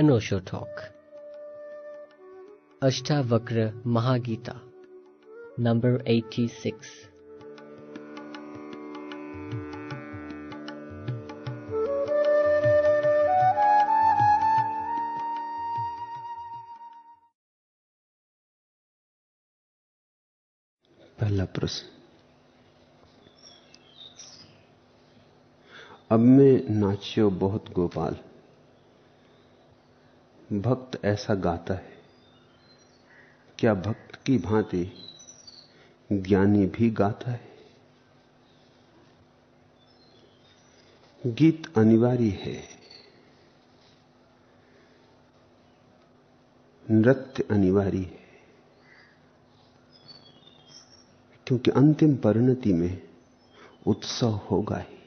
अनोशो talk. Ashtavakra Mahageeta number 86 पहला प्रश्न। अब मैं नाचियो बहुत गोपाल। भक्त ऐसा गाता है। क्या भक्त की भांति ज्ञानी भी गाता है? गीत अनिवार्य है। नृत्य अनिवार्य है। क्योंकि अंतिम परिणति में उत्सव होगा ही।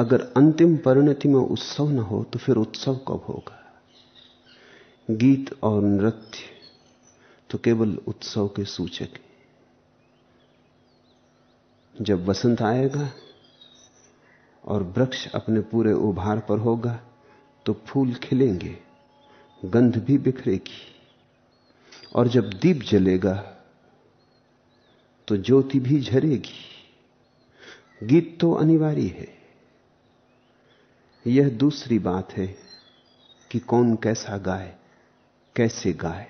अगर अंतिम परिणति में उत्सव न हो तो फिर उत्सव कब होगा? गीत और नृत्य तो केवल उत्सव के सूचक हैं। जब वसंत आएगा और वृक्ष अपने पूरे उभार पर होगा तो फूल खिलेंगे, गंध भी बिखरेगी। और जब दीप जलेगा तो ज्योति भी झरेगी। गीत तो अनिवार्य है। यह दूसरी बात है कि कौन कैसा गाए, कैसे गाए।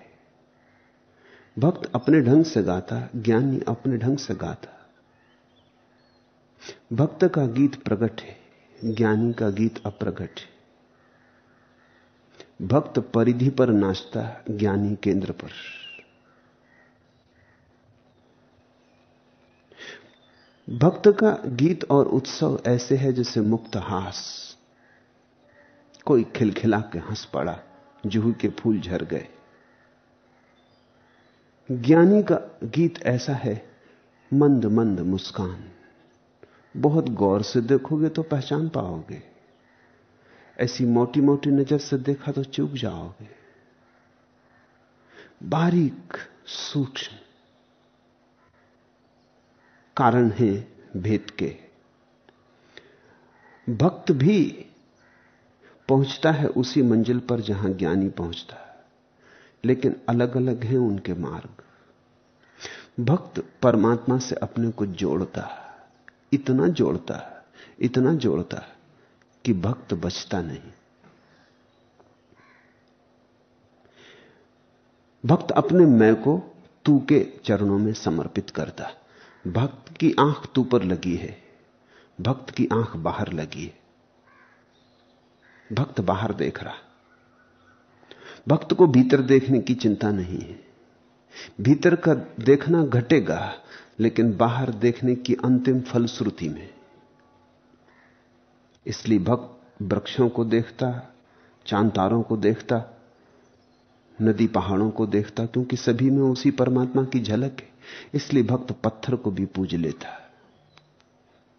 भक्त अपने ढंग से गाता, ज्ञानी अपने ढंग से गाता। भक्त का गीत प्रकट है, ज्ञानी का गीत अप्रगट है। भक्त परिधि पर नाचता, ज्ञानी केंद्र पर। भक्त का गीत और उत्सव ऐसे है जैसे मुक्त हास। कोई खिलखिला के हंस पड़ा, जूहू के फूल झर गए। ज्ञानी का गीत ऐसा है, मंद मंद मुस्कान। बहुत गौर से देखोगे तो पहचान पाओगे। ऐसी मोटी मोटी नज़र से देखा तो चूक जाओगे। बारीक सूक्ष्म कारण है भेद के। भक्त भी पहुँचता है, उसी मंजिल पर जहाँ ज्ञानी पहुँचता है। लेकिन अलग अलग हैं उनके मार्ग। भक्त परमात्मा से अपने को जोड़ता इतना जोड़ता इतना जोड़ता कि भक्त बचता नहीं। भक्त अपने मैं को तू के चरणों में समर्पित करता भक्त की आँख तू पर लगी है। भक्त की आँख बाहर लगी है। भक्त बाहर देख रहा। भक्त को भीतर देखने की चिंता नहीं है। भीतर का देखना घटेगा, लेकिन बाहर देखने की अंतिम फलश्रुति में। इसलिए भक्त वृक्षों को देखता, चांतारों को देखता, नदी पहाड़ों को देखता, क्योंकि सभी में उसी परमात्मा की झलक है। इसलिए भक्त पत्थर को भी पूज लेता,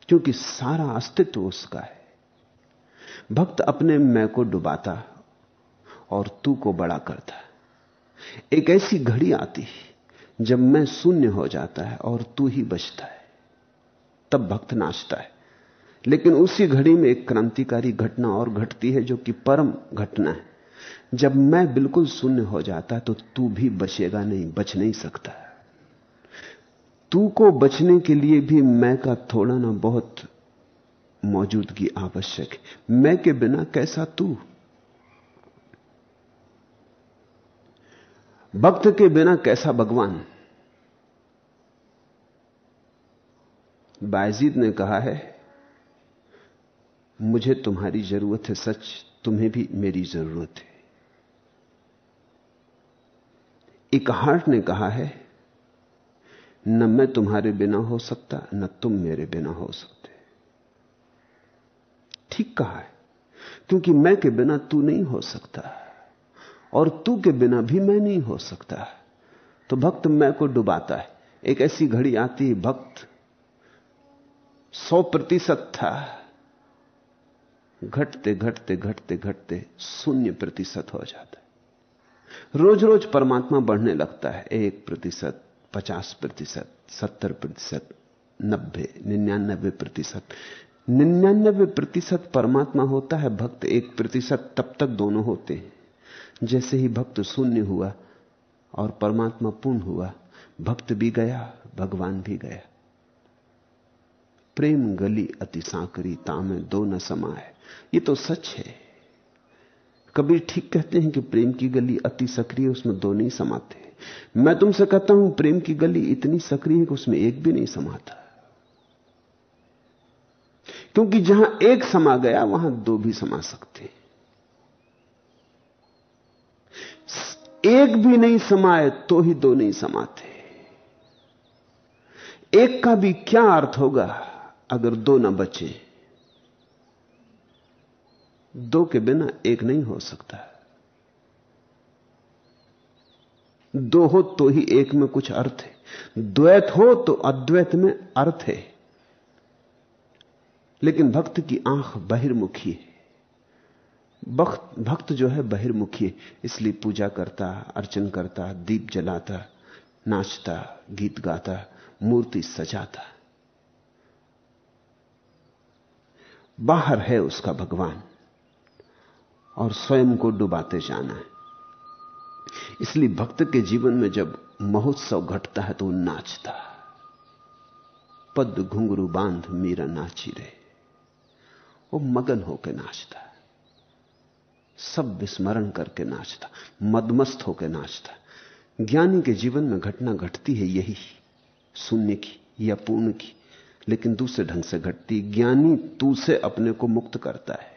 क्योंकि सारा अस्तित्व उसका है। भक्त अपने मैं को डुबाता और तू को बड़ा करता। एक ऐसी घड़ी आती है जब मैं शून्य हो जाता है और तू ही बचता है। तब भक्त नाचता है। लेकिन उसी घड़ी में एक क्रांतिकारी घटना और घटती है जो कि परम घटना है। जब मैं बिल्कुल शून्य हो जाता तो तू भी बचेगा नहीं, बच नहीं सकता। तू को बचने के लिए भी मैं का थोड़ा ना बहुत मौजूदगी आवश्यक है। मैं के बिना कैसा तू? भक्त के बिना कैसा भगवान? बायजीद ने कहा है, मुझे तुम्हारी ज़रूरत है, सच तुम्हें भी मेरी ज़रूरत है। एक हार्ट ने कहा है, न मैं तुम्हारे बिना हो सकता, न तुम मेरे बिना हो सकते। ठीक कहा है, क्योंकि मैं के बिना तू नहीं हो सकता और तू के बिना भी मैं नहीं हो सकता तो भक्त मैं को डुबाता है। एक ऐसी घड़ी आती है, भक्त सौ प्रतिशत था। घटते घटते घटते घटते शून्य प्रतिशत हो जाता है। रोज रोज परमात्मा बढ़ने लगता है। एक प्रतिशत, पचास प्रतिशत, सत्तर प्रतिशत, नब्बे, निन्यानबे प्रतिशत निन्यानबे प्रतिशत परमात्मा होता है, भक्त एक प्रतिशत, तब तक दोनों होते हैं। जैसे ही भक्त शून्य हुआ और परमात्मा पूर्ण हुआ, भक्त भी गया, भगवान भी गया। प्रेम गली अति सांकरी, तामे दो न समाए ये तो सच है। कबीर ठीक कहते हैं कि प्रेम की गली अति सक्रिय, उसमें दो नहीं समाते। मैं तुमसे कहता हूँ, प्रेम की गली इतनी सक्रिय है कि उसमें एक भी नहीं समाता। क्योंकि जहाँ एक समा गया, वहाँ दो भी समा सकते एक भी नहीं समाए तो ही दो नहीं समाते। एक का भी क्या अर्थ होगा, अगर दो ना बचे? दो के बिना एक नहीं हो सकता। दो हो तो ही एक में कुछ अर्थ है। द्वैत हो तो अद्वैत में अर्थ है। लेकिन भक्त की आँख बहिर्मुखी है। भक्त भक्त जो है बहिर्मुखी है, इसलिए पूजा करता, अर्चन करता, दीप जलाता, नाचता, गीत गाता, मूर्ति सजाता। बाहर है उसका भगवान, और स्वयं को डुबाते जाना है। इसलिए भक्त के जीवन में जब महोत्सव घटता है तो नाचता। पद घुंगरू बाँध मीरा नाची रहे वो मगन होकर नाचता सब विस्मरण करके नाचता, मदमस्त होकर नाचता ज्ञानी के जीवन में घटना घटती है यही, शून्य की या पूर्ण की, लेकिन दूसरे ढंग से घटती, ज्ञानी तू से अपने को मुक्त करता है।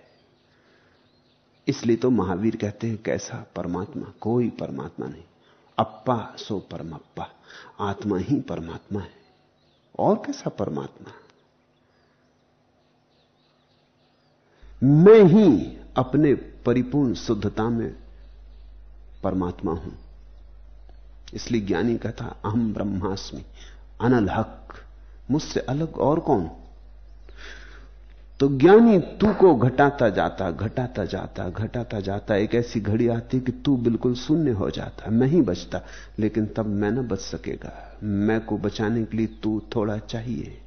इसलिए तो महावीर कहते हैं, कैसा परमात्मा, कोई परमात्मा नहीं। अप्पा सो परमप्पा, आत्मा ही परमात्मा है। और कैसा परमात्मा? मैं ही अपने परिपूर्ण शुद्धता में परमात्मा हूँ। इसलिए ज्ञानी कहता अहम ब्रह्मास्मि, अनल हक, मुझसे अलग और कौन? तो ज्ञानी तू को घटाता जाता घटाता जाता घटाता जाता, एक ऐसी घड़ी आती कि तू बिल्कुल शून्य हो जाता, मैं ही बचता, लेकिन तब मैं ना बच सकेगा। मैं को बचाने के लिए तू थोड़ा चाहिए।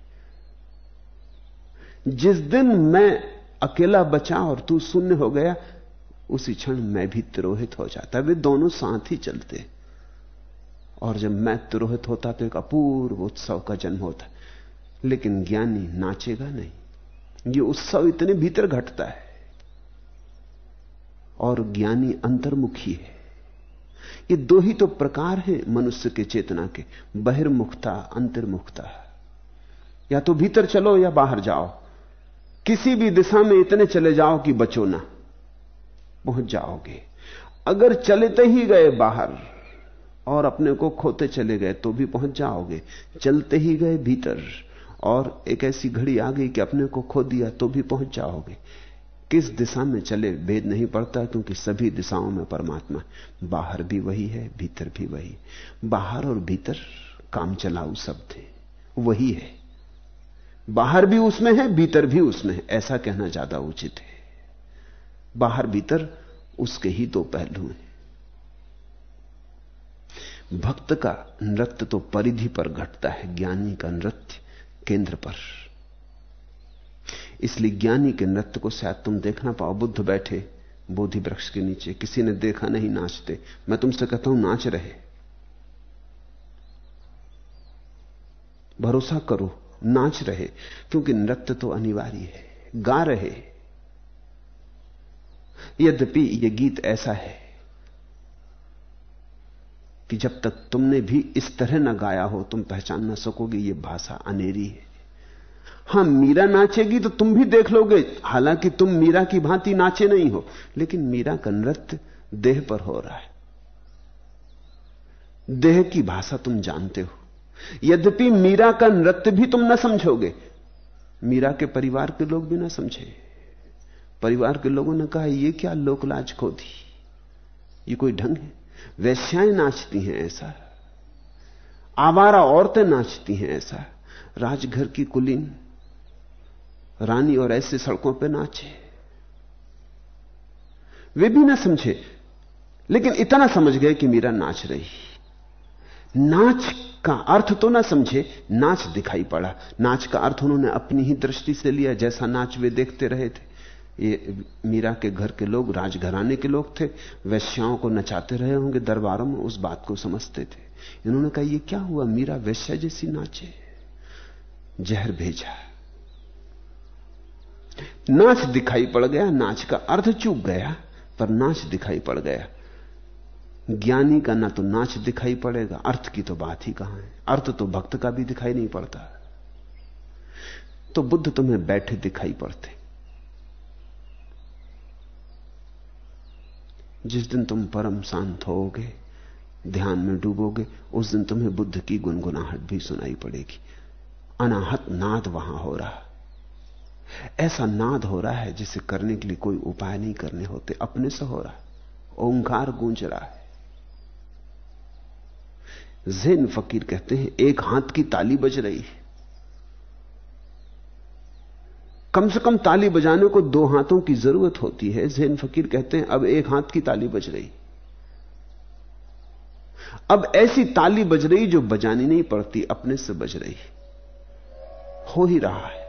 जिस दिन मैं अकेला बचा और तू शून्य हो गया, उसी क्षण मैं भी तिरोहित हो जाता। वे दोनों साथ ही चलते। और जब मैं तिरोहित होता तो एक अपूर्व उत्सव का जन्म होता लेकिन ज्ञानी नाचेगा नहीं। ये उत्सव इतने भीतर घटता है। और ज्ञानी अंतर्मुखी है। ये दो ही तो प्रकार हैं मनुष्य के चेतना के। बहिर्मुखता, अंतर्मुखता। या तो भीतर चलो या बाहर जाओ। किसी भी दिशा में इतने चले जाओ कि बचो ना। पहुँच जाओगे। अगर चलते ही गए बाहर और अपने को खोते चले गए तो भी पहुँच जाओगे। चलते ही गए भीतर और एक ऐसी घड़ी आ गई कि अपने को खो दिया तो भी पहुँच जाओगे। किस दिशा में चले, भेद नहीं पड़ता, क्योंकि सभी दिशाओं में परमात्मा। बाहर भी वही है, भीतर भी वही। बाहर और भीतर काम चलाऊ शब्द है वही है। बाहर भी उसमें है, भीतर भी उसमें है। ऐसा कहना ज़्यादा उचित है। बाहर भीतर उसके ही दो पहलू हैं। भक्त का नृत्य तो परिधि पर घटता है, ज्ञानी का नृत्य केंद्र पर। इसलिए ज्ञानी के नृत्य को शायद तुम देखना पाओ। बुद्ध बैठे बोधि वृक्ष के नीचे, किसी ने देखा नहीं, नाचते। मैं तुमसे कहता हूँ, नाच रहे। भरोसा करो नाच रहे, क्योंकि नृत्य तो अनिवार्य है, गा रहे। यद्यपि यह गीत ऐसा है कि जब तक तुमने भी इस तरह ना गाया हो, तुम पहचान ना सकोगे ये भाषा अनेरी है। हाँ, मीरा नाचेगी तो तुम भी देख लोगे, हालाँकि तुम मीरा की भांति नाचे नहीं हो, लेकिन मीरा का नृत्य देह पर हो रहा है। देह की भाषा तुम जानते हो। यद्यपि मीरा का नृत्य भी तुम न समझोगे। मीरा के परिवार के लोग भी ना समझे। परिवार के लोगों ने कहा यह क्या लोकलाज खो दी ये कोई ढंग है? वैश्याएँ नाचती हैं ऐसा। आवारा औरतें नाचती हैं ऐसा। राजघर की कुलीन रानी और ऐसे सड़कों पर नाचे। वे भी ना समझे, लेकिन इतना समझ गए कि मीरा नाच रही। नाच का अर्थ तो ना समझे, नाच दिखाई पड़ा। नाच का अर्थ उन्होंने अपनी ही दृष्टि से लिया, जैसा नाच वे देखते रहे थे। ये मीरा के घर के लोग, राजघराने के लोग थे। वैश्याओं को नचाते रहे होंगे, दरबारों में उस बात को समझते थे। इन्होंने कहा, ये क्या हुआ? मीरा वैश्या जैसी नाचे। जहर भेजा। नाच दिखाई पड़ गया, नाच का अर्थ चूक गया, पर नाच दिखाई पड़ गया। ज्ञानी का ना तो नाच दिखाई पड़ेगा। अर्थ की तो बात ही कहाँ है? अर्थ तो भक्त का भी दिखाई नहीं पड़ता। तो बुद्ध तुम्हें बैठे दिखाई पड़ते। जिस दिन तुम परम शांत होगे, ध्यान में डूबोगे, उस दिन तुम्हें बुद्ध की गुनगुनाहट भी सुनाई पड़ेगी। अनाहत नाद वहाँ हो रहा। ऐसा नाद हो रहा है जिसे करने के लिए कोई उपाय नहीं करने होते। अपने से हो रहा। है ओंकार गूंज रहा है। जैन फकीर कहते हैं, एक हाथ की ताली बज रही है। कम से कम ताली बजाने को दो हाथों की ज़रूरत होती है। जैन फकीर कहते हैं, अब एक हाथ की ताली बज रही। अब ऐसी ताली बज रही जो बजानी नहीं पड़ती, अपने से बज रही। हो ही रहा है।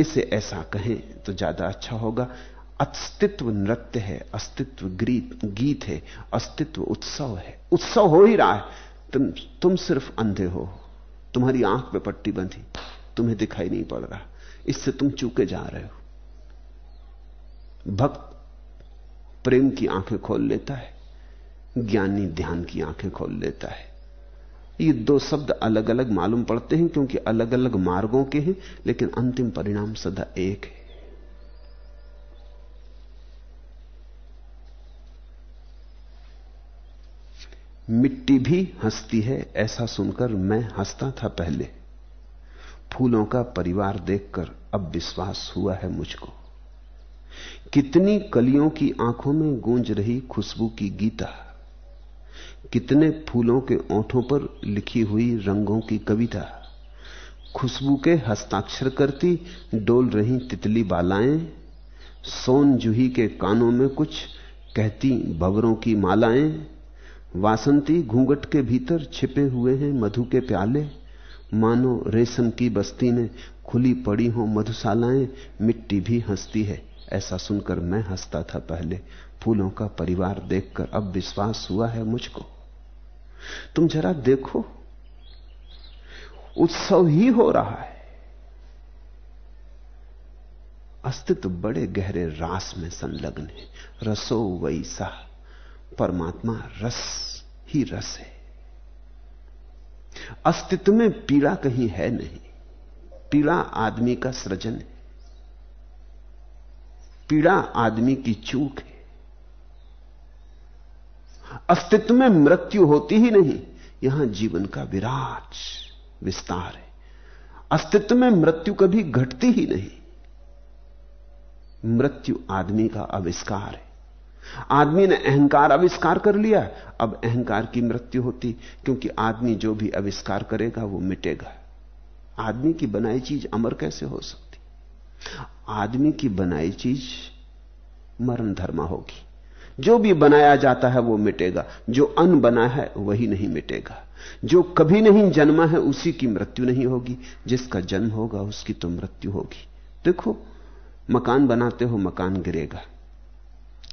इसे ऐसा कहें तो ज़्यादा अच्छा होगा। अस्तित्व नृत्य है, अस्तित्व गीत गीत है, अस्तित्व उत्सव है। उत्सव हो ही रहा है। तुम तुम सिर्फ़ अंधे हो। तुम्हारी आँख पे पट्टी बंधी। तुम्हें दिखाई नहीं पड़ रहा। इससे तुम चूके जा रहे हो। भक्त प्रेम की आँखें खोल लेता है। ज्ञानी ध्यान की आँखें खोल लेता है। ये दो शब्द अलग अलग मालूम पड़ते हैं क्योंकि अलग अलग मार्गों के हैं, लेकिन अंतिम परिणाम सदा एक है। मिट्टी भी हंसती है, ऐसा सुनकर मैं हंसता था पहले। फूलों का परिवार देखकर अब विश्वास हुआ है मुझको। कितनी कलियों की आँखों में गूंज रही खुशबू की गीता, कितने फूलों के ओंठों पर लिखी हुई रंगों की कविता, खुशबू के हस्ताक्षर करती डोल रही तितली बालाएँ, सोन जूही के कानों में कुछ कहती भवरों की मालाएँ वासंती घूंघट के भीतर छिपे हुए हैं मधु के प्याले। मानो रेशम की बस्ती ने खुली पड़ी हो मधुशालाएँ, मिट्टी भी हंसती है। ऐसा सुनकर मैं हंसता था पहले। फूलों का परिवार देखकर अब विश्वास हुआ है मुझको। तुम जरा देखो, उत्सव ही हो रहा है। अस्तित्व बड़े गहरे रास में संलग्न है। रसो वैसा। परमात्मा रस ही रस है। अस्तित्व में पीड़ा कहीं है नहीं। पीड़ा आदमी का सृजन है। पीड़ा आदमी की चूक है। अस्तित्व में मृत्यु होती ही नहीं। यहाँ जीवन का विराट विस्तार है। अस्तित्व में मृत्यु कभी घटती ही नहीं। मृत्यु आदमी का आविष्कार है। आदमी ने अहंकार आविष्कार कर लिया। अब अहंकार की मृत्यु होती, क्योंकि आदमी जो भी आविष्कार करेगा, वो मिटेगा। आदमी की बनाई चीज़ अमर कैसे हो सकती? आदमी की बनाई चीज़ मरण धर्मा होगी। जो भी बनाया जाता है, वो मिटेगा। जो अन बना है, वही नहीं मिटेगा। जो कभी नहीं जन्मा है, उसी की मृत्यु नहीं होगी। जिसका जन्म होगा, उसकी तो मृत्यु होगी। देखो, मकान बनाते हो, मकान गिरेगा।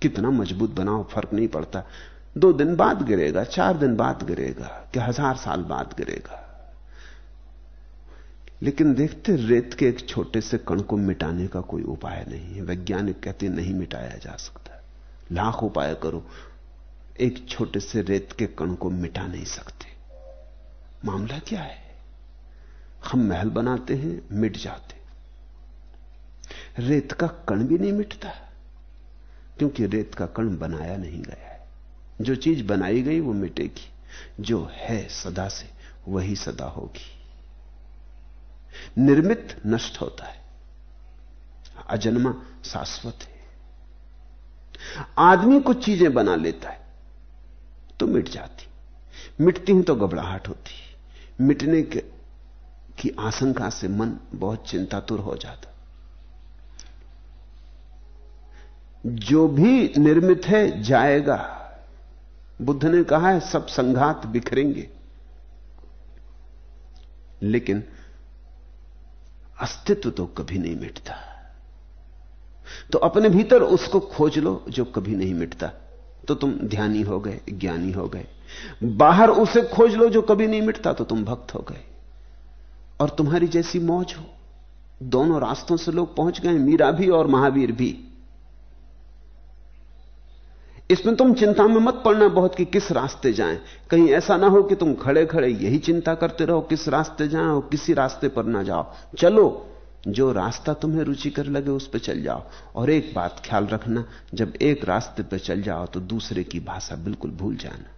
कितना मज़बूत बनाओ, फ़र्क नहीं पड़ता। दो दिन बाद गिरेगा, चार दिन बाद गिरेगा, कि हज़ार साल बाद गिरेगा। लेकिन देखते रेत के एक छोटे से कण को मिटाने का कोई उपाय नहीं है। वैज्ञानिक कहते नहीं मिटाया जा सकता। लाख उपाय करो, एक छोटे से रेत के कण को मिटा नहीं सकते। मामला क्या है? हम महल बनाते हैं, मिट जाते। रेत का कण भी नहीं मिटता। क्योंकि रेत का कण बनाया नहीं गया है। जो चीज़ बनाई गई, वो मिटेगी। जो है सदा से, वही सदा होगी। निर्मित नष्ट होता है। अजन्मा शाश्वत है। आदमी कुछ चीज़ें बना लेता है तो मिट जाती। मिटती हैं तो घबराहट होती। मिटने के, की आशंका से मन बहुत चिंतातुर हो जाता। जो भी निर्मित है जाएगा। बुद्ध ने कहा है, सब संघात बिखरेंगे। लेकिन अस्तित्व तो कभी नहीं मिटता। तो अपने भीतर उसको खोज लो जो कभी नहीं मिटता। तो तुम ध्यानी हो गए, ज्ञानी हो गए। बाहर उसे खोज लो जो कभी नहीं मिटता तो तुम भक्त हो गए। और तुम्हारी जैसी मौज हो। दोनों रास्तों से लोग पहुँच गए, मीरा भी और महावीर भी। इसमें तुम चिंता में मत पड़ना बहुत कि किस रास्ते जाएँ। कहीं ऐसा ना हो कि तुम खड़े खड़े यही चिंता करते रहो, किस रास्ते जाएँ और किसी रास्ते पर ना जाओ। चलो, जो रास्ता तुम्हें रुचिकर लगे उस पर चल जाओ। और एक बात ख्याल रखना, जब एक रास्ते पर चल जाओ तो दूसरे की भाषा बिल्कुल भूल जाना।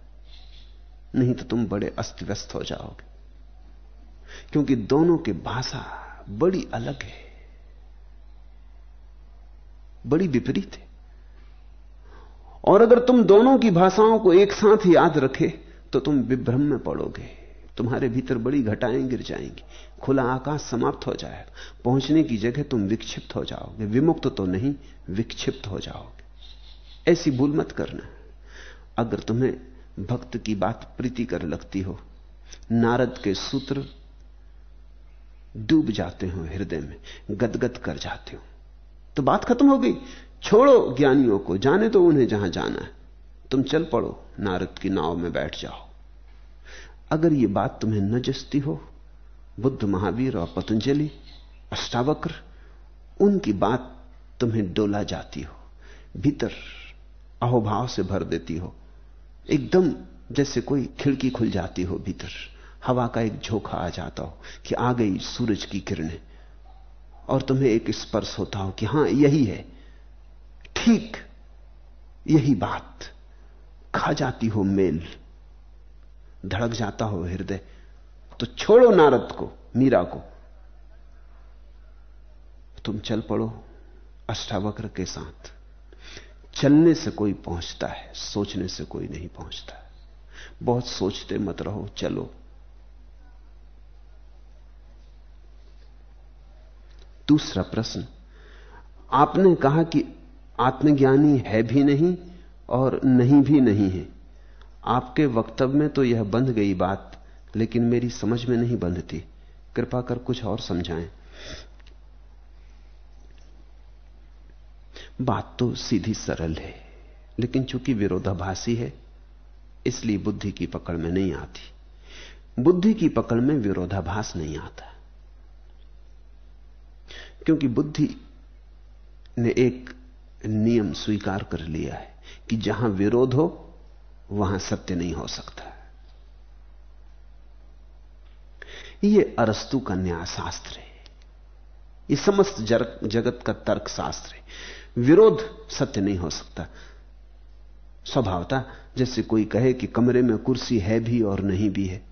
नहीं तो तुम बड़े अस्त व्यस्त हो जाओगे। क्योंकि दोनों की भाषा बड़ी अलग है। बड़ी विपरीत है। और अगर तुम दोनों की भाषाओं को एक साथ याद रखे तो तुम विभ्रम में पड़ोगे। तुम्हारे भीतर बड़ी घटाएँ गिर जाएँगी। खुला आकाश समाप्त हो जाएगा। पहुँचने की जगह तुम विक्षिप्त हो जाओगे। विमुक्त तो नहीं, विक्षिप्त हो जाओगे। ऐसी भूल मत करना। अगर तुम्हें भक्त की बात प्रीति कर लगती हो, नारद के सूत्र डूब जाते हो हृदय में, गदगद कर जाते हो तो बात खत्म हो गई। छोड़ो ज्ञानियों को, जाने तो उन्हें जहाँ जाना है। तुम चल पड़ो, नारद की नाव में बैठ जाओ। अगर यह बात तुम्हें न जसती हो, बुद्ध महावीर और पतंजलि, अष्टावक्र, उनकी बात तुम्हें डोला जाती हो, भीतर अहोभाव से भर देती हो, एकदम जैसे कोई खिड़की खुल जाती हो भीतर, हवा का एक झोंका आ जाता हो कि आ गई सूरज की किरणें, और तुम्हें एक स्पर्श होता हो कि हाँ, यही है। ठीक, यही बात। खा जाती हो मेल, धड़क जाता हो हृदय तो छोड़ो नारद को, मीरा को। तुम चल पड़ो अष्टावक्र के साथ। चलने से कोई पहुँचता है, सोचने से कोई नहीं पहुँचता। बहुत सोचते मत रहो, चलो। दूसरा प्रश्न, आपने कहा कि आत्मज्ञानी है भी नहीं और नहीं भी नहीं है। आपके वक्तव्य में तो यह बंध गई बात, लेकिन मेरी समझ में नहीं बंधती। कृपा कर कुछ और समझाएँ। बात तो सीधी सरल है, लेकिन चूँकि विरोधाभासी है, इसलिए बुद्धि की पकड़ में नहीं आती। बुद्धि की पकड़ में विरोधाभास नहीं आता। क्योंकि बुद्धि ने एक नियम स्वीकार कर लिया है कि जहाँ विरोध हो, वहाँ सत्य नहीं हो सकता। यह अरस्तु का न्याय शास्त्र है। यह समस्त जगत का तर्क शास्त्र है। विरोध सत्य नहीं हो सकता। स्वभावता जैसे कोई कहे कि कमरे में कुर्सी है भी और नहीं भी है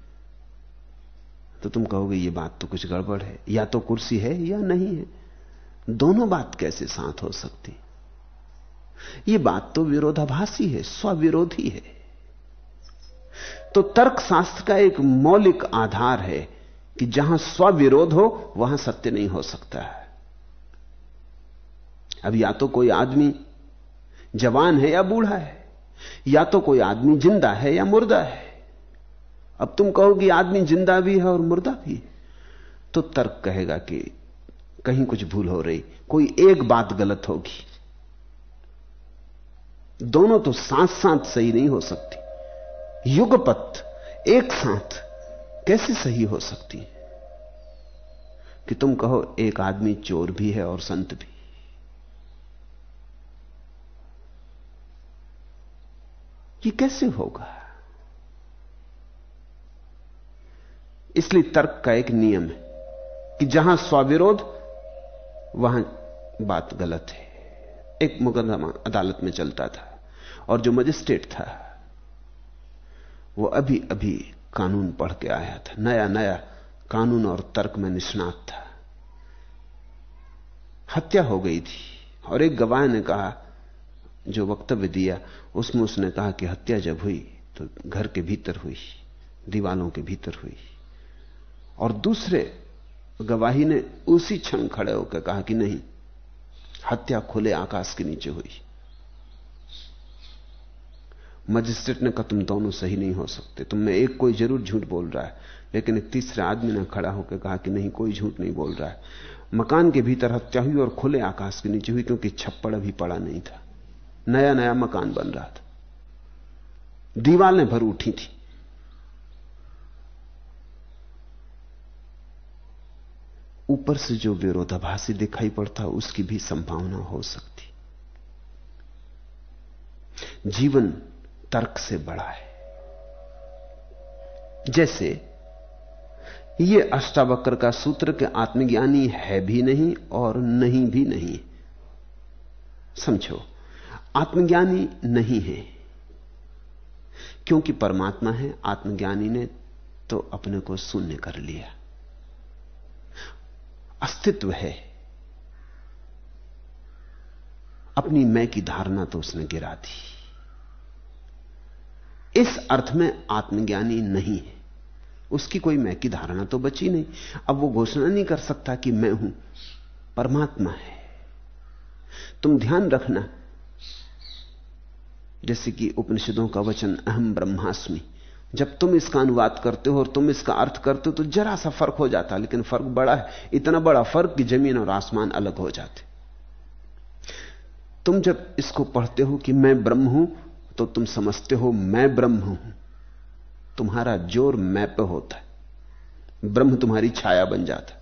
तो तुम कहोगे, ये बात तो कुछ गड़बड़ है। या तो कुर्सी है या नहीं है। दोनों बात कैसे साथ हो सकती? यह बात तो विरोधाभासी है, स्वविरोधी है। तो तर्कशास्त्र का एक मौलिक आधार है कि जहाँ स्वविरोध हो, वहाँ सत्य नहीं हो सकता। है अब या तो कोई आदमी जवान है या बूढ़ा है, या तो कोई आदमी ज़िंदा है या मुर्दा है। अब तुम कहोगे आदमी ज़िंदा भी है और मुर्दा भी तो तर्क कहेगा कि कहीं कुछ भूल हो रही, कोई एक बात गलत होगी। दोनों तो साथ साथ सही नहीं हो सकती। युगपत एक साथ कैसे सही हो सकती है? कि तुम कहो एक आदमी चोर भी है और संत भी। ये कैसे होगा? इसलिए तर्क का एक नियम है कि जहाँ स्वाविरोध, वहाँ बात गलत है। एक मुकदमा अदालत में चलता था। और जो मजिस्ट्रेट था, वो अभी अभी कानून पढ़ के आया था। नया नया कानून और तर्क में निष्णात था। हत्या हो गई थी। और एक गवाह ने कहा, जो वक्तव्य दिया, उसमें उसने कहा कि हत्या जब हुई तो घर के भीतर हुई, दीवालों के भीतर हुई। और दूसरे गवाही ने उसी क्षण खड़े होकर कहा कि नहीं, हत्या खुले आकाश के नीचे हुई। मजिस्ट्रेट ने कहा, तुम दोनों सही नहीं हो सकते। तुम में एक कोई ज़रूर झूठ बोल रहा है, लेकिन एक तीसरे आदमी ने खड़ा होकर कहा कि नहीं, कोई झूठ नहीं बोल रहा है। मकान के भीतर हत्या हुई और खुले आकाश के नीचे हुई, क्योंकि छप्पड़ अभी पड़ा नहीं था। नया नया मकान बन रहा था। दीवालें भर उठी थी। ऊपर से जो विरोधाभासी दिखाई पड़ता, उसकी भी संभावना हो सकती। जीवन तर्क से बड़ा है। जैसे, ये अष्टावक्र का सूत्र के आत्मज्ञानी है भी नहीं और नहीं भी नहीं। समझो, आत्मज्ञानी नहीं है। क्योंकि परमात्मा है, आत्मज्ञानी ने तो अपने को शून्य कर लिया। अस्तित्व है। अपनी मैं की धारणा तो उसने गिरा दी। इस अर्थ में आत्मज्ञानी नहीं है। उसकी कोई मैं की धारणा तो बची नहीं। अब वो घोषणा नहीं कर सकता कि मैं हूँ। परमात्मा है। तुम ध्यान रखना। जैसे कि उपनिषदों का वचन, अहम ब्रह्मास्मि। जब तुम इसका अनुवाद करते हो और तुम इसका अर्थ करते हो तो जरा सा फ़र्क हो जाता, लेकिन फ़र्क बड़ा है। इतना बड़ा फ़र्क कि ज़मीन और आसमान अलग हो जाते। तुम जब इसको पढ़ते हो कि मैं ब्रह्म हूँ तो तुम समझते हो मैं ब्रह्म हूँ। तुम्हारा ज़ोर मैं पे होता है। ब्रह्म तुम्हारी छाया बन जाता है।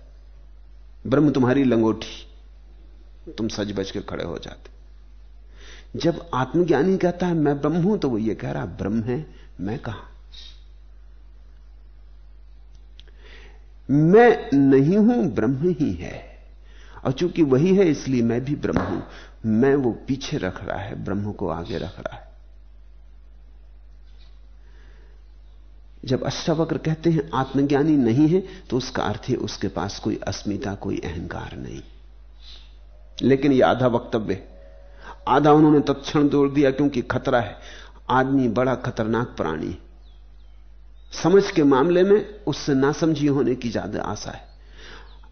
ब्रह्म तुम्हारी लंगोटी तुम सज बज के खड़े हो जाते। जब आत्मज्ञानी कहता है, मैं ब्रह्म हूँ तो वो ये कह रहा ब्रह्म है, मैं कहा? मैं नहीं हूँ, ब्रह्म ही है। और चूँकि वही है, इसलिए मैं भी ब्रह्म हूँ। मैं वो पीछे रख रहा है, ब्रह्म को आगे रख रहा है। जब अष्टावक्र कहते हैं, आत्मज्ञानी नहीं है तो उसका अर्थ है, उसके पास कोई अस्मिता, कोई अहंकार नहीं। लेकिन यह आधा वक्तव्य आधा उन्होंने तत्क्षण जोड़ दिया, क्योंकि खतरा है। आदमी बड़ा खतरनाक प्राणी समझ के मामले में उससे नासमझी होने की ज़्यादा आशा है।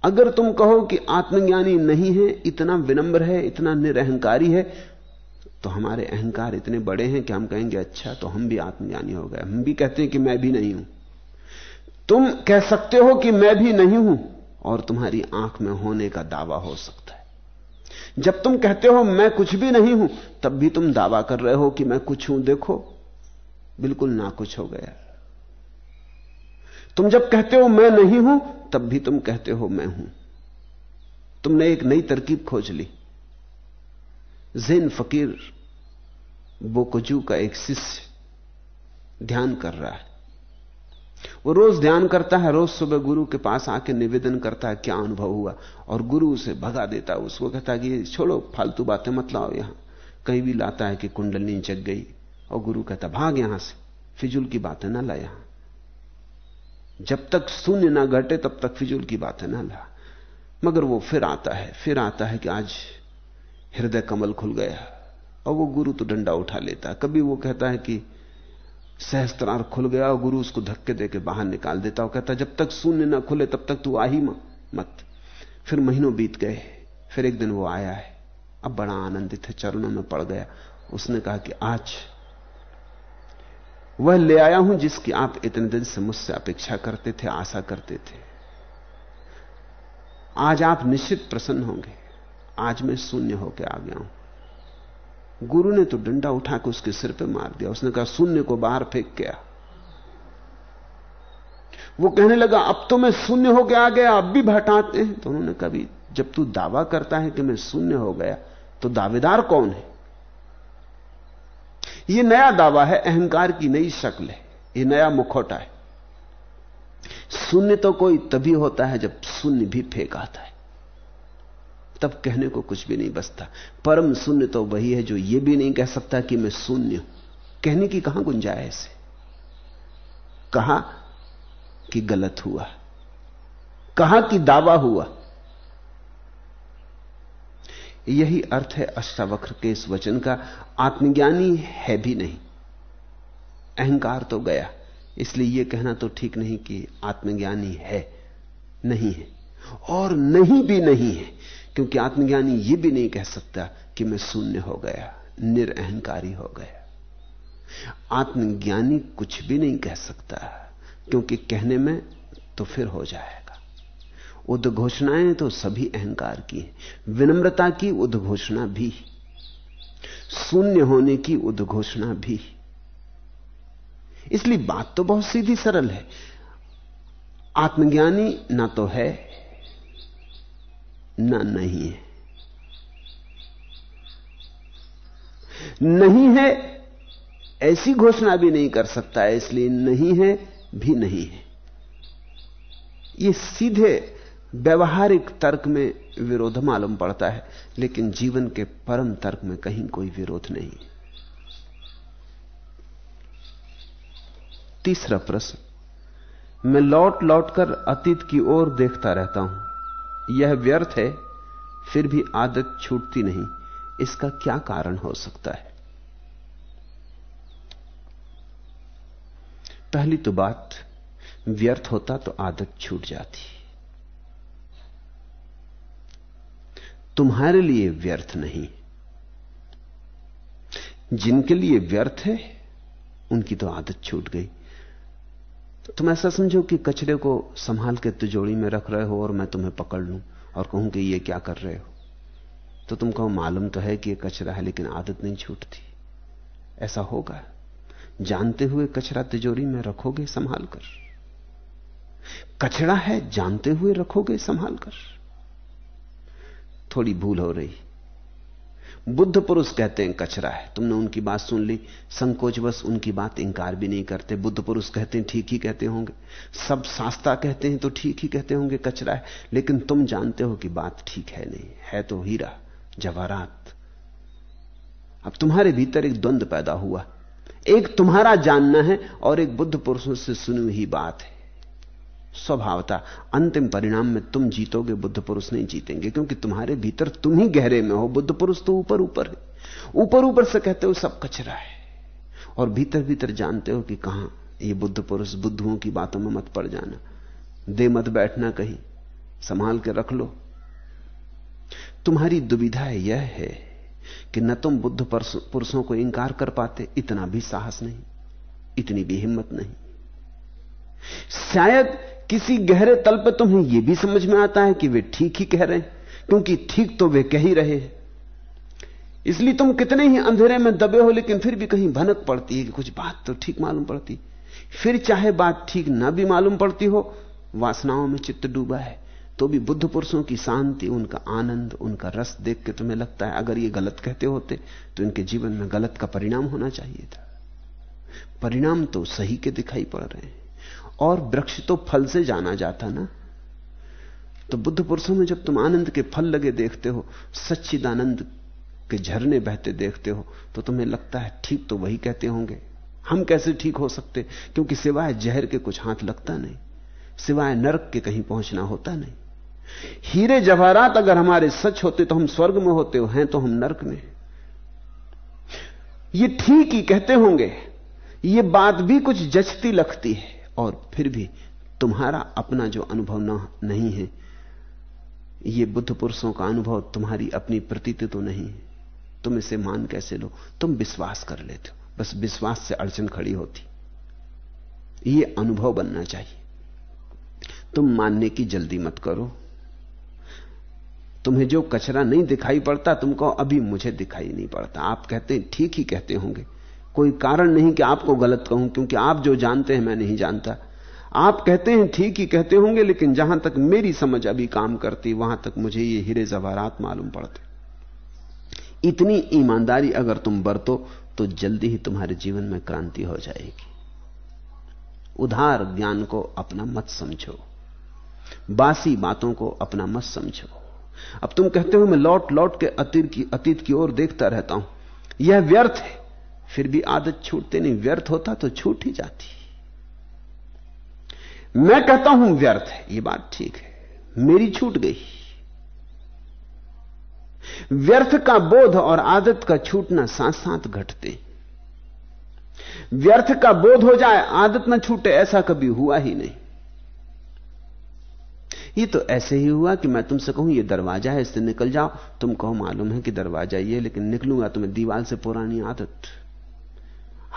अगर तुम कहो कि आत्मज्ञानी नहीं है, इतना विनम्र है, इतना निरहंकारी है तो हमारे अहंकार इतने बड़े हैं कि हम कहेंगे अच्छा तो हम भी आत्मज्ञानी हो गए। हम भी कहते हैं कि मैं भी नहीं हूँ। तुम कह सकते हो कि मैं भी नहीं हूँ, और तुम्हारी आँख में होने का दावा हो सकता है। जब तुम कहते हो, मैं कुछ भी नहीं हूँ, तब भी तुम दावा कर रहे हो कि मैं कुछ हूँ। देखो, बिल्कुल ना कुछ हो गया। तुम जब कहते हो, मैं नहीं हूँ, तब भी तुम कहते हो, मैं हूँ। तुमने एक नई तरकीब खोज ली। जैन फकीर बोकोजू का एक शिष्य ध्यान कर रहा है। वो रोज ध्यान करता है, रोज सुबह गुरु के पास आके निवेदन करता है, क्या अनुभव हुआ? और गुरु उसे भगा देता है। उसको कहता है कि छोड़ो, फालतू बातें मत लाओ यहाँ। कहीं भी लाता है कि कुंडलनी जग गई। और गुरु कहता, भाग यहाँ से, फिजुल की बातें ना ला यहाँ। जब तक शून्य ना घटे, तब तक फिजुल की बातें ना ला। मगर वो फिर आता है, फिर आता है कि आज हृदय कमल खुल गया और वो गुरु तो डंडा उठा लेता है। कभी वो कहता है कि सहस्त्रार खुल गया और गुरु उसको धक्के देके बाहर निकाल देता और कहता जब तक शून्य ना खुले, तब तक तू आ ही मत। फिर महीनों बीत गए, फिर एक दिन वो आया है। अब बड़ा आनंदित है, चरणों में पड़ गया। उसने कहा कि आज वह ले आया हूँ जिसकी आप इतने दिन से मुझसे अपेक्षा करते थे, आशा करते थे। आज आप निश्चित प्रसन्न होंगे। आज मैं शून्य होकर आ गया हूँ। गुरु ने तो डंडा उठा के उसके सिर पे मार दिया। उसने कहा शून्य को बाहर फेंक गया वो कहने लगा, अब तो मैं शून्य हो गया आ गया, अब भी भटाते हैं। तो उन्होंने कभी जब तू दावा करता है कि मैं शून्य हो गया तो दावेदार कौन है? यह नया दावा है, अहंकार की नई शक्ल है यह नया मुखौटा है। शून्य तो कोई तभी होता है जब शून्य भी फेंक आता है। तब कहने को कुछ भी नहीं बचता परम शून्य तो वही है जो यह भी नहीं कह सकता कि मैं शून्य हूँ। कहने की कहाँ गुंजाइश है? कहा कि गलत हुआ? कहा कि दावा हुआ? यही अर्थ है अष्टावक्र के इस वचन का। आत्मज्ञानी है भी नहीं। अहंकार तो गया। इसलिए यह कहना तो ठीक नहीं कि आत्मज्ञानी है, नहीं है। और नहीं भी नहीं है। क्योंकि आत्मज्ञानी यह भी नहीं कह सकता कि मैं शून्य हो गया, निरअहकारी हो गया। आत्मज्ञानी कुछ भी नहीं कह सकता, क्योंकि कहने में तो फिर हो जाएगा। उद्घोषणाएँ तो सभी अहंकार की हैं, विनम्रता की उद्घोषणा भी, शून्य होने की उद्घोषणा भी। इसलिए बात तो बहुत सीधी सरल है। आत्मज्ञानी ना तो है ना नहीं है। नहीं है, ऐसी घोषणा भी नहीं कर सकता, इसलिए नहीं है, भी नहीं है। ये सीधे व्यवहारिक तर्क में विरोध मालूम पड़ता है, लेकिन जीवन के परम तर्क में कहीं कोई विरोध नहीं तीसरा प्रश्न, मैं लौट लौट कर अतीत की ओर देखता रहता हूँ। यह व्यर्थ है, फिर भी आदत छूटती नहीं। इसका क्या कारण हो सकता है? पहली तो बात, व्यर्थ होता तो आदत छूट जाती। तुम्हारे लिए व्यर्थ नहीं। जिनके लिए व्यर्थ है, उनकी तो आदत छूट गई। तो तुम ऐसा समझो कि कचरे को संभाल के तिजोड़ी में रख रहे हो और मैं तुम्हें पकड़ लूँ और कहूँ कि ये क्या कर रहे हो। तो तुम कहो मालूम तो है कि ये कचरा है, लेकिन आदत नहीं छूटती। ऐसा होगा। जानते हुए कचरा तिजोरी में रखोगे, संभाल कर। कचरा है, जानते हुए रखोगे, संभाल कर। थोड़ी भूल हो रही। बुद्ध पुरुष कहते हैं, कचरा है। तुमने उनकी बात सुन ली। संकोच बस, उनकी बात इंकार भी नहीं करते। बुद्ध पुरुष कहते हैं, ठीक ही कहते होंगे। सब शास्त्रा कहते हैं तो ठीक ही कहते होंगे, कचरा है। लेकिन तुम जानते हो कि बात ठीक है नहीं। है तो हीरा, जवाहरात। अब तुम्हारे भीतर एक द्वंद्व पैदा हुआ। एक तुम्हारा जानना है और एक बुद्ध पुरुषों से सुनी हुई बात है। स्वभावता। अंतिम परिणाम में तुम जीतोगे, बुद्ध पुरुष नहीं जीतेंगे, क्योंकि तुम्हारे भीतर तुम ही गहरे में हो। बुद्ध पुरुष तो ऊपर ऊपर है। ऊपर ऊपर से कहते हो सब कचरा है। और भीतर भीतर जानते हो कि कहाँ ये बुद्ध पुरुष बुद्धुओं की बातों में मत पड़ जाना। दे मत बैठना कहीं। संभाल के रख लो। तुम्हारी दुविधा यह है कि न तुम बुद्ध पुरुषों को इंकार कर पाते, इतना भी साहस नहीं, इतनी भी हिम्मत नहीं। शायद किसी गहरे तल पर तुम्हें यह भी समझ में आता है कि वे ठीक ही कह रहे हैं, क्योंकि ठीक तो वे कह ही रहे हैं। इसलिए तुम कितने ही अंधेरे में दबे हो, लेकिन फिर भी कहीं भनक पड़ती है कि कुछ बात तो ठीक मालूम पड़ती। फिर चाहे बात ठीक ना भी मालूम पड़ती हो, वासनाओं में चित्त डूबा है तो भी बुद्ध पुरुषों की शांति, उनका आनंद, उनका रस देख के तुम्हें लगता है, अगर ये गलत कहते होते तो इनके जीवन में गलत का परिणाम होना चाहिए था। परिणाम तो सही के दिखाई पड़ रहे हैं। और वृक्ष तो फल से जाना जाता ना। तो बुद्ध पुरुषों में जब तुम आनंद के फल लगे देखते हो, सच्चिदानंद के झरने बहते देखते हो तो तुम्हें लगता है ठीक तो वही कहते होंगे। हम कैसे ठीक हो सकते? क्योंकि सिवाय जहर के कुछ हाथ लगता नहीं, सिवाय नरक के कहीं पहुँचना होता नहीं। हीरे जवाहरात अगर हमारे सच होते तो हम स्वर्ग में होते, हो तो हम नरक में। ये ठीक ही कहते होंगे, ये बात भी कुछ जचती लगती है। और फिर भी तुम्हारा अपना जो अनुभव नहीं है, ये बुद्ध पुरुषों का अनुभव तुम्हारी अपनी प्रतीति तो नहीं है। तुम इसे मान कैसे लो? तुम विश्वास कर लेते हो। बस विश्वास से अड़चन खड़ी होती। ये अनुभव बनना चाहिए। तुम मानने की जल्दी मत करो। तुम्हें जो कचरा नहीं दिखाई पड़ता, तुमको अभी मुझे दिखाई नहीं पड़ता। आप कहते ठीक ही कहते होंगे। कोई कारण नहीं कि आपको गलत कहूँ, क्योंकि आप जो जानते हैं, मैं नहीं जानता। आप कहते हैं ठीक ही कहते होंगे, लेकिन जहाँ तक मेरी समझ अभी काम करती, वहाँ तक मुझे ये हीरे जवाहरात मालूम पड़ते। इतनी ईमानदारी अगर तुम बरतो तो जल्दी ही तुम्हारे जीवन में क्रांति हो जाएगी। उधार ज्ञान को अपना मत समझो। बासी बातों को अपना मत समझो। अब तुम कहते हो, मैं लौट लौट के अतीत की अतीत की ओर देखता रहता हूँ। यह व्यर्थ है। फिर भी आदत छूटते नहीं, व्यर्थ होता तो छूट ही जाती। मैं कहता हूँ व्यर्थ है यह बात ठीक है, मेरी छूट गई। व्यर्थ का बोध और आदत का छूटना साथ साथ घटते। व्यर्थ का बोध हो जाए, आदत न छूटे, ऐसा कभी हुआ ही नहीं। ये तो ऐसे ही हुआ कि मैं तुमसे कहूँ, ये दरवाज़ा है, इससे निकल जाओ। तुम कहो मालूम है कि दरवाज़ा ये लेकिन निकलूँगा तुम्हें दीवार से पुरानी आदत।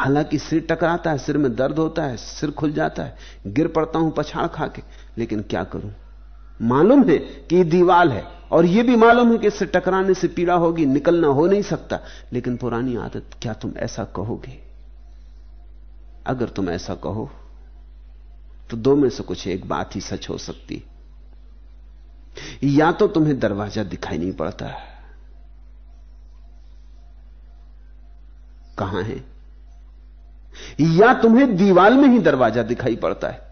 हालाँकि सिर टकराता है, सिर में दर्द होता है, सिर खुल जाता है, गिर पड़ता हूँ पछाड़ खा के लेकिन क्या करूँ? मालूम है कि दीवाल है, और यह भी मालूम है कि इससे टकराने से पीड़ा होगी, निकलना हो नहीं सकता, लेकिन पुरानी आदत, क्या तुम ऐसा कहोगे? अगर तुम ऐसा कहो तो दो में से कुछ एक बात ही सच हो सकती। या तो तुम्हें दरवाज़ा दिखाई नहीं पड़ता। कहाँ है? या तुम्हें दीवाल में ही दरवाज़ा दिखाई पड़ता है?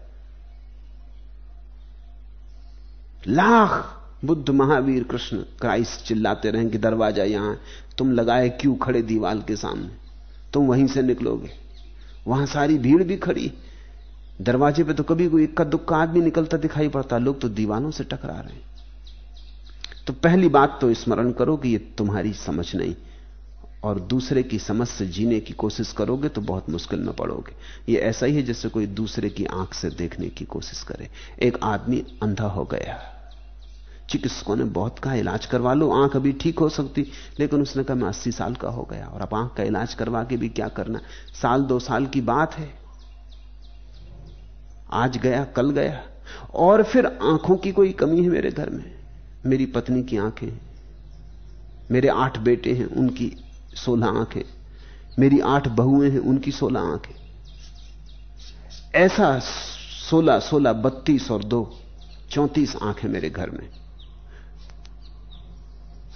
लाख बुद्ध महावीर कृष्ण क्राइस्ट चिल्लाते रहें कि दरवाज़ा यहाँ तुम लगाए क्यों खड़े दीवाल के सामने? तुम वहीं से निकलोगे। वहाँ सारी भीड़ भी खड़ी दरवाजे पे तो कभी कोई इक्का दुक्का आदमी निकलता दिखाई पड़ता। लोग तो दीवालों से टकरा रहे हैं। तो पहली बात तो स्मरण करो कि ये तुम्हारी समझ नहीं। और दूसरे की समझ से जीने की कोशिश करोगे तो बहुत मुश्किल में पड़ोगे। ये ऐसा ही है जैसे कोई दूसरे की आँख से देखने की कोशिश करे। एक आदमी अंधा हो गया। चिकित्सकों ने बहुत कहा, इलाज करवा लो, आँख अभी ठीक हो सकती। लेकिन उसने कहा, मैं अस्सी साल का हो गया और अब आँख का इलाज करवा के भी क्या करना साल, दो साल की बात है। आज गया, कल गया। और फिर आँखों की कोई कमी है मेरे घर में? मेरी पत्नी की आँखें मेरे आठ बेटे हैं, उनकी सोलह आँखें। मेरी आठ बहुएँ हैं, उनकी सोलह आँखें। ऐसा सोलह सोलह, बत्तीस और दो, चौंतीस आँखें मेरे घर में।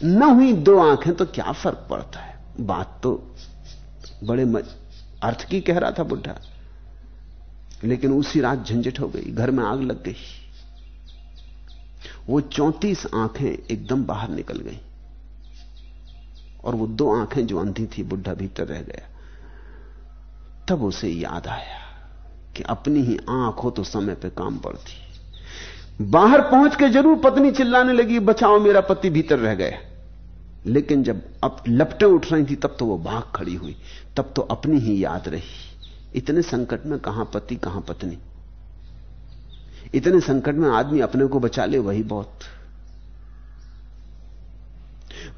न हुई दो आँखें तो क्या फ़र्क पड़ता है? बात तो बड़े मज... अर्थ की कह रहा था बुढ़ा लेकिन उसी रात झंझट हो गई, घर में आग लग गई। वो चौंतीस आँखें एकदम बाहर निकल गई। और वो दो आँखें जो अंधी थी, बुढ़ा भीतर रह गया। तब उसे याद आया कि अपनी ही आँख हो तो समय पे काम पड़ती बाहर पहुँच के ज़रूर पत्नी चिल्लाने लगी, बचाओ मेरा पति, भीतर रह गया लेकिन जब अब लपटें उठ रही थी, तब तो वो भाग खड़ी हुई, तब तो अपनी ही याद रही। इतने संकट में कहाँ पति, कहाँ पत्नी? इतने संकट में आदमी अपने को बचा ले, वही बहुत।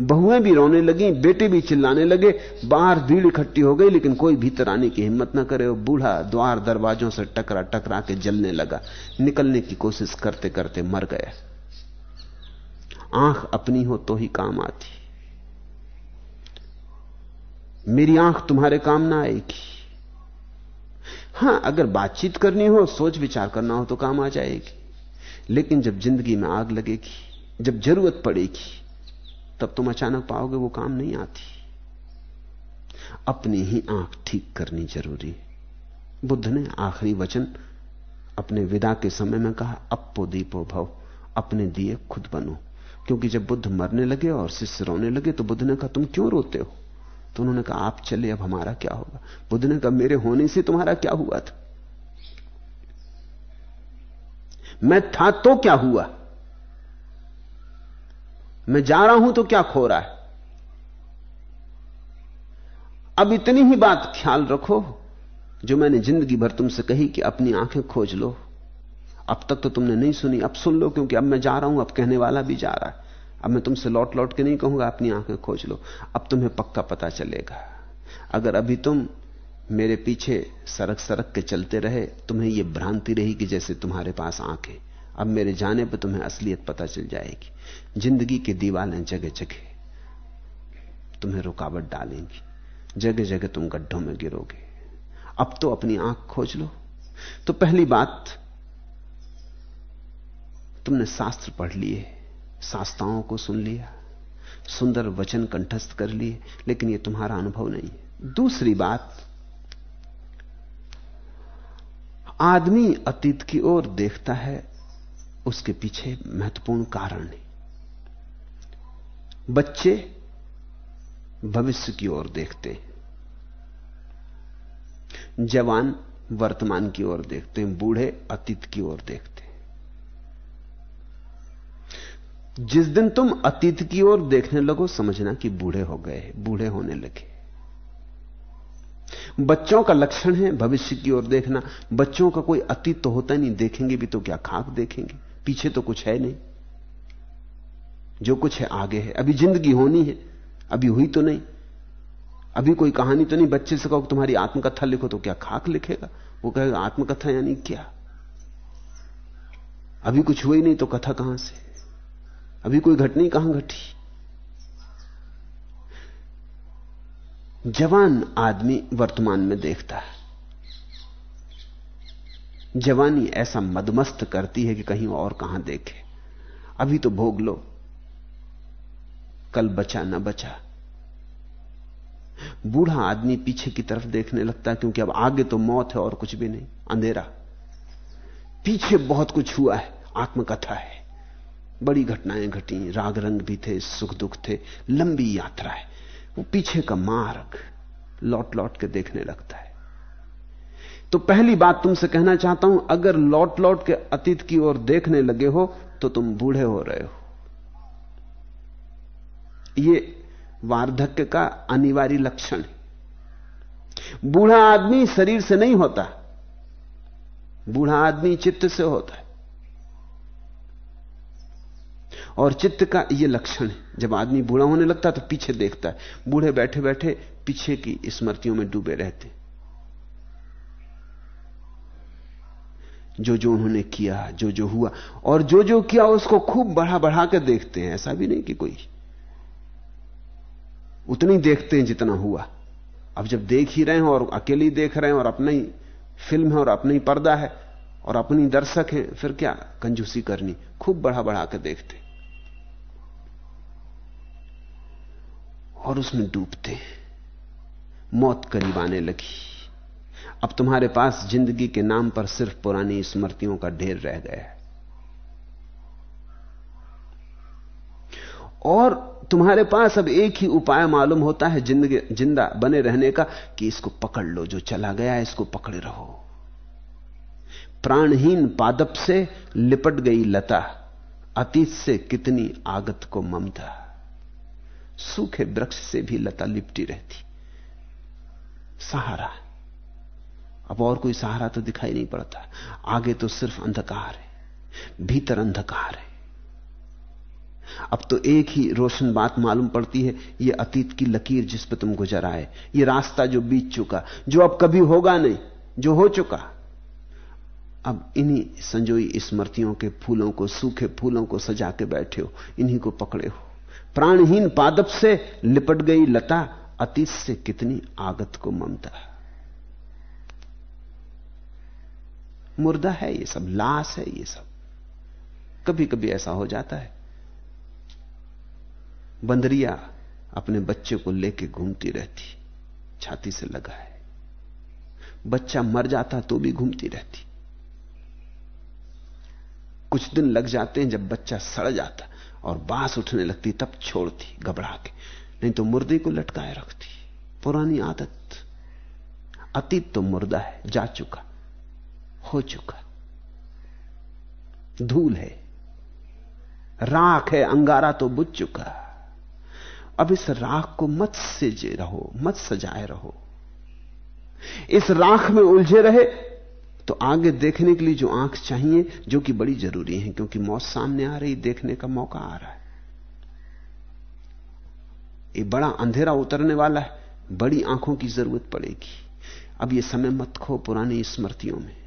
बहुएँ भी रोने लगी, बेटे भी चिल्लाने लगे, बाहर भीड़ इकट्ठी हो गई, लेकिन कोई भीतर आने की हिम्मत न करे, वो बूढ़ा द्वार दरवाजों से टकरा टकरा के जलने लगा। निकलने की कोशिश करते करते मर गया। आँख अपनी हो तो ही काम आती। मेरी आँख तुम्हारे काम ना आएगी। हाँ, अगर बातचीत करनी हो, सोच विचार करना हो तो काम आ जाएगी। लेकिन जब ज़िंदगी में आग लगेगी, जब ज़रूरत पड़ेगी तब तुम अचानक पाओगे वो काम नहीं आती। अपनी ही आँख ठीक करनी ज़रूरी है। बुद्ध ने आखिरी वचन अपने विदा के समय में कहा अपो दीपो भव, अपने दिए खुद बनो। क्योंकि जब बुद्ध मरने लगे और शिष्य रोने लगे तो बुद्ध ने कहा, तुम क्यों रोते हो? तो उन्होंने कहा, आप चले अब हमारा क्या होगा? बुद्ध ने कहा, मेरे होने से तुम्हारा क्या हुआ था? मैं था तो क्या हुआ? मैं जा रहा हूँ तो क्या खो रहा है? अब इतनी ही बात ख्याल रखो, जो मैंने ज़िंदगी भर तुमसे कही कि अपनी आँखें खोज लो। अब तक तो तुमने नहीं सुनी, अब सुन लो, क्योंकि अब मैं जा रहा हूँ, अब कहने वाला भी जा रहा है। अब मैं तुमसे लौट लौट के नहीं कहूँगा, अपनी आँखें खोज लो। अब तुम्हें पक्का पता चलेगा, अगर अभी तुम मेरे पीछे सरक सरक के चलते रहे, तुम्हें यह भ्रांति रही कि जैसे तुम्हारे पास आँखें अब मेरे जाने पर तुम्हें असलियत पता चल जाएगी। ज़िंदगी की दीवारें जगह जगह तुम्हें रुकावट डालेंगी। जगह जगह तुम गड्ढों में गिरोगे। अब तो अपनी आँख खोज लो। तो पहली बात, तुमने शास्त्र पढ़ लिए, शास्त्राओं को सुन लिया, सुंदर वचन कंठस्थ कर लिए, लेकिन यह तुम्हारा अनुभव नहीं है। दूसरी बात, आदमी अतीत की ओर देखता है उसके पीछे महत्वपूर्ण कारण है। बच्चे भविष्य की ओर देखते हैं। जवान वर्तमान की ओर देखते हैं, बूढ़े अतीत की ओर देखते हैं। जिस दिन तुम अतीत की ओर देखने लगो, समझना कि बूढ़े हो गए बूढ़े होने लगे। बच्चों का लक्षण है भविष्य की ओर देखना। बच्चों का कोई अतीत तो होता नहीं, देखेंगे भी तो क्या खाक देखेंगे। पीछे तो कुछ है नहीं। जो कुछ है आगे है। अभी ज़िंदगी होनी है, अभी हुई तो नहीं। अभी कोई कहानी तो नहीं, बच्चे से कहो तुम्हारी आत्मकथा लिखो तो क्या खाक लिखेगा? वो कहेगा, आत्मकथा यानी क्या? अभी कुछ हुई नहीं तो कथा कहाँ से? अभी कोई घटनी कहाँ घटी? जवान आदमी वर्तमान में देखता है। जवानी ऐसा मदमस्त करती है कि कहीं और कहाँ देखे। अभी तो भोग लो। कल बचा न बचा। बूढ़ा आदमी पीछे की तरफ़ देखने लगता है, क्योंकि अब आगे तो मौत है और कुछ भी नहीं। अंधेरा। पीछे बहुत कुछ हुआ है। आत्मकथा है। बड़ी घटनाएँ घटी। राग रंग भी थे, सुख दुख थे। लंबी यात्रा है। वो पीछे का मार्ग लौट लौट के देखने लगता है। तो पहली बात तुमसे कहना चाहता हूँ, अगर लौट लौट के अतीत की ओर देखने लगे हो तो तुम बूढ़े हो रहे हो। ये वार्धक्य का अनिवार्य लक्षण है। बूढ़ा आदमी शरीर से नहीं होता, बूढ़ा आदमी चित्त से होता है। और चित्त का यह लक्षण है, जब आदमी बूढ़ा होने लगता है तो पीछे देखता है, बूढ़े बैठे बैठे पीछे की स्मृतियों में डूबे रहते जो जो उन्होंने किया, जो जो हुआ। और जो जो किया, उसको खूब बढ़ा बढ़ा कर देखते हैं। ऐसा भी नहीं कि कोई उतनी देखते हैं जितना हुआ। अब जब देख ही रहे हैं और अकेले देख रहे हैं और अपना ही फ़िल्म है और अपना ही पर्दा है और अपनी दर्शक है, फिर क्या कंजूसी करनी? खूब बढ़ा बढ़ा कर देखते और उसमें डूबते मौत करीब आने लगी। अब तुम्हारे पास ज़िंदगी के नाम पर सिर्फ़ पुरानी स्मृतियों का ढेर रह गया है। और तुम्हारे पास अब एक ही उपाय मालूम होता है ज़िंदगी, ज़िंदा बने रहने का, कि इसको पकड़ लो, जो चला गया इसको पकड़े रहो। प्राणहीन पादप से लिपट गई लता, अतीत से कितनी आगत को ममता। सूखे वृक्ष से भी लता लिपटी रहती। सहारा। अब और कोई सहारा तो दिखाई नहीं पड़ता। आगे तो सिर्फ़ अंधकार है, भीतर अंधकार है। अब तो एक ही रोशन बात मालूम पड़ती है, ये अतीत की लकीर जिस पर तुम गुजर आए, ये रास्ता जो बीत चुका, जो अब कभी होगा नहीं, जो हो चुका। अब इन्हीं संजोई स्मृतियों के फूलों को, सूखे फूलों को सजा के बैठे हो, इन्हीं को पकड़े हो। प्राणहीन पादप से लिपट गई लता, अतीत से कितनी आगत को ममता। मुर्दा है, ये सब लाश है, ये सब। कभी कभी ऐसा हो जाता है। बंदरिया अपने बच्चे को लेके घूमती रहती, छाती से लगा है। बच्चा मर जाता तो भी घूमती रहती। कुछ दिन लग जाते हैं जब बच्चा सड़ जाता और बाँस उठने लगती, तब छोड़ती घबरा के नहीं तो मुर्दे को लटकाए रखती। पुरानी आदत। अतीत तो मुर्दा है, जा चुका। हो चुका। धूल है, राख है, अंगारा तो बुझ चुका। अब इस राख को मत सेजे रहो, मत सजाए रहो। इस राख में उलझे रहे तो आगे देखने के लिए जो आँख चाहिए, जो कि बड़ी ज़रूरी है, क्योंकि मौत सामने आ रही, देखने का मौका आ रहा है। ये बड़ा अंधेरा उतरने वाला है, बड़ी आँखों की ज़रूरत पड़ेगी। अब ये समय मत खो पुरानी स्मृतियों में।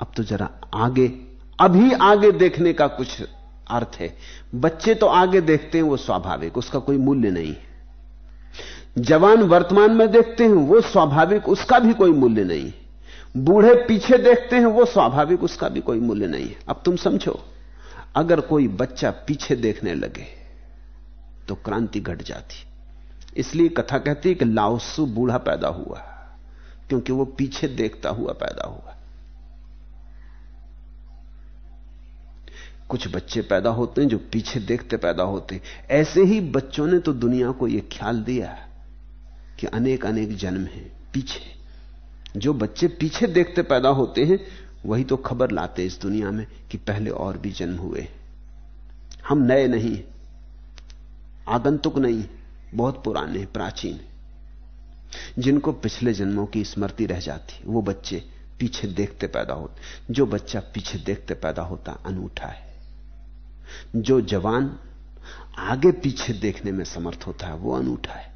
अब तो जरा आगे, अभी आगे देखने का कुछ अर्थ है। बच्चे तो आगे देखते हैं, वो स्वाभाविक, उसका कोई मूल्य नहीं है। जवान वर्तमान में देखते हैं, वो स्वाभाविक, उसका भी कोई मूल्य नहीं बूढ़े पीछे देखते हैं, वो स्वाभाविक, उसका भी कोई मूल्य नहीं है। अब तुम समझो, अगर कोई बच्चा पीछे देखने लगे तो क्रांति घट जाती। इसलिए कथा कहती है कि लाओसु बूढ़ा पैदा हुआ, क्योंकि वो पीछे देखता हुआ पैदा हुआ। कुछ बच्चे पैदा होते हैं जो पीछे देखते पैदा होते हैं। ऐसे ही बच्चों ने तो दुनिया को यह ख्याल दिया कि अनेक अनेक जन्म हैं पीछे। जो बच्चे पीछे देखते पैदा होते हैं, वही तो खबर लाते इस दुनिया में कि पहले और भी जन्म हुए। हम नए नहीं, आगंतुक नहीं, बहुत पुराने, प्राचीन। जिनको पिछले जन्मों की स्मृति रह जाती, वो बच्चे पीछे देखते पैदा होते। जो बच्चा पीछे देखते पैदा होता, अनूठा है। जो जवान आगे पीछे देखने में समर्थ होता है, वो अनूठा है।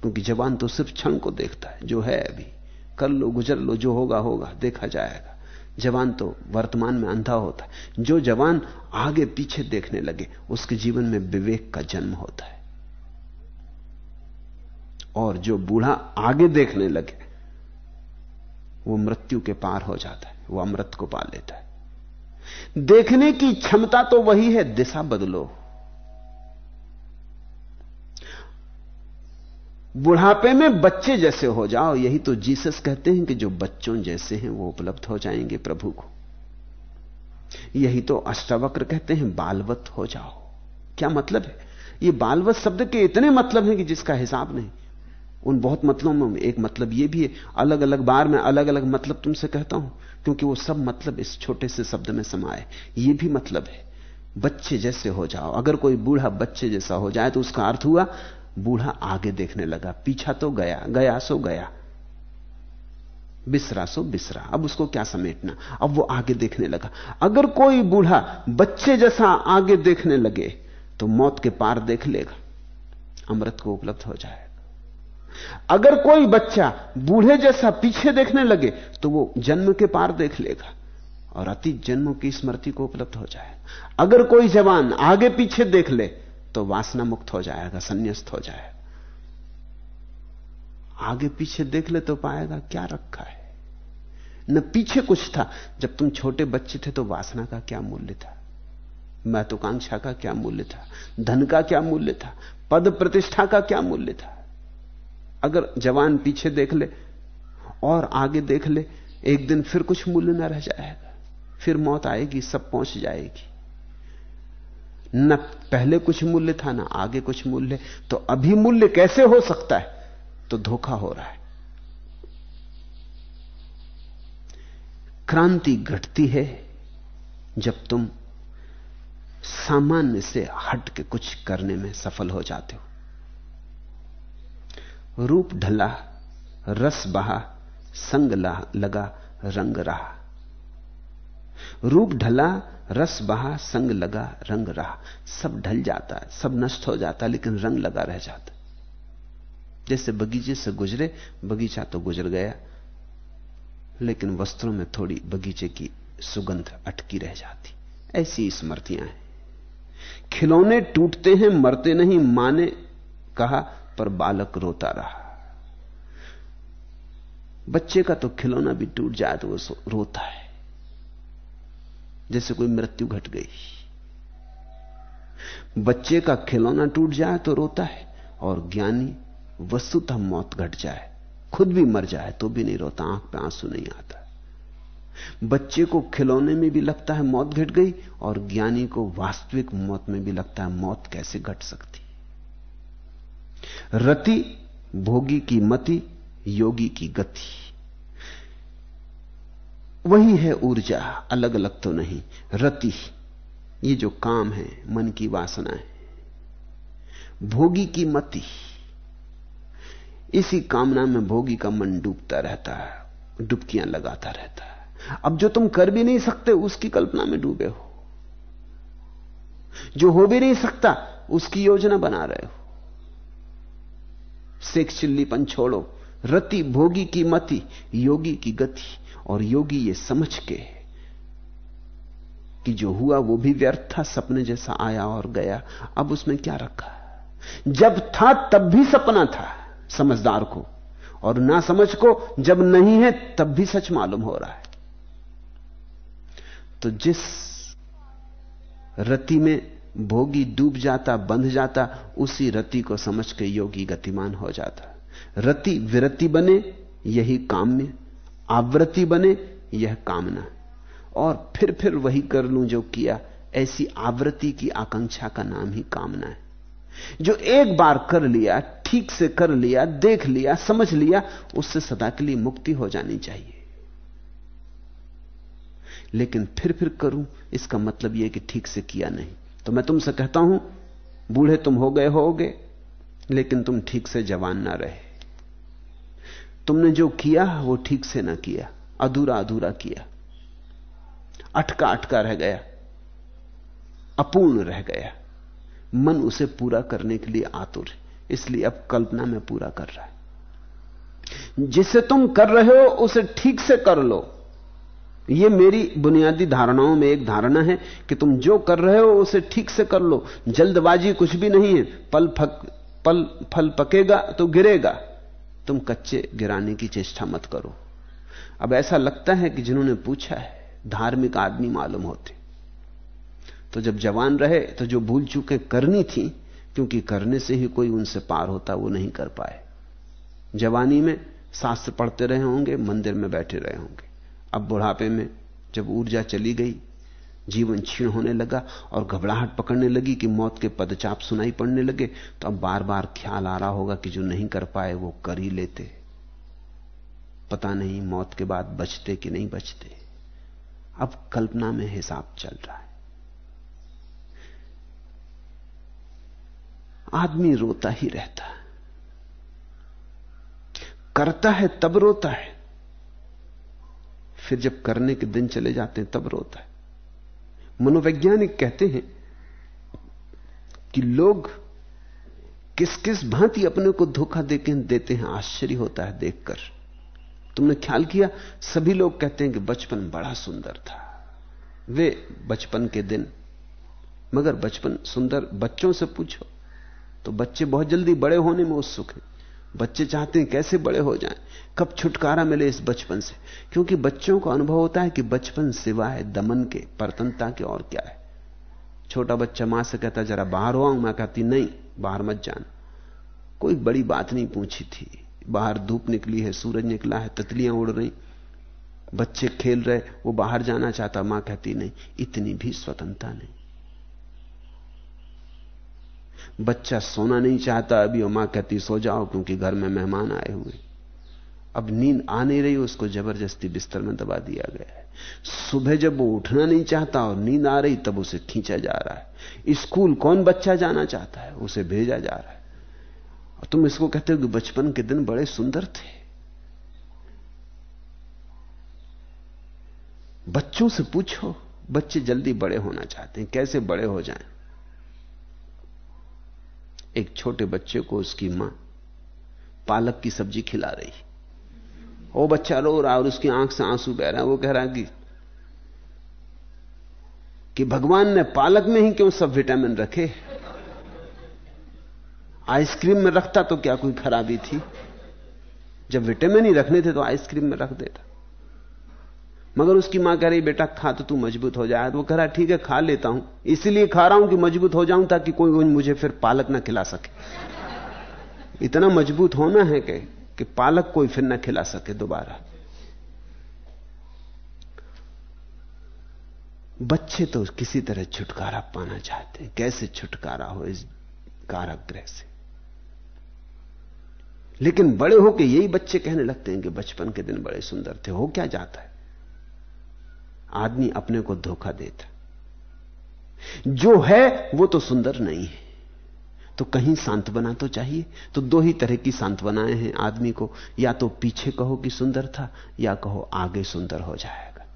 क्योंकि जवान तो सिर्फ़ क्षण को देखता है, जो है अभी। कर लो, गुजर लो, जो होगा होगा, देखा जाएगा। जवान तो वर्तमान में अंधा होता है। जो जवान आगे पीछे देखने लगे, उसके जीवन में विवेक का जन्म होता है। और जो बूढ़ा आगे देखने लगे, वो मृत्यु के पार हो जाता है, वो अमृत को पा लेता है। देखने की क्षमता तो वही है, दिशा बदलो। बुढ़ापे में बच्चे जैसे हो जाओ, यही तो जीसस कहते हैं कि जो बच्चों जैसे हैं, वो उपलब्ध हो जाएँगे प्रभु को। यही तो अष्टावक्र कहते हैं, बालवत हो जाओ। क्या मतलब है? ये बालवत शब्द के इतने मतलब हैं कि जिसका हिसाब नहीं। उन बहुत मतलों में एक मतलब ये भी है अलग अलग बार में अलग अलग मतलब तुमसे कहता हूँ। क्योंकि वो सब मतलब इस छोटे से शब्द में समाये ये भी मतलब है, बच्चे जैसे हो जाओ। अगर कोई बूढ़ा बच्चे जैसा हो जाए तो उसका अर्थ हुआ, बूढ़ा आगे देखने लगा, पीछा तो गया गया सो गया, बिसरा सो बिसरा। अब उसको क्या समेटना? अब वो आगे देखने लगा। अगर कोई बूढ़ा बच्चे जैसा आगे देखने लगे तो मौत के पार देख लेगा, अमृत को उपलब्ध हो जाएगा। अगर कोई बच्चा बूढ़े जैसा पीछे देखने लगे तो वो जन्म के पार देख लेगा और अतीत जन्मों की स्मृति को उपलब्ध हो जाए। अगर कोई जवान आगे पीछे देख ले तो वासना मुक्त हो जाएगा, संन्यास्त हो जाएगा आगे पीछे देख ले तो पाएगा क्या रखा है। न पीछे कुछ था। जब तुम छोटे बच्चे थे तो वासना का क्या मूल्य था? महत्वाकांक्षा का क्या मूल्य था? धन का क्या मूल्य था? पद प्रतिष्ठा का क्या मूल्य था? अगर जवान पीछे देख ले और आगे देख ले, एक दिन फिर कुछ मूल्य न रह जाएगा। फिर मौत आएगी, सब पहुँच जाएगी। न, पहले कुछ मूल्य था ना, आगे कुछ मूल्य। तो अभी मूल्य कैसे हो सकता है? तो धोखा हो रहा है। क्रांति घटती है जब तुम सामान्य से हट के कुछ करने में सफल हो जाते हो। रूप ढला, रस बहा, संग लगा, रंग रहा। रूप ढला, रस बहा, संग लगा, रंग रहा। सब ढल जाता है, सब नष्ट हो जाता है, लेकिन रंग लगा रह जाता जैसे बगीचे से गुजरे, बगीचा तो गुजर गया, लेकिन वस्त्रों में थोड़ी बगीचे की सुगंध अटकी रह जाती। ऐसी स्मृतियाँ हैं। खिलौने टूटते हैं, मरते नहीं माने कहा पर बालक रोता रहा। बच्चे का तो खिलौना भी टूट जाए तो वो रोता है। जैसे कोई मृत्यु घट गई। बच्चे का खिलौना टूट जाए तो रोता है और ज्ञानी वस्तुतः मौत घट जाए। खुद भी मर जाए तो भी नहीं रोता, आँख पे आँसू नहीं आता। बच्चे को खिलौने में भी लगता है मौत घट गई और ज्ञानी को वास्तविक मौत में भी लगता है मौत कैसे घट सकती। रति भोगी की मति, योगी की गति। वही है ऊर्जा अलग अलग तो नहीं। रति, ये जो काम है, मन की वासना है। भोगी की मति, इसी कामना में भोगी का मन डूबता रहता है डुबकियाँ लगाता रहता। है अब जो तुम कर भी नहीं सकते, उसकी कल्पना में डूबे हो। जो हो भी नहीं सकता, उसकी योजना बना रहे हो। सेक चिल्लीपन छोड़ो। रति भोगी की मति, योगी की गति। और योगी ये समझ के कि जो हुआ वो भी व्यर्थ था, सपने जैसा आया और गया। अब उसमें क्या रखा? जब था, तब भी सपना था, समझदार को। और ना समझ को, जब नहीं है, तब भी सच मालूम हो रहा है। तो जिस रति में भोगी डूब जाता, बंध जाता, उसी रति को समझ के योगी गतिमान हो जाता। रति विरति बने, यही काम्य। आवृत्ति बने, यह कामना। और फिर फिर वही कर लूँ जो किया, ऐसी आवृत्ति की आकांक्षा का नाम ही कामना है। जो एक बार कर लिया, ठीक से कर लिया, देख लिया, समझ लिया, उससे सदा के लिए मुक्ति हो जानी चाहिए। लेकिन फिर फिर करूँ, इसका मतलब यह कि ठीक से किया नहीं। तो मैं तुमसे कहता हूँ, बूढ़े तुम हो गए होगे, लेकिन तुम ठीक से जवान ना रहे। तुमने जो किया, वो ठीक से ना किया अधूरा अधूरा किया। अटका अटका रह गया, अपूर्ण रह गया। मन उसे पूरा करने के लिए आतुर है, इसलिए अब कल्पना में पूरा कर रहा है। जिसे तुम कर रहे हो, उसे ठीक से कर लो। यह मेरी बुनियादी धारणाओं में एक धारणा है कि तुम जो कर रहे हो उसे ठीक से कर लो। जल्दबाजी कुछ भी नहीं है। पल फक, पल, फल पकेगा तो गिरेगा। तुम कच्चे गिराने की चेष्टा मत करो। अब ऐसा लगता है कि जिन्होंने पूछा है, धार्मिक आदमी मालूम होते। तो जब जवान रहे तो जो भूल चुके करनी थी, क्योंकि करने से ही कोई उनसे पार होता, वो नहीं कर पाए। जवानी में शास्त्र पढ़ते रहे होंगे, मंदिर में बैठे रहे होंगे। अब बुढ़ापे में जब ऊर्जा चली गई, जीवन क्षीण होने लगा और घबराहट पकड़ने लगी कि मौत के पदचाप सुनाई पड़ने लगे तो अब बार बार ख्याल आ रहा होगा कि जो नहीं कर पाए वो कर ही लेते। पता नहीं मौत के बाद बचते कि नहीं बचते। अब कल्पना में हिसाब चल रहा है। आदमी रोता ही रहता है। करता है तब रोता है। फिर जब करने के दिन चले जाते हैं, तब रोता है। मनोवैज्ञानिक कहते हैं कि लोग किस किस भांति अपने को धोखा देके देते हैं, आश्चर्य होता है देखकर। तुमने ख्याल किया? सभी लोग कहते हैं कि बचपन बड़ा सुंदर था। वे बचपन के दिन, मगर बचपन सुंदर, बच्चों से पूछो तो बच्चे बहुत जल्दी बड़े होने में उत्सुक हैं। बच्चे चाहते हैं कैसे बड़े हो जाएँ? कब छुटकारा मिले इस बचपन से? क्योंकि बच्चों को अनुभव होता है कि बचपन सिवाय दमन के, परतनता के और क्या है। छोटा बच्चा माँ से कहता जरा बाहर हो मैं कहती, नहीं, बाहर मत जाना। कोई बड़ी बात नहीं पूछी थी। बाहर धूप निकली है, सूरज निकला है, तितलियाँ उड़ रही। बच्चे खेल रहे, वो बाहर जाना चाहता, माँ कहती, नहीं, इतनी भी स्वतंत्रता नहीं। बच्चा सोना नहीं चाहता, अभी और माँ कहती, सो जाओ, क्योंकि घर में मेहमान आए हुए अब नींद आ नहीं रही, उसको ज़बरदस्ती बिस्तर में दबा दिया गया है। सुबह जब वो उठना नहीं चाहता और नींद आ रही, तब उसे खींचा जा रहा है। स्कूल कौन बच्चा जाना चाहता है? उसे भेजा जा रहा है। और तुम इसको कहते हो कि बचपन के दिन बड़े सुंदर थे। बच्चों से पूछो, बच्चे जल्दी बड़े होना चाहते हैं, कैसे बड़े हो जाएँ? एक छोटे बच्चे को उसकी माँ पालक की सब्ज़ी खिला रही। वो बच्चा रो रहा और उसकी आँख से आँसू बह रहा है। वो कह रहा कि कि भगवान ने पालक में ही क्यों सब विटामिन रखे? आइसक्रीम में रखता तो क्या कोई खराबी थी? जब विटामिन ही रखने थे तो आइसक्रीम में रख देता। मगर उसकी माँ कह रही बेटा खा तो तू मज़बूत हो जाए तो वो कह रहा ठीक है खा लेता हूँ। इसलिए खा रहा हूँ कि मज़बूत हो जाऊँ ताकि कोई मुझे फिर पालक ना खिला सके। इतना मज़बूत होना है कि, कि पालक कोई फिर ना खिला सके दोबारा। बच्चे तो किसी तरह छुटकारा पाना चाहते हैं। कैसे छुटकारा हो इस काराग्रह से? लेकिन बड़े होके यही बच्चे कहने लगते हैं कि बचपन के दिन बड़े सुंदर थे हो क्या जाता है? आदमी अपने को धोखा देता जो है, वो तो सुंदर नहीं है। तो कहीं सांत्वना तो चाहिए। तो दो ही तरह की सांत्वनाएँ हैं आदमी को। या तो पीछे कहो कि सुंदर था, या कहो आगे सुंदर हो जाएगा।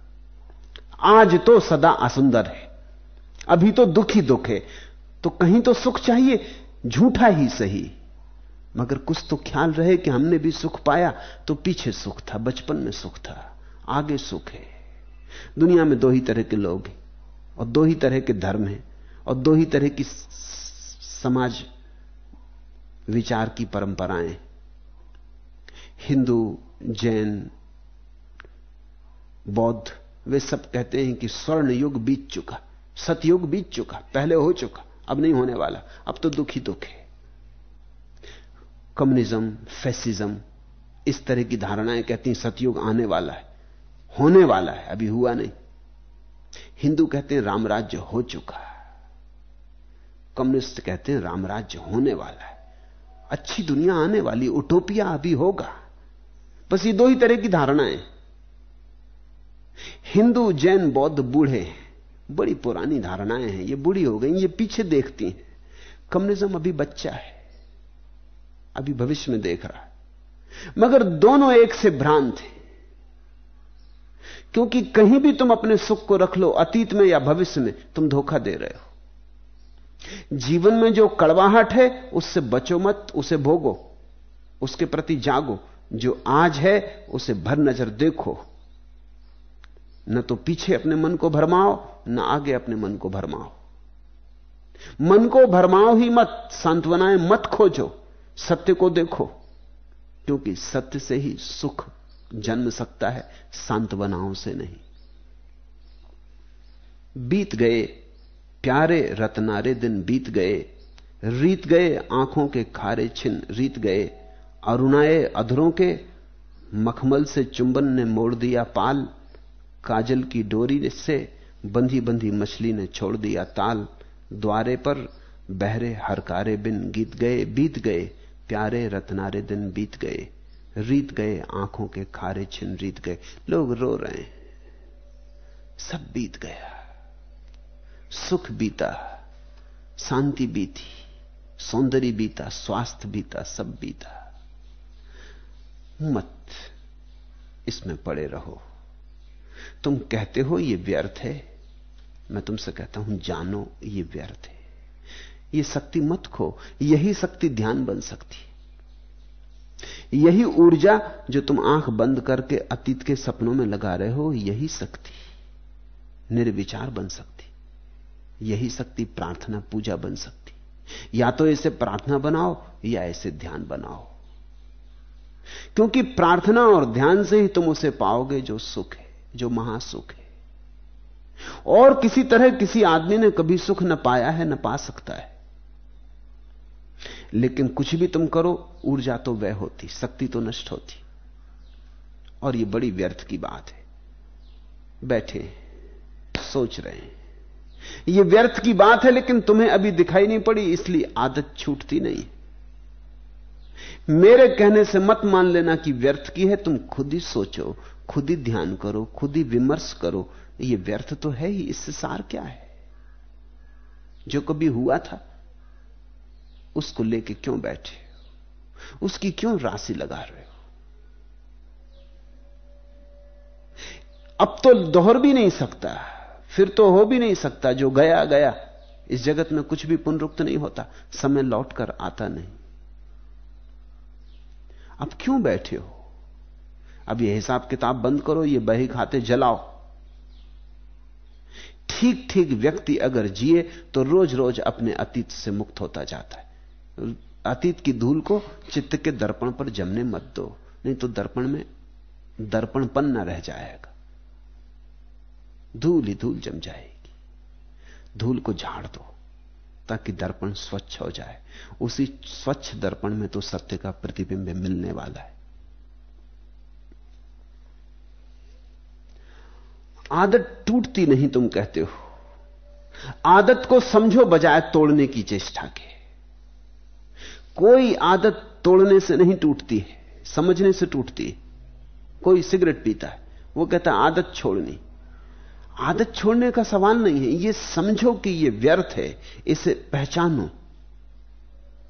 आज तो सदा असुंदर है। अभी तो दुख ही दुख है। तो कहीं तो सुख चाहिए, झूठा ही सही। मगर कुछ तो ख्याल रहे कि हमने भी सुख पाया तो पीछे सुख था, बचपन में सुख था, आगे सुख है। दुनिया में दो ही तरह के लोग हैं और दो ही तरह के धर्म हैं और दो ही तरह की समाज विचार की परंपराएँ हिंदू, जैन, बौद्ध, वे सब कहते हैं कि स्वर्ण युग बीत चुका, सतयुग बीत चुका, पहले हो चुका, अब नहीं होने वाला, अब तो दुख दुख है। कम्युनिज्म, फैसिज्म, इस तरह की धारणाएँ कहती हैं, सतयुग आने वाला है। होने वाला है, अभी हुआ नहीं। हिंदू कहते हैं रामराज्य हो चुका है। कम्युनिस्ट कहते हैं रामराज्य होने वाला है। अच्छी दुनिया आने वाली, उटोपिया अभी होगा। बस ये दो ही तरह की धारणाएँ। हिंदू, जैन, बौद्ध बूढ़े हैं। बड़ी पुरानी धारणाएँ हैं, ये बूढ़ी हो गई ये पीछे देखती हैं। कम्युनिज्म अभी बच्चा है, अभी भविष्य में देख रहा है। मगर दोनों एक से भ्रांत हैं। क्योंकि कहीं भी तुम अपने सुख को रख लो, अतीत में या भविष्य में, तुम धोखा दे रहे हो। जीवन में जो कड़वाहट है, उससे बचो मत, उसे भोगो, उसके प्रति जागो। जो आज है, उसे भर नज़र देखो। न तो पीछे अपने मन को भरमाओ, न आगे अपने मन को भरमाओ। मन को भरमाओ ही मत, सांत्वनाएँ मत खोजो, सत्य को देखो, क्योंकि सत्य से ही सुख जन्म सकता है सांत्वनाओं से नहीं। बीत गए प्यारे रतनारे दिन बीत गए, रीत गए आँखों के खारे छिन रीत गए, अरुणाए अधरों के मखमल से चुंबन ने मोड़ दिया पाल, काजल की डोरी से बंधी बंधी मछली ने छोड़ दिया ताल, द्वारे पर बहरे हरकारे बिन गीत गए, बीत गए, प्यारे रतनारे दिन बीत गए। रीत गए, आँखों के खारे छिन रीत गए। लोग रो रहे हैं। सब बीत गया। सुख बीता, शांति बीती, सौंदर्य बीता, स्वास्थ्य बीता, सब बीता। मत इसमें पड़े रहो। तुम कहते हो ये व्यर्थ है। मैं तुमसे कहता हूँ, जानो ये व्यर्थ है। ये शक्ति मत खो। यही शक्ति ध्यान बन सकती यही ऊर्जा जो तुम आँख बंद करके अतीत के सपनों में लगा रहे हो, यही शक्ति। निर्विचार बन सकती यही शक्ति प्रार्थना पूजा बन सकती या तो इसे प्रार्थना बनाओ, या इसे ध्यान बनाओ। क्योंकि प्रार्थना और ध्यान से ही तुम उसे पाओगे जो सुख है, जो महासुख है। और किसी तरह किसी आदमी ने कभी सुख न पाया है, न पा सकता है। लेकिन कुछ भी तुम करो, ऊर्जा तो वह होती, शक्ति तो नष्ट होती। और यह बड़ी व्यर्थ की बात है। बैठे, सोच रहे हैं। यह व्यर्थ की बात है, लेकिन तुम्हें अभी दिखाई नहीं पड़ी, इसलिए आदत छूटती नहीं। मेरे कहने से मत मान लेना कि व्यर्थ की है, तुम खुद ही सोचो, खुद ही ध्यान करो, खुद ही विमर्श करो। ये व्यर्थ तो है ही, इससे सार क्या है? जो कभी हुआ था उसको लेके क्यों बैठे उसकी क्यों राशि लगा रहे हो? अब तो दोहर भी नहीं सकता, फिर तो हो भी नहीं सकता, जो गया गया। इस जगत में कुछ भी पुनरुक्त नहीं होता, समय लौटकर आता नहीं। अब क्यों बैठे हो? अब ये हिसाब किताब बंद करो, ये बही खाते जलाओ। ठीक ठीक व्यक्ति अगर जिए तो रोज रोज अपने अतीत से मुक्त होता जाता है। अतीत की धूल को चित्त के दर्पण पर जमने मत दो। नहीं तो दर्पण में दर्पणपन न रह जाएगा। धूल ही धूल जम जाएगी। धूल को झाड़ दो, ताकि दर्पण स्वच्छ हो जाए। उसी स्वच्छ दर्पण में तो सत्य का प्रतिबिंब मिलने वाला है। आदत टूटती नहीं तुम कहते हो। आदत को समझो बजाय तोड़ने की चेष्टा के। कोई आदत तोड़ने से नहीं टूटती है, समझने से टूटती है। कोई सिगरेट पीता है, वो कहता है, आदत छोड़नी। आदत छोड़ने का सवाल नहीं है, ये समझो कि ये व्यर्थ है, इसे पहचानो।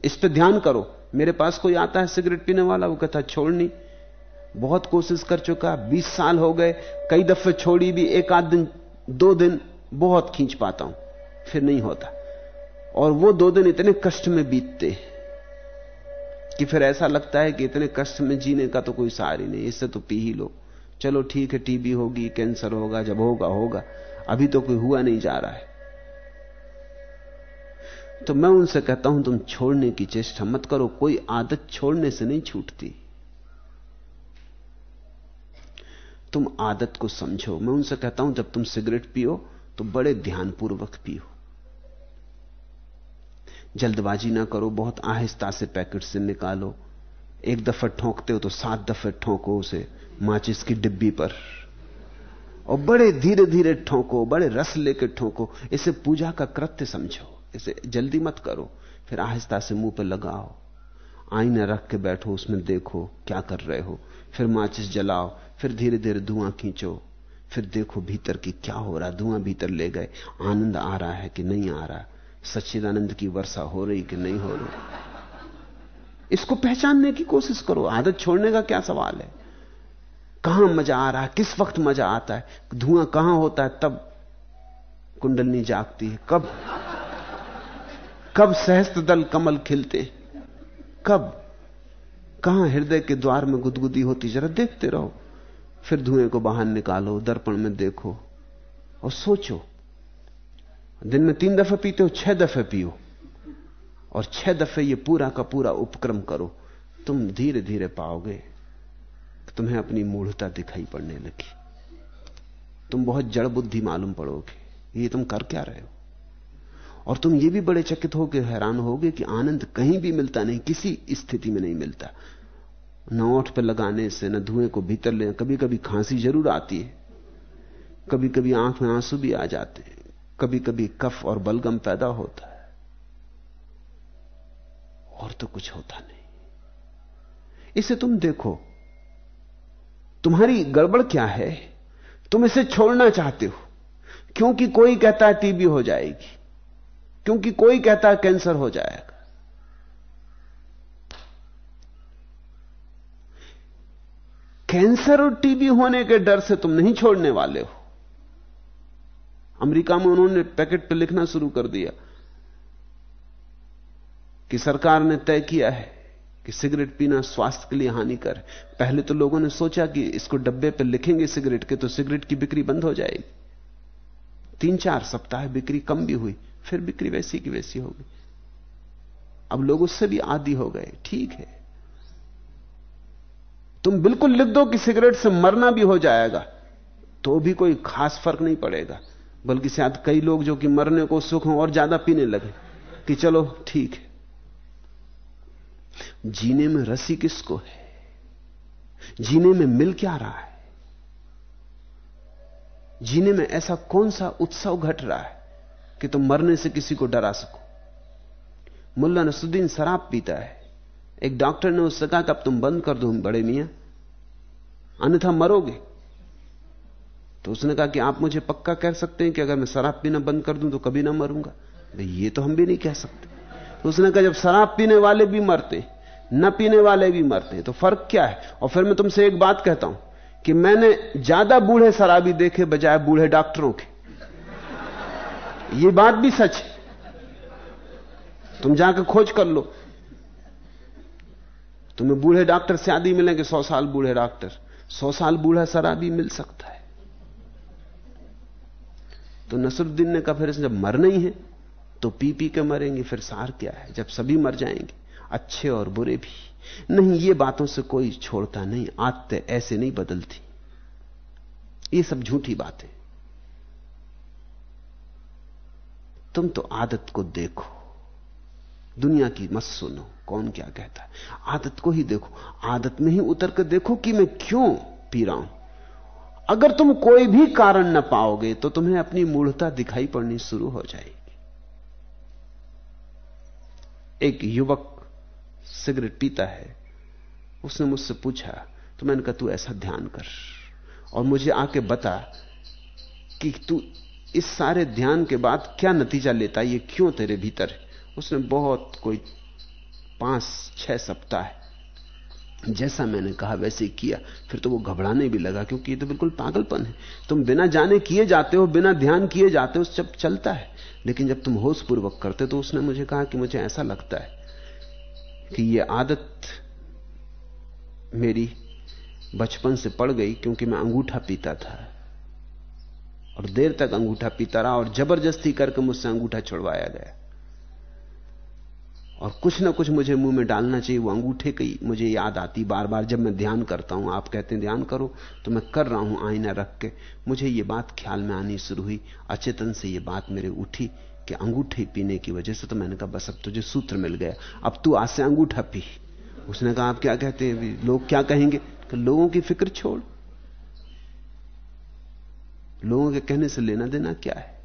इस पर ध्यान करो, मेरे पास कोई आता है सिगरेट पीने वाला, वो कहता छोड़नी। बहुत कोशिश कर चुका, बीस साल हो गए, कई दफे छोड़ी भी, एक आध दिन, दो दिन, बहुत खींच पाता हूँ, फिर नहीं होता। और वो दो दिन इतने कष्ट में बीतते कि फिर ऐसा लगता है कि इतने कष्ट में जीने का तो कोई सहार ही नहीं, इससे तो पी ही लो। चलो ठीक है टीबी होगी कैंसर होगा, जब होगा होगा। अभी तो कोई हुआ नहीं जा रहा है। तो मैं उनसे कहता हूँ, तुम छोड़ने की चेष्टा मत करो, कोई आदत छोड़ने से नहीं छूटती। तुम आदत को समझो। मैं उनसे कहता हूँ, जब तुम सिगरेट पियो तो बड़े ध्यानपूर्वक पियो। जल्दबाजी ना करो, बहुत आहिस्ता से पैकेट से निकालो। एक दफ़ा ठोंकते हो तो सात दफे ठोंको उसे, माचिस की डिब्बी पर। और बड़े धीरे धीरे ठोंको, बड़े रस लेके ठोंको। इसे पूजा का कृत्य समझो। इसे जल्दी मत करो, फिर आहिस्ता से मुँह पे लगाओ। आईना रख के बैठो, उसमें देखो क्या कर रहे हो। फिर माचिस जलाओ, फिर धीरे धीरे धुआँ खींचो। फिर देखो भीतर की क्या हो रहा धुआँ भीतर ले गए। आनंद आ रहा है कि नहीं आ रहा। सच्चिदानंद की वर्षा हो रही कि नहीं हो रही? इसको पहचानने की कोशिश करो। आदत छोड़ने का क्या सवाल है? कहाँ मज़ा आ रहा है? किस वक्त मज़ा आता है? धुआँ कहाँ होता है? तब कुंडलनी जागती है। कब? कब सहस्त्र दल कमल खिलते कब? कहाँ हृदय के द्वार में गुदगुदी होती? जरा देखते रहो। फिर धुएँ को बाहर निकालो, दर्पण में देखो और सोचो। दिन में तीन दफे पीते हो, छह दफे पियो। और छह दफे ये पूरा का पूरा उपक्रम करो, तुम धीरे धीरे पाओगे तुम्हें अपनी मूढ़ता दिखाई पड़ने लगी। तुम बहुत जड़ बुद्धि मालूम पड़ोगे, ये तुम कर क्या रहे हो? और तुम ये भी बड़े चकित हो के हैरान होगे कि आनंद कहीं भी मिलता नहीं, किसी स्थिति में नहीं मिलता। न ओठ पर लगाने से, न धुएँ को भीतर ले कभी कभी खांसी ज़रूर आती है। कभी कभी आँख में आँसू भी आ जाते हैं। कभी कभी कफ और बलगम पैदा होता है। और तो कुछ होता नहीं। इसे तुम देखो। तुम्हारी गड़बड़ क्या है? तुम इसे छोड़ना चाहते हो। क्योंकि कोई कहता है टीबी हो जाएगी। क्योंकि कोई कहता है कैंसर हो जाएगा। कैंसर और टीबी होने के डर से तुम नहीं छोड़ने वाले हो। अमेरिका में उन्होंने पैकेट पर लिखना शुरू कर दिया कि सरकार ने तय किया है कि सिगरेट पीना स्वास्थ्य के लिए हानिकर है। पहले तो लोगों ने सोचा कि इसको डब्बे पर लिखेंगे सिगरेट के तो सिगरेट की बिक्री बंद हो जाएगी। तीन चार सप्ताह बिक्री कम भी हुई, फिर बिक्री वैसी की वैसी होगी अब लोग उससे भी आदि हो गए, ठीक है। तुम बिल्कुल लिख दो कि सिगरेट से मरना भी हो जाएगा तो भी कोई खास फ़र्क नहीं पड़ेगा। बल्कि शायद कई लोग जो कि मरने को सुख और ज़्यादा पीने लगे कि चलो, ठीक है। जीने में रसी किसको है? जीने में मिल क्या रहा है? जीने में ऐसा कौन सा उत्सव घट रहा है कि तुम तो मरने से किसी को डरा सको? मुल्ला नसुद्दीन शराब पीता है। एक डॉक्टर ने उससे कहा कि अब तुम बंद कर दो बड़े मियाँ। अन्यथा मरोगे? तो उसने कहा कि आप मुझे पक्का कह सकते हैं कि अगर मैं शराब पीना बंद कर दूँ तो कभी ना मरूँगा। ये तो हम भी नहीं कह सकते। तो उसने कहा, जब शराब पीने वाले भी मरते, न पीने वाले भी मरते तो फ़र्क क्या है? और फिर मैं तुमसे एक बात कहता हूँ कि मैंने ज़्यादा बूढ़े शराबी देखे बजाय बूढ़े डॉक्टरों के। ये बात भी सच है। तुम जाकर खोज कर लो। तुम्हें बूढ़े डॉक्टर से आदि मिलेंगे, सौ साल बूढ़े डॉक्टर। सौ साल बूढ़ा शराबी मिल सकता है। तो नसरुद्दीन ने कहा, फिर जब मर नहीं है तो पी पी के मरेंगे, फिर सार क्या है? जब सभी मर जाएँगे, अच्छे और बुरे भी। नहीं, ये बातों से कोई छोड़ता नहीं आते ऐसे नहीं बदलती। ये सब झूठी बातें। तुम तो आदत को देखो। दुनिया की मत सुनो, कौन क्या कहता है। आदत को ही देखो। आदत में ही उतर कर देखो कि मैं क्यों पी रहा हूँ। अगर तुम कोई भी कारण न पाओगे तो तुम्हें अपनी मूढ़ता दिखाई पड़नी शुरू हो जाएगी। एक युवक सिगरेट पीता है। उसने मुझसे पूछा तो मैंने कहा, तू ऐसा ध्यान कर और मुझे आके बता कि तू इस सारे ध्यान के बाद क्या नतीजा लेता है? ये क्यों तेरे भीतर है? उसने, बहुत, कोई पाँच, छह सप्ताह जैसा मैंने कहा, वैसे किया। फिर तो वो घबराने भी लगा, क्योंकि ये तो बिल्कुल पागलपन है। तुम बिना जाने किए जाते हो, बिना ध्यान किए जाते हो जब चलता है। लेकिन जब तुम होश पूर्वक करते तो उसने मुझे कहा कि मुझे ऐसा लगता है कि ये आदत मेरी बचपन से पड़ गई, क्योंकि मैं अंगूठा पीता था। और देर तक अंगूठा पीता रहा, और ज़बरदस्ती करके मुझसे अंगूठा छुड़वाया गया। और कुछ ना कुछ मुझे मुँह में डालना चाहिए, वो अंगूठे की मुझे याद आती बार बार जब मैं ध्यान करता हूँ। आप कहते हैं, ध्यान करो। तो मैं कर रहा हूँ आईना रख के। मुझे ये बात ख्याल में आनी शुरू हुई। अचेतन से ये बात मेरे उठी कि अंगूठे पीने की वजह से तो मैंने कहा, बस अब तुझे सूत्र मिल गया। अब तू आज से अंगूठा पी। उसने कहा, आप क्या कहते हैं? लोग क्या कहेंगे? कि लोगों की फ़िक्र छोड़। लोगों के कहने से लेना देना क्या है?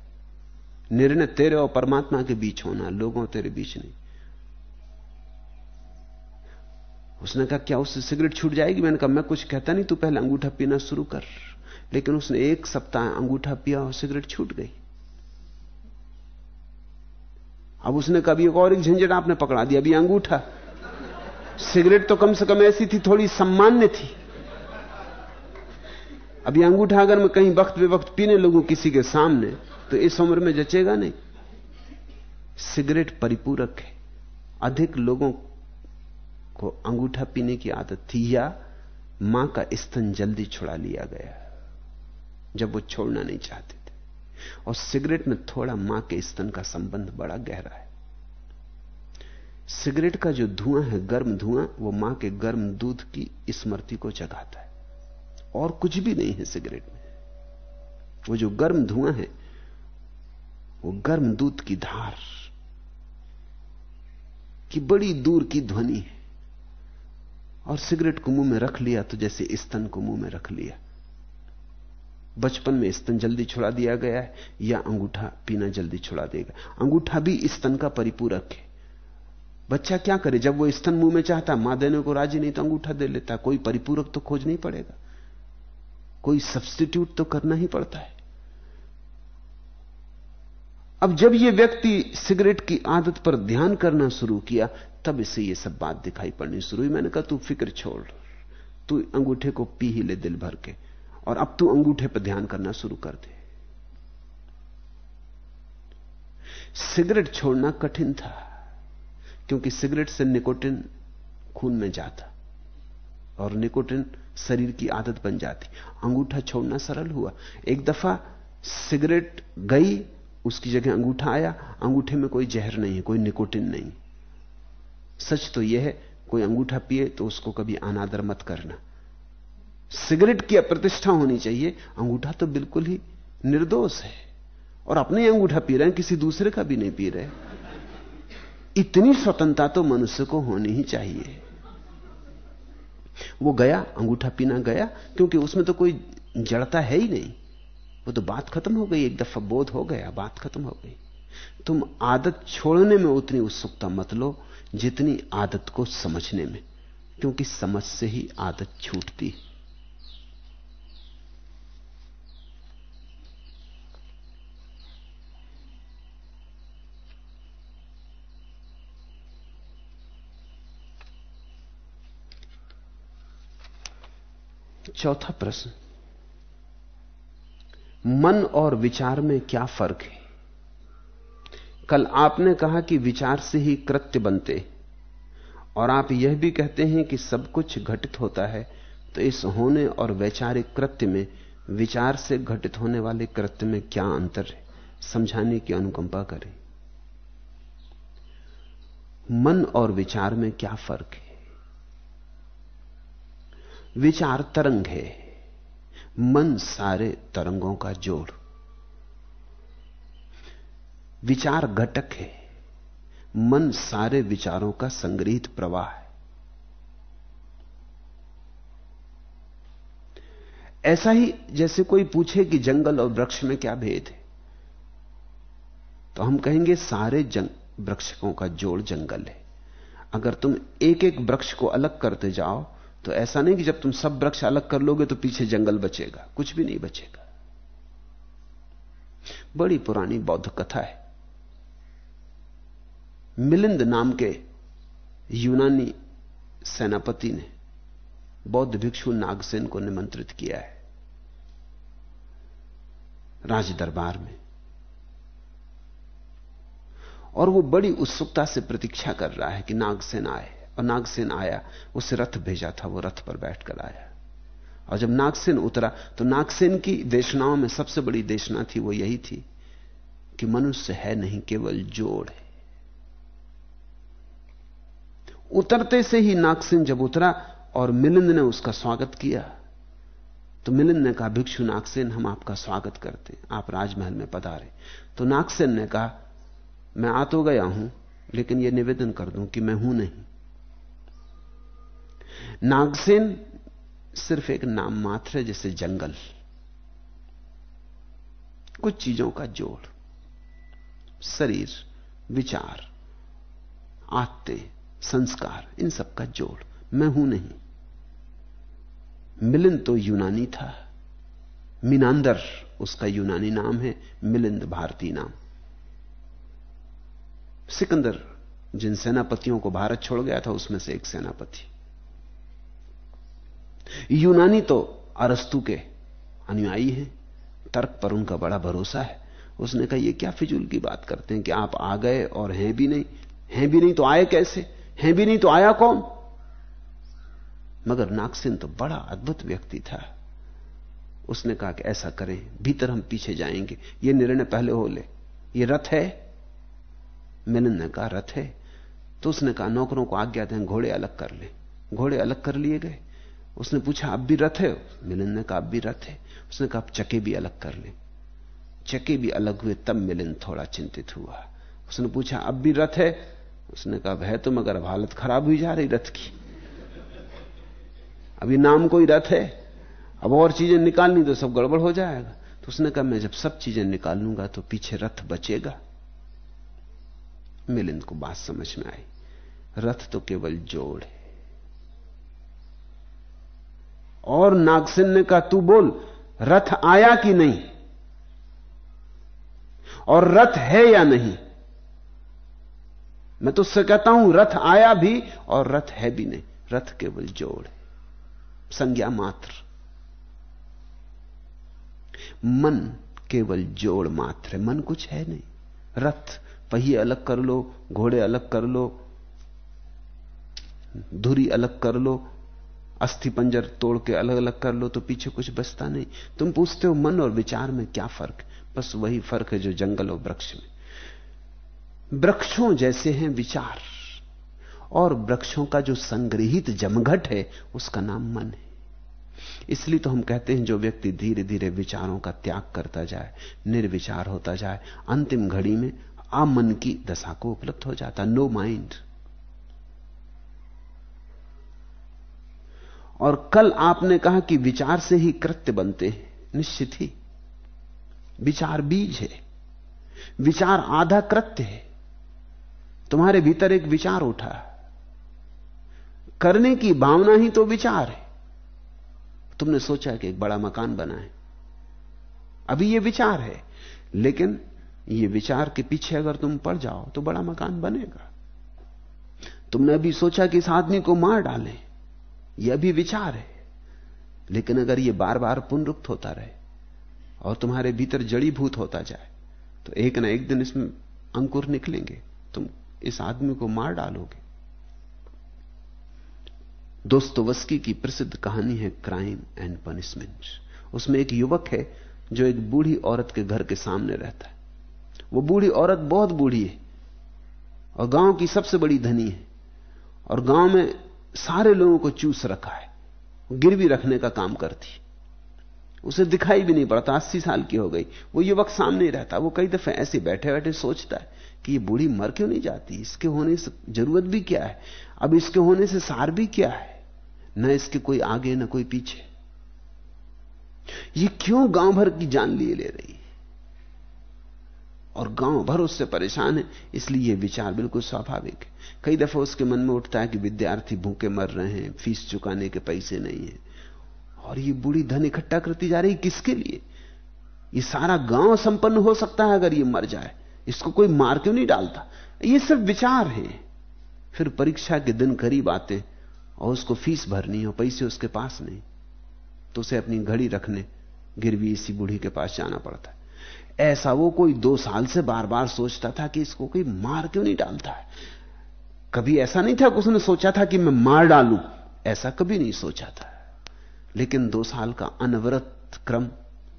निर्णय तेरे और परमात्मा के बीच होना लोगों तेरे बीच नहीं। उसने कहा, क्या उससे सिगरेट छूट जाएगी? मैंने कहा, मैं कुछ कहता नहीं, तू पहले अंगूठा पीना शुरू कर। लेकिन उसने एक सप्ताह अंगूठा पिया और सिगरेट छूट गई। अब उसने कभी एक और एक झंझट आपने पकड़ा दिया, अभी अंगूठा। सिगरेट तो कम से कम ऐसी थी, थोड़ी सम्मान्य थी। अभी अंगूठा अगर मैं कहीं वक्त बे वक्त पीने लगूं किसी के सामने तो इस उम्र में जचेगा नहीं। सिगरेट परिपूरक है। अधिक लोगों को अंगूठा पीने की आदत थी या माँ का स्तन जल्दी छुड़ा लिया गया, जब वो छोड़ना नहीं चाहते थे। और सिगरेट में थोड़ा माँ के स्तन का संबंध बड़ा गहरा है। सिगरेट का जो धुआँ है, गर्म धुआँ, वो माँ के गर्म दूध की स्मृति को जगाता है। और कुछ भी नहीं है सिगरेट में। वो जो गर्म धुआँ है, वो गर्म दूध की धार की बड़ी दूर की ध्वनि है। और सिगरेट को मुँह में रख लिया तो जैसे स्तन को मुँह में रख लिया। बचपन में स्तन जल्दी छुड़ा दिया गया है, या अंगूठा पीना जल्दी छुड़ा देगा। अंगूठा भी स्तन का परिपूरक है। बच्चा क्या करे, जब वो स्तन मुँह में चाहता, माँ देने को राज़ी नहीं तो अंगूठा दे लेता। कोई परिपूरक तो खोज नहीं पड़ेगा। कोई सब्सटीट्यूट तो करना ही पड़ता है। अब जब यह व्यक्ति सिगरेट की आदत पर ध्यान करना शुरू किया, तब इसे ये सब बात दिखाई पड़नी शुरू हुई। मैंने कहा, तू फ़िक्र छोड़। तू अंगूठे को पी ही ले दिल भर के, और अब तू अंगूठे पर ध्यान करना शुरू कर दे। सिगरेट छोड़ना कठिन था, क्योंकि सिगरेट से निकोटिन खून में जाता, और निकोटिन शरीर की आदत बन जाती। अंगूठा छोड़ना सरल हुआ। एक दफ़ा सिगरेट गई उसकी जगह अंगूठा आया, अंगूठे में कोई जहर नहीं है, कोई निकोटिन नहीं। सच तो यह है, कोई अंगूठा पिए तो उसको कभी अनादर मत करना। सिगरेट की अप्रतिष्ठा होनी चाहिए, अंगूठा तो बिल्कुल ही निर्दोष है। और अपने अंगूठा पी रहे हैं, किसी दूसरे का भी नहीं पी रहे। इतनी स्वतंत्रता तो मनुष्य को होनी ही चाहिए। वो गया, अंगूठा पीना गया, क्योंकि उसमें तो कोई जड़ता है ही नहीं। वो तो बात खत्म हो गई, एक दफ़ा बोध हो गया, बात खत्म हो गई। तुम आदत छोड़ने में उतनी उत्सुकता मत लो, जितनी आदत को समझने में, क्योंकि समझ से ही आदत छूटती है। चौथा प्रश्न। मन और विचार में क्या फ़र्क है? कल आपने कहा कि विचार से ही कृत्य बनते और आप यह भी कहते हैं कि सब कुछ घटित होता है तो इस होने और वैचारिक कृत्य में विचार से घटित होने वाले कृत्य में क्या अंतर है? समझाने की अनुकंपा करें। मन और विचार में क्या फ़र्क है? विचार तरंग है। मन सारे तरंगों का जोड़। विचार घटक है। मन सारे विचारों का संग्रहित प्रवाह है। ऐसा ही जैसे कोई पूछे कि जंगल और वृक्ष में क्या भेद है तो हम कहेंगे सारे वृक्षकों का जोड़ जंगल है। अगर तुम एक एक वृक्ष को अलग करते जाओ तो ऐसा नहीं कि जब तुम सब वृक्ष अलग कर लोगे तो पीछे जंगल बचेगा। कुछ भी नहीं बचेगा। बड़ी पुरानी बौद्ध कथा है। मिलिंद नाम के यूनानी सेनापति ने बौद्ध भिक्षु नागसेन को निमंत्रित किया है राज दरबार में। और वो बड़ी उत्सुकता से प्रतीक्षा कर रहा है कि नागसेन आए। और नागसेन आया, उसे रथ भेजा था, वो रथ पर बैठकर आया। और जब नागसेन उतरा तो नागसेन की देशनाओं में सबसे बड़ी देशना थी, वो यही थी कि मनुष्य है नहीं, केवल जोड़ है। उतरते से ही नागसेन जब उतरा और मिलिंद ने उसका स्वागत किया तो मिलिंद ने कहा, भिक्षु नागसेन, हम आपका स्वागत करते आप राजमहल में पधारे। तो नागसेन ने कहा, मैं आ तो गया हूँ, लेकिन यह निवेदन कर दूँ कि मैं हूँ नहीं। नागसेन सिर्फ़ एक नाम मात्र है, जैसे जंगल। कुछ चीज़ों का जोड़, शरीर, विचार, आत्ते, संस्कार, इन सब का जोड़। मैं हूँ नहीं। मिलिंद तो यूनानी था। मीनांदर, उसका यूनानी नाम है, मिलिंद भारतीय नाम। सिकंदर, जिन सेनापतियों को भारत छोड़ गया था, उसमें से एक सेनापति। यूनानी तो अरस्तु के अनुयायी हैं। तर्क पर उनका बड़ा भरोसा है। उसने कहा, ये क्या फिजूल की बात करते हैं कि आप आ गए और हैं भी नहीं? हैं भी नहीं तो आए कैसे? हैं भी नहीं तो आया कौन? मगर नागसिन तो बड़ा अद्भुत व्यक्ति था। उसने कहा कि ऐसा करें, भीतर हम पीछे जाएँगे। ये निर्णय पहले हो ले। ये रथ है। मिलन ने कहा, रथ है। तो उसने कहा, नौकरों को आज्ञा दें, घोड़े अलग कर ले। घोड़े अलग कर लिए गए। उसने पूछा अब भी रथ है? मिलन ने कहा अब भी रथ है। उसने कहा अब चके भी अलग कर ले। चके भी अलग हुए, तब मिलन थोड़ा चिंतित हुआ। उसने पूछा अब भी रथ है? उसने कहा है तो मगर अब हालत खराब हुई जा रही रथ की। अभी नाम कोई रथ है? अब और चीज़ें निकालनी तो सब गड़बड़ हो जाएगा। तो उसने कहा, मैं जब सब चीज़ें निकाल लूँगा तो पीछे रथ बचेगा। मिलिंद को बात समझ में आई। रथ तो केवल जोड़ है। और नागसिन ने कहा तू बोल, रथ आया कि नहीं? और रथ है या नहीं? मैं तो उससे कहता हूँ, रथ आया भी और रथ है भी नहीं। रथ केवल जोड़ संज्ञा मात्र। मन केवल जोड़ मात्र है, मन कुछ है नहीं। रथ, पहिए अलग कर लो, घोड़े अलग कर लो, धुरी अलग कर लो अस्थि पंजर तोड़ के अलग अलग कर लो तो पीछे कुछ बचता नहीं। तुम पूछते हो, मन और विचार में क्या फ़र्क? बस वही फ़र्क है जो जंगल और वृक्ष में। वृक्षों जैसे हैं विचार। और वृक्षों का जो संग्रहित जमघट है, उसका नाम मन है। इसलिए तो हम कहते हैं, जो व्यक्ति धीरे धीरे विचारों का त्याग करता जाए, निर्विचार होता जाए, अंतिम घड़ी में आमन की दशा को उपलब्ध हो जाता नो माइंड और कल आपने कहा कि विचार से ही कृत्य बनते हैं। निश्चित ही। विचार बीज है। विचार आधा कृत्य है। तुम्हारे भीतर एक विचार उठा। करने की भावना ही तो विचार है। तुमने सोचा कि एक बड़ा मकान बनाए। अभी यह विचार है। लेकिन यह विचार के पीछे अगर तुम पड़ जाओ तो बड़ा मकान बनेगा। तुमने अभी सोचा कि इस आदमी को मार डालें। यह भी विचार है। लेकिन अगर यह बार बार पुनरुक्त होता रहे और तुम्हारे भीतर जड़ीभूत होता जाए तो एक ना एक दिन इसमें अंकुर निकलेंगे। तुम इस आदमी को मार डालोगे। दोस्तोवस्की की प्रसिद्ध कहानी है क्राइम एंड पनिशमेंट उसमें एक युवक है जो एक बूढ़ी औरत के घर के सामने रहता है। वो बूढ़ी औरत बहुत बूढ़ी है और गाँव की सबसे बड़ी धनी है। और गाँव में सारे लोगों को चूस रखा है। गिरवी रखने का काम करती। उसे दिखाई भी नहीं पड़ता अस्सी साल की हो गई। वो युवक सामने ही रहता, वो कई दफे ऐसे बैठे बैठे सोचता है कि ये बूढ़ी मर क्यों नहीं जाती? इसके होने से ज़रूरत भी क्या है? अब इसके होने से सार भी क्या है? न इसके कोई आगे, न कोई पीछे। ये क्यों गाँव भर की जान लिए ले रही और गाँव भर उससे परेशान है, इसलिए यह विचार बिल्कुल स्वाभाविक है। कई दफ़ा उसके मन में उठता है कि विद्यार्थी भूखे मर रहे हैं, फ़ीस चुकाने के पैसे नहीं है। और ये बूढ़ी धन इकट्ठा करती जा रही किसके लिए? ये सारा गाँव संपन्न हो सकता है अगर ये मर जाए। इसको कोई मार क्यों नहीं डालता? ये सब विचार हैं। फिर परीक्षा के दिन करीब आते और उसको फ़ीस भरनी हो पैसे उसके पास नहीं। तो उसे अपनी घड़ी रखने गिरवी इसी बूढ़ी के पास जाना पड़ता है। ऐसा वो कोई दो साल से बार बार सोचता था कि इसको कोई मार क्यों नहीं डालता है? कभी ऐसा नहीं था कि उसने सोचा था कि मैं मार डालूं? ऐसा कभी नहीं सोचा था। लेकिन दो साल का अनवरत क्रम,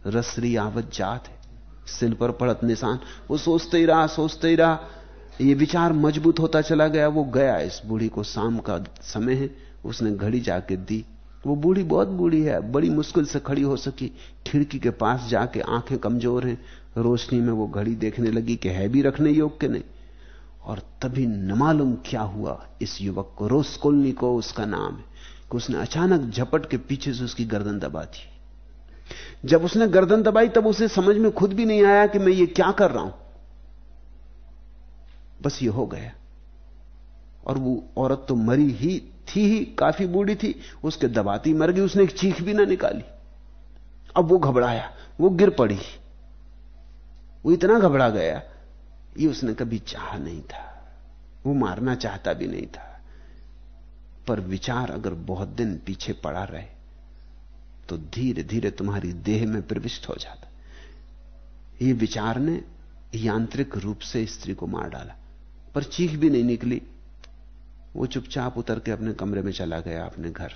रसरी आवत जात है। सिल पर पड़त निशान। वो सोचते ही रहा, सोचते ही रहा। ये विचार मज़बूत होता चला गया। वो गया इस बूढ़ी को शाम का समय है। उसने घड़ी जाके दी। वो बूढ़ी बहुत बूढ़ी है, बड़ी मुश्किल से खड़ी हो सकी। खिड़की के पास जाके आँखें कमज़ोर हैं। रोशनी में वो घड़ी देखने लगी कि है भी रखने योग के नहीं। और तभी न मालूम क्या हुआ, इस युवक को रोस्कोलनी को उसका नाम है, कि उसने अचानक झपट के पीछे से उसकी गर्दन दबा दी। जब उसने गर्दन दबाई, तब उसे समझ में खुद भी नहीं आया कि मैं ये क्या कर रहा हूँ। बस ये हो गया। और वो औरत तो मरी ही थी ही, काफ़ी बूढ़ी थी, उसके दबाती मर गई, उसने एक चीख भी ना निकाली। अब वो घबराया, वो गिर पड़ी। वो इतना घबरा गया, ये उसने कभी चाह नहीं था। वो मारना चाहता भी नहीं था। पर विचार अगर बहुत दिन पीछे पड़ा रहे तो धीरे धीरे तुम्हारी देह में प्रविष्ट हो जाता। ये विचार ने यांत्रिक रूप से स्त्री को मार डाला, पर चीख भी नहीं निकली। वो चुपचाप उतर के अपने कमरे में चला गया, अपने घर।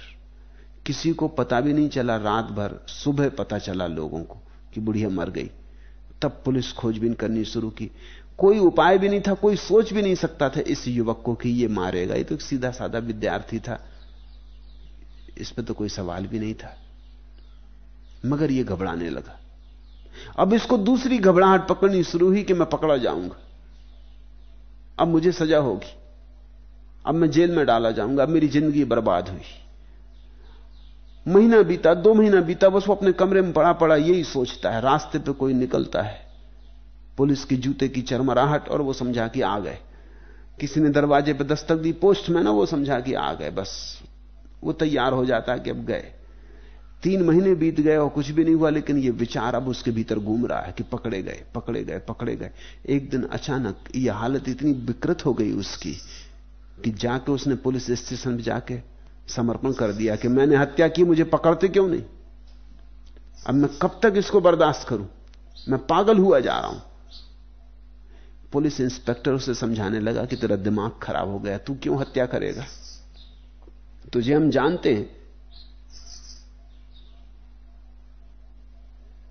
किसी को पता भी नहीं चला, रात भर, सुबह पता चला लोगों को कि बुढ़िया मर गई। तब पुलिस खोजबीन करनी शुरू की। कोई उपाय भी नहीं था, कोई सोच भी नहीं सकता था इस युवक को कि ये मारेगा। ये तो एक सीधा साधा विद्यार्थी था। इस पर तो कोई सवाल भी नहीं था। मगर ये घबराने लगा। अब इसको दूसरी घबराहट पकड़नी शुरू हुई कि मैं पकड़ा जाऊँगा। अब मुझे सजा होगी। अब मैं जेल में डाला जाऊँगा मेरी ज़िंदगी बर्बाद हुई। महीना बीता, दो महीना बीता, बस वो अपने कमरे में पड़ा पड़ा, यही सोचता है, रास्ते पे कोई निकलता है। पुलिस के जूते की चरमराहट और वो समझा कि आ गए। किसी ने दरवाजे पे दस्तक दी, पोस्ट में ना, वो समझा कि आ गए, बस। वो तैयार हो जाता है कि अब गए। तीन महीने बीत गए और कुछ भी नहीं हुआ, लेकिन ये विचार अब उसके भीतर घूम रहा है कि पकड़े गए पकड़े गए पकड़े गए। एक दिन अचानक ये हालत इतनी विकृत हो गई उसकी कि जाके उसने पुलिस स्टेशन में जाके समर्पण कर दिया कि मैंने हत्या की, मुझे पकड़ते क्यों नहीं? अब मैं कब तक इसको बर्दाश्त करूँ? मैं पागल हुआ जा रहा हूँ। पुलिस इंस्पेक्टर उसे समझाने लगा कि तेरा दिमाग खराब हो गया, तू क्यों हत्या करेगा? तुझे हम जानते हैं।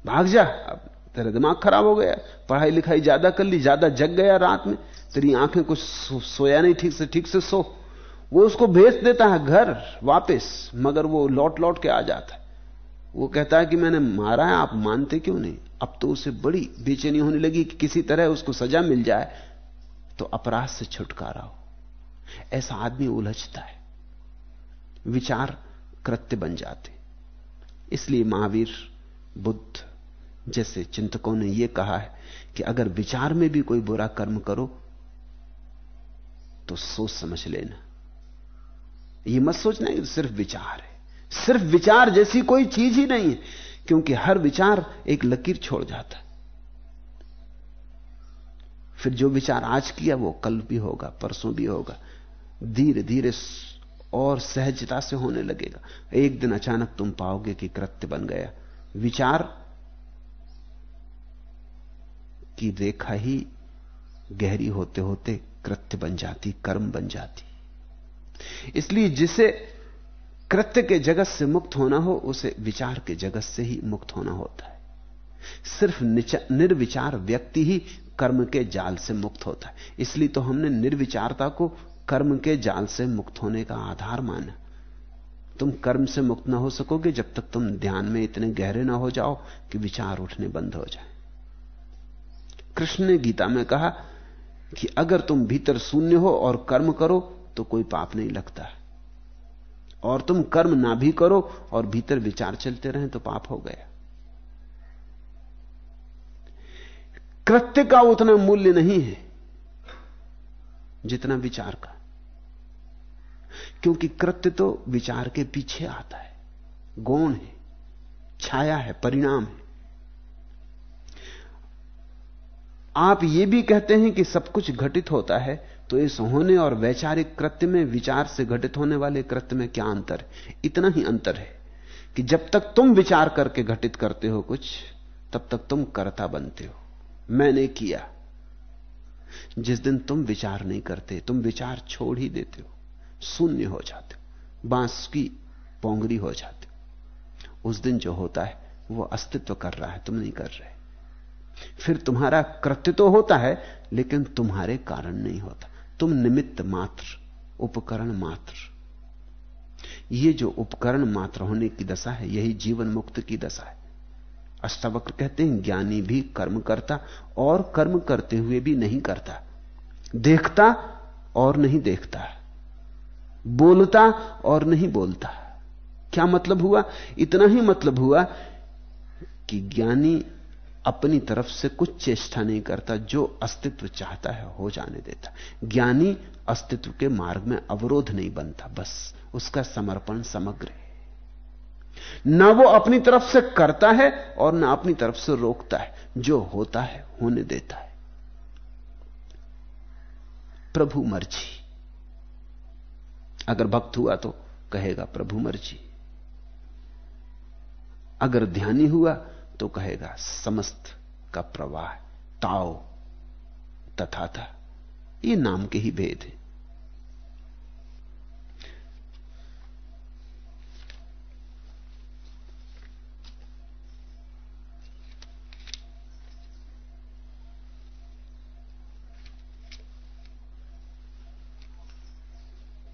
भाग जा। अब तेरा दिमाग खराब हो गया, पढ़ाई लिखाई ज़्यादा कर ली, ज़्यादा जग गया रात में। तेरी आँखें कुछ सो, सोया नहीं ठीक से ठीक से सो। वो उसको भेज देता है घर वापस मगर वो लौट लौट के आ जाता है। वो कहता है कि मैंने मारा है आप मानते क्यों नहीं? अब तो उसे बड़ी बेचैनी होने लगी कि किसी तरह उसको सजा मिल जाए। तो अपराध से छुटकारा हो। ऐसा आदमी उलझता है। विचार कृत्य बन जाते। इसलिए महावीर बुद्ध जैसे चिंतकों ने यह कहा है कि अगर विचार में भी कोई बुरा कर्म करो तो सोच समझ लेना। यह मत सोचना कि सिर्फ़ विचार है। सिर्फ़ विचार जैसी कोई चीज़ ही नहीं है, क्योंकि हर विचार एक लकीर छोड़ जाता। है फिर जो विचार आज किया, वो कल भी होगा, परसों भी होगा। धीरे धीरे और सहजता से होने लगेगा। एक दिन अचानक तुम पाओगे कि कृत्य बन गया। विचार की रेखा ही गहरी होते होते कृत्य बन जाती, कर्म बन जाती। इसलिए जिसे कृत्य के जगत से मुक्त होना हो, उसे विचार के जगत से ही मुक्त होना होता है। सिर्फ़ निर्विचार व्यक्ति ही कर्म के जाल से मुक्त होता है। इसलिए तो हमने निर्विचारता को कर्म के जाल से मुक्त होने का आधार माना। तुम कर्म से मुक्त ना हो सकोगे जब तक तुम ध्यान में इतने गहरे ना हो जाओ कि विचार उठने बंद हो जाए। कृष्ण ने गीता में कहा कि अगर तुम भीतर शून्य हो और कर्म करो तो कोई पाप नहीं लगता। और तुम कर्म ना भी करो और भीतर विचार चलते रहें तो पाप हो गया। कृत्य का उतना मूल्य नहीं है, जितना विचार का। क्योंकि कृत्य तो विचार के पीछे आता है। गौण है, छाया है, परिणाम है। आप ये भी कहते हैं कि सब कुछ घटित होता है तो इस होने और वैचारिक कृत्य में, विचार से घटित होने वाले कृत्य में क्या अंतर है? इतना ही अंतर है कि जब तक तुम विचार करके घटित करते हो कुछ, तब तक तुम कर्ता बनते हो। मैंने किया। जिस दिन तुम विचार नहीं करते, तुम विचार छोड़ ही देते हो। शून्य हो जाते हो। बाँस की पोंगरी हो जाते हो। उस दिन जो होता है, वो अस्तित्व कर रहा है, तुम नहीं कर रहे। फिर तुम्हारा कृत्य तो होता है, लेकिन तुम्हारे कारण नहीं होता। तुम निमित्त मात्र, उपकरण मात्र। ये जो उपकरण मात्र होने की दशा है, यही जीवन मुक्त की दशा है। अष्टावक्र कहते हैं, ज्ञानी भी कर्म करता और कर्म करते हुए भी नहीं करता। देखता और नहीं देखता। बोलता और नहीं बोलता। क्या मतलब हुआ? इतना ही मतलब हुआ कि ज्ञानी अपनी तरफ़ से कुछ चेष्टा नहीं करता, जो अस्तित्व चाहता है, हो जाने देता। ज्ञानी अस्तित्व के मार्ग में अवरोध नहीं बनता, बस उसका समर्पण समग्र है। ना वो अपनी तरफ़ से करता है और ना अपनी तरफ़ से रोकता है, जो होता है, होने देता है। प्रभु मर्ज़ी। अगर भक्त हुआ तो कहेगा, प्रभु मर्ज़ी। अगर ध्यानी हुआ तो कहेगा, समस्त का प्रवाह, ताओ तथा था ये नाम के ही भेद है।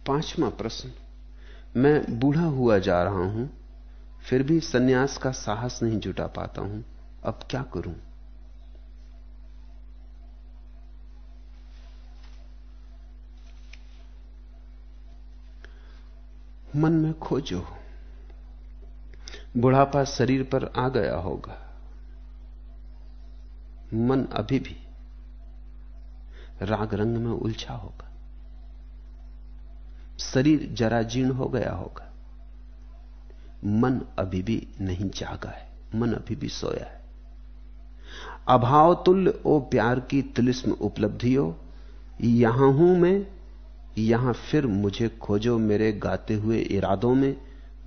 पांचवा प्रश्न, मैं बूढ़ा हुआ जा रहा हूँ फिर भी सन्यास का साहस नहीं जुटा पाता हूँ। अब क्या करूँ? मन में खोजो। बुढ़ापा शरीर पर आ गया होगा। मन अभी भी राग रंग में उलझा होगा। शरीर जरा जीर्ण हो गया होगा। मन अभी भी नहीं जागा है, मन अभी भी सोया है। अभाव तुल्य ओ प्यार की तिलिस्म उपलब्धि हो यहाँ हूँ मैं, यहाँ फिर मुझे खोजो मेरे गाते हुए इरादों में,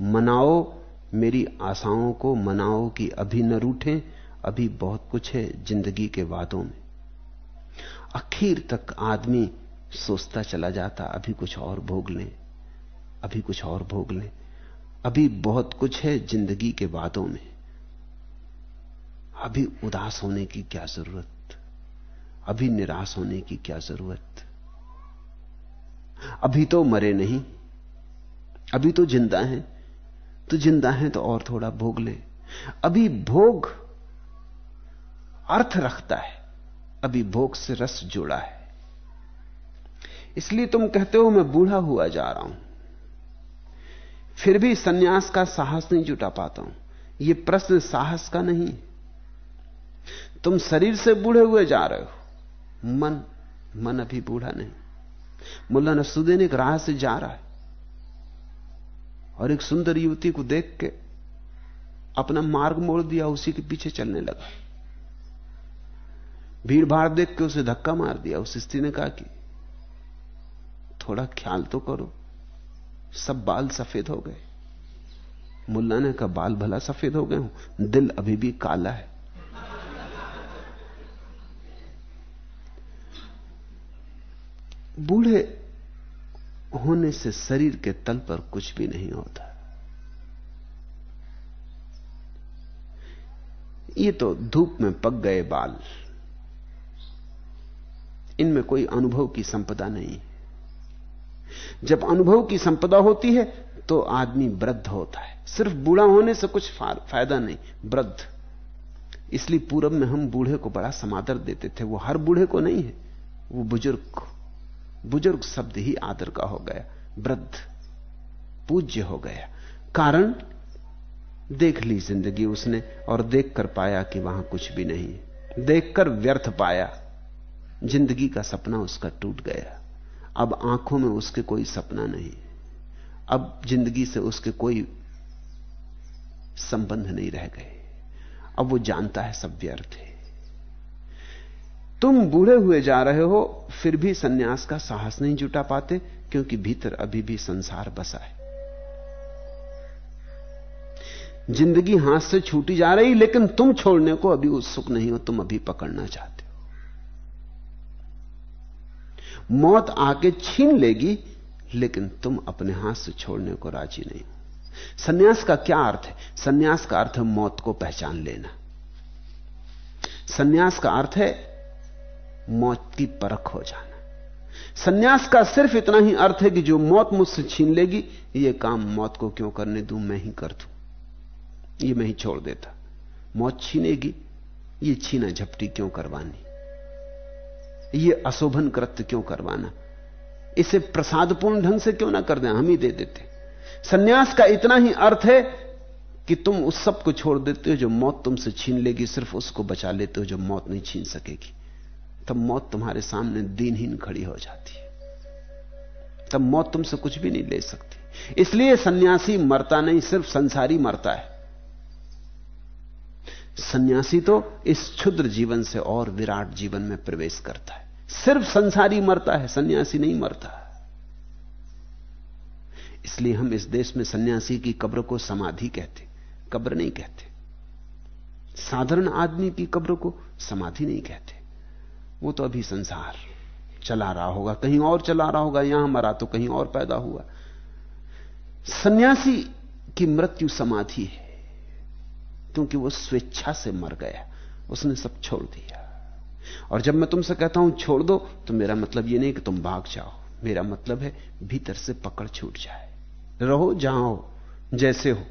मनाओ मेरी आशाओं को, मनाओ कि अभी न रूठे, अभी बहुत कुछ है ज़िंदगी के वादों में। आखिर तक आदमी सोचता चला जाता, अभी कुछ और भोग लें, अभी कुछ और भोग लें। अभी बहुत कुछ है ज़िंदगी के वादों में। अभी उदास होने की क्या ज़रूरत? अभी निराश होने की क्या ज़रूरत? अभी तो मरे नहीं। अभी तो ज़िंदा हैं। तो ज़िंदा हैं तो और थोड़ा भोग ले। अभी भोग अर्थ रखता है। अभी भोग से रस जुड़ा है। इसलिए तुम कहते हो, मैं बूढ़ा हुआ जा रहा हूँ। फिर भी सन्यास का साहस नहीं जुटा पाता हूँ। यह प्रश्न साहस का नहीं। तुम शरीर से बूढ़े हुए जा रहे हो। मन मन अभी बूढ़ा नहीं। मुल्ला नसुद्दीन एक राह से जा रहा है। और एक सुंदर युवती को देख के अपना मार्ग मोड़ दिया, उसी के पीछे चलने लगा। भीड़ भाड़ देख के उसे धक्का मार दिया। उस स्त्री ने कहा कि, थोड़ा ख्याल तो करो। सब बाल सफ़ेद हो गए। मुल्ला ने कहा बाल भला सफ़ेद हो गए हूँ। दिल अभी भी काला है। बूढ़े होने से शरीर के तल पर कुछ भी नहीं होता। ये तो धूप में पक गए बाल। इनमें कोई अनुभव की संपदा नहीं। जब अनुभव की संपदा होती है तो आदमी वृद्ध होता है। सिर्फ़ बूढ़ा होने से कुछ फ़ायदा नहीं, वृद्ध। इसलिए पूरब में हम बूढ़े को बड़ा समादर देते थे। वो हर बूढ़े को नहीं है, वो बुज़ुर्ग बुज़ुर्ग शब्द ही आदर का हो गया, वृद्ध पूज्य हो गया। कारण? देख ली ज़िंदगी उसने, और देखकर पाया कि वहाँ कुछ भी नहीं। देखकर व्यर्थ पाया। ज़िंदगी का सपना उसका टूट गया। अब आँखों में उसके कोई सपना नहीं। अब ज़िंदगी से उसके कोई संबंध नहीं रह गए। अब वो जानता है सब व्यर्थ है। तुम बूढ़े हुए जा रहे हो, फिर भी सन्यास का साहस नहीं जुटा पाते, क्योंकि भीतर अभी भी संसार बसा है। ज़िंदगी हाथ से छूटी जा रही, लेकिन तुम छोड़ने को अभी उत्सुक नहीं हो, तुम अभी पकड़ना चाहते हो मौत आके छीन लेगी, लेकिन तुम अपने हाथ से छोड़ने को राज़ी नहीं। सन्यास का क्या अर्थ है? सन्यास का अर्थ है मौत को पहचान लेना। सन्यास का अर्थ है मौत की परख हो जाना। सन्यास का सिर्फ़ इतना ही अर्थ है कि जो मौत मुझसे छीन लेगी, ये काम मौत को क्यों करने दूँ? मैं ही कर दूँ। ये मैं ही छोड़ देता। मौत छीनेगी, ये छीना झपटी क्यों करवानी? ये अशोभन कृत्य क्यों करवाना? इसे प्रसादपूर्ण ढंग से क्यों ना कर दें? हम ही दे देते। सन्यास का इतना ही अर्थ है कि तुम उस सबको छोड़ देते हो, जो मौत तुमसे छीन लेगी, सिर्फ़ उसको बचा लेते हो, जो मौत नहीं छीन सकेगी। तब मौत तुम्हारे सामने दीनहीन खड़ी हो जाती है। तब मौत तुमसे कुछ भी नहीं ले सकती। इसलिए सन्यासी मरता नहीं, सिर्फ़ संसारी मरता है। सन्यासी तो इस क्षुद्र जीवन से और विराट जीवन में प्रवेश करता है। सिर्फ़ संसारी मरता है, सन्यासी नहीं मरता। इसलिए हम इस देश में सन्यासी की कब्र को समाधि कहते, कब्र नहीं कहते। साधारण आदमी की कब्र को समाधि नहीं कहते। वो तो अभी संसार चला रहा होगा, कहीं और चला रहा होगा, यहाँ मरा तो कहीं और पैदा हुआ। सन्यासी की मृत्यु समाधि है। क्योंकि वो स्वेच्छा से मर गया। उसने सब छोड़ दिया। और जब मैं तुमसे कहता हूँ, छोड़ दो तो मेरा मतलब ये नहीं कि तुम भाग जाओ। मेरा मतलब है, भीतर से पकड़ छूट जाए। रहो हो, जैसे हो।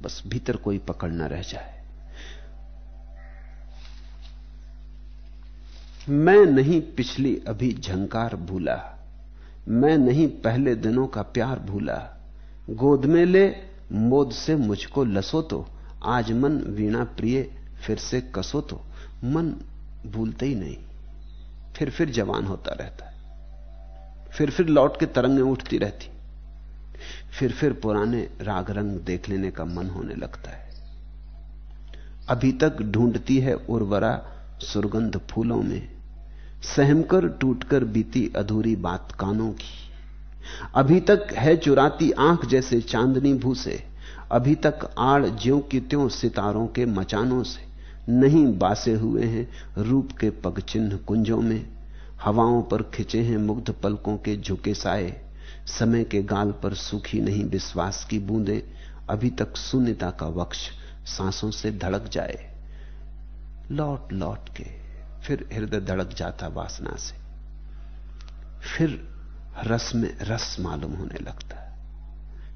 बस भीतर कोई पकड़ ना रह जाए। मैं नहीं पिछली अभी झंकार भूला। मैं नहीं पहले दिनों का प्यार भूला। गोद में ले मोद से मुझको लसो तो आज मन वीणा प्रिय, फिर से कसो तो। मन भूलते ही नहीं, फिर फिर जवान होता रहता है। फिर फिर लौट के तरंगें उठती रहती। फिर फिर पुराने राग रंग देख लेने का मन होने लगता है। अभी तक ढूंढती है उर्वरा सुरगंध फूलों में सहमकर टूटकर बीती अधूरी बात कानों की। अभी तक है चुराती आँख जैसे चांदनी भूसे। अभी तक आड़ ज्यो की त्यों सितारों के मचानों से। नहीं बासे हुए हैं रूप के पग चिन्ह कुंजों में। हवाओं पर खिंचे हैं मुग्ध पलकों के झुके साए। समय के गाल पर सूखी नहीं विश्वास की बूंदे। अभी तक शून्यता का वक्ष सांसों से धड़क जाए। लौट लौट के फिर हृदय धड़क जाता वासना से। फिर रस में रस मालूम होने लगता है।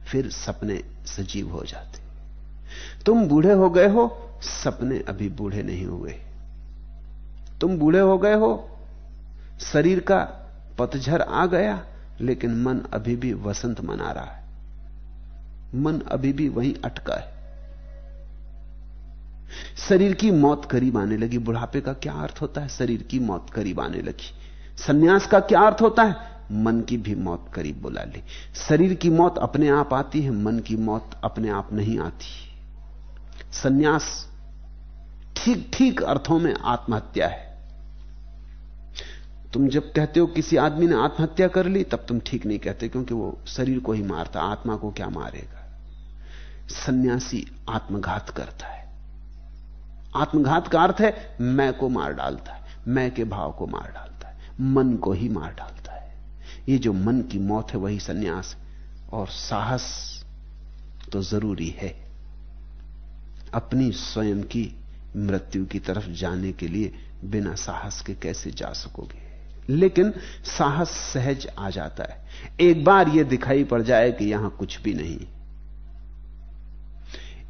फिर सपने सजीव हो जाते। तुम बूढ़े हो गए हो, सपने अभी बूढ़े नहीं हुए। तुम बूढ़े हो गए हो, शरीर का पतझर आ गया, लेकिन मन अभी भी वसंत मना रहा है। मन अभी भी वहीं अटका है। शरीर की मौत करीब आने लगी। बुढ़ापे का क्या अर्थ होता है? शरीर की मौत करीब आने लगी। सन्यास का क्या अर्थ होता है? मन की भी मौत करीब बुला ली। शरीर की मौत अपने आप आती है, मन की मौत अपने आप नहीं आती। सन्यास ठीक ठीक अर्थों में आत्महत्या है। तुम जब कहते हो किसी आदमी ने आत्महत्या कर ली, तब तुम ठीक नहीं कहते, क्योंकि वो शरीर को ही मारता, आत्मा को क्या मारेगा? सन्यासी आत्मघात करता है। आत्मघात का अर्थ है, मैं को मार डालता है, मैं के भाव को मार डालता है, मन को ही मार डालता है। ये जो मन की मौत है वही सन्यास और साहस तो ज़रूरी है। अपनी स्वयं की मृत्यु की तरफ़ जाने के लिए बिना साहस के कैसे जा सकोगे? लेकिन साहस सहज आ जाता है। एक बार यह दिखाई पड़ जाए कि यहाँ कुछ भी नहीं।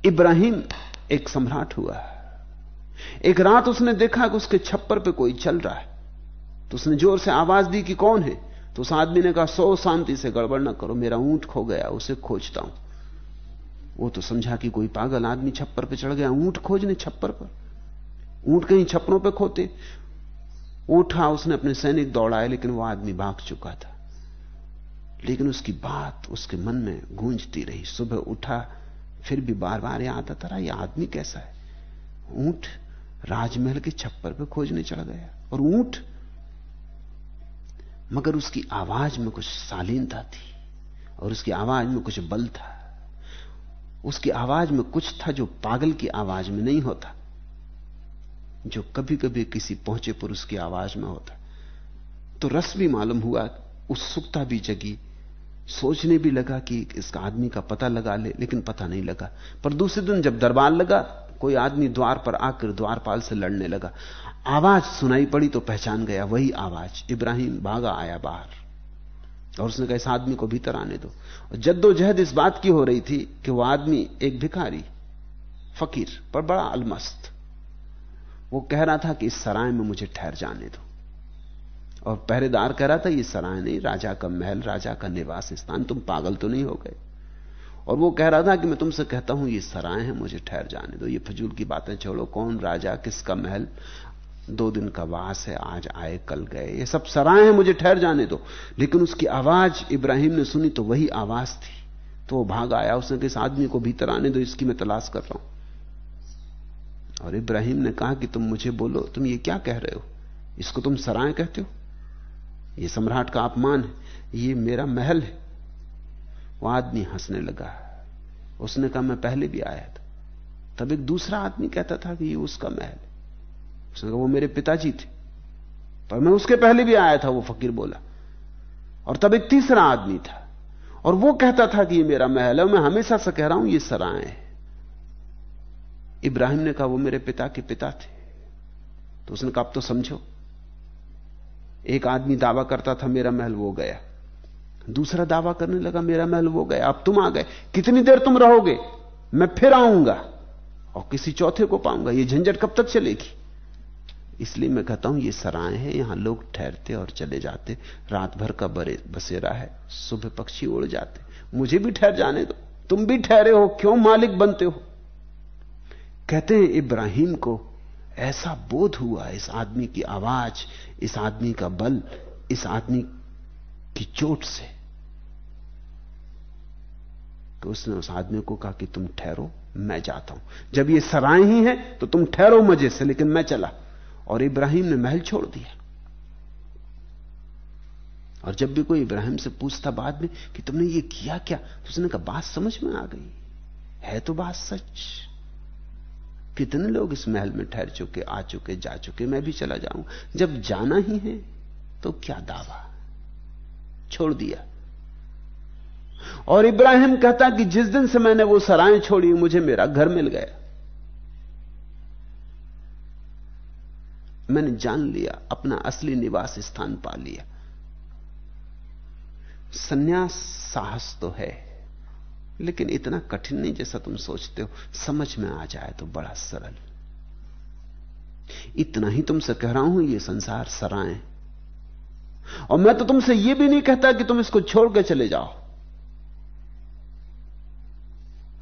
इब्राहिम एक सम्राट हुआ। एक रात उसने देखा कि उसके छप्पर पे कोई चल रहा है। तो उसने ज़ोर से आवाज़ दी कि कौन है? तो उस आदमी ने कहा, सो शांति से गड़बड़ ना करो, मेरा ऊँट खो गया, उसे खोजता हूँ। वो तो समझा कि कोई पागल आदमी छप्पर पे चढ़ गया, ऊँट खोजने छप्पर पर। ऊँट कहीं छप्परों पे खोते। उठा, उसने अपने सैनिक दौड़ाए, लेकिन वो आदमी भाग चुका था। लेकिन उसकी बात उसके मन में गूंजती रही। सुबह उठा, फिर भी बार बार याद आता रहा, यह आदमी कैसा है? ऊँट राजमहल के छप्पर पे खोजने चढ़ गया। और ऊँट मगर उसकी आवाज़ में कुछ शालीनता थी और उसकी आवाज़ में कुछ बल था। उसकी आवाज़ में कुछ था जो पागल की आवाज़ में नहीं होता, जो कभी कभी किसी पहुँचे पुरुष की आवाज़ में होता। तो रस भी मालूम हुआ, उत्सुकता भी जगी, सोचने भी लगा कि इसका आदमी का पता लगा ले, लेकिन पता नहीं लगा। पर दूसरे दिन जब दरबार लगा कोई आदमी द्वार पर आकर द्वारपाल से लड़ने लगा। आवाज़ सुनाई पड़ी तो पहचान गया, वही आवाज़, इब्राहिम भागा आया बाहर। और उसने कहा, इस आदमी को भीतर आने दो। जद्दोजहद इस बात की हो रही थी कि वह आदमी एक भिखारी, फकीर, पर बड़ा अलमस्त। वो कह रहा था कि इस सराय में मुझे ठहर जाने दो। और पहरेदार कह रहा था, ये सराय नहीं, राजा का महल, राजा का निवास स्थान, तुम पागल तो नहीं हो गए। और वो कह रहा था कि मैं तुमसे कहता हूँ, ये सराय है मुझे ठहर जाने दो। ये फजूल की बातें छोड़ो, कौन राजा, किसका महल? दो दिन का वास है, आज आए, कल गए। ये सब सराय है मुझे ठहर जाने दो। लेकिन उसकी आवाज़ इब्राहिम ने सुनी तो वही आवाज़ थी। तो वो भाग आया, उसने किस आदमी को भीतर आने दो, इसकी मैं तलाश कर रहा हूँ। और इब्राहिम ने कहा कि तुम मुझे बोलो, तुम ये क्या कह रहे हो? इसको तुम सराय कहते हो? ये सम्राट का अपमान है। ये मेरा महल है। वो आदमी हंसने लगा। उसने कहा, मैं पहले भी आया था। तब एक दूसरा आदमी कहता था कि, ये उसका महल उसने कहा, वो मेरे पिताजी थे। पर मैं उसके पहले भी आया था, वो फकीर बोला। और तब एक तीसरा आदमी था। और वो कहता था कि, ये मेरा महल है मैं हमेशा से कह रहा हूँ, ये सराय है। इब्राहिम ने कहा, वो मेरे पिता के पिता थे। तो उसने कहा, अब तो समझो, एक आदमी दावा करता था, मेरा महल वो गया। दूसरा दावा करने लगा, मेरा महल वो गया, अब तुम आ गए। कितनी देर तुम रहोगे? मैं फिर आऊँगा और किसी चौथे को पाऊँगा। ये झंझट कब तक चलेगी? इसलिए मैं कहता हूँ, ये सराय है, यहाँ लोग ठहरते और चले जाते। रात भर का बरे, बसेरा है, सुबह पक्षी उड़ जाते। मुझे भी ठहर जाने दो। तुम भी ठहरे हो, क्यों मालिक बनते हो? कहते हैं, इब्राहिम को ऐसा बोध हुआ, इस आदमी की आवाज़, इस आदमी का बल, इस आदमी की चोट से तो उसने उस आदमी को कहा कि तुम ठहरो, मैं जाता हूँ। जब ये सराय ही है तो तुम ठहरो मज़े से, लेकिन मैं चला। और इब्राहिम ने महल छोड़ दिया। और जब भी कोई इब्राहिम से पूछता बाद में कि तुमने ये किया क्या तो उसने कहा, बात समझ में आ गई। है तो बात सच। कितने लोग इस महल में ठहर चुके, आ चुके, जा चुके, मैं भी चला जाऊँ। जब जाना ही है तो क्या दावा? छोड़ दिया। और इब्राहिम कहता कि जिस दिन से मैंने वो सराय छोड़ी, मुझे मेरा घर मिल गया। मैंने जान लिया, अपना असली निवास स्थान पा लिया। सन्यास साहस तो है, लेकिन इतना कठिन नहीं जैसा तुम सोचते हो। समझ में आ जाए तो बड़ा सरल। इतना ही तुमसे कह रहा हूँ, ये संसार सराय और मैं तो तुमसे यह भी नहीं कहता कि तुम इसको छोड़कर चले जाओ।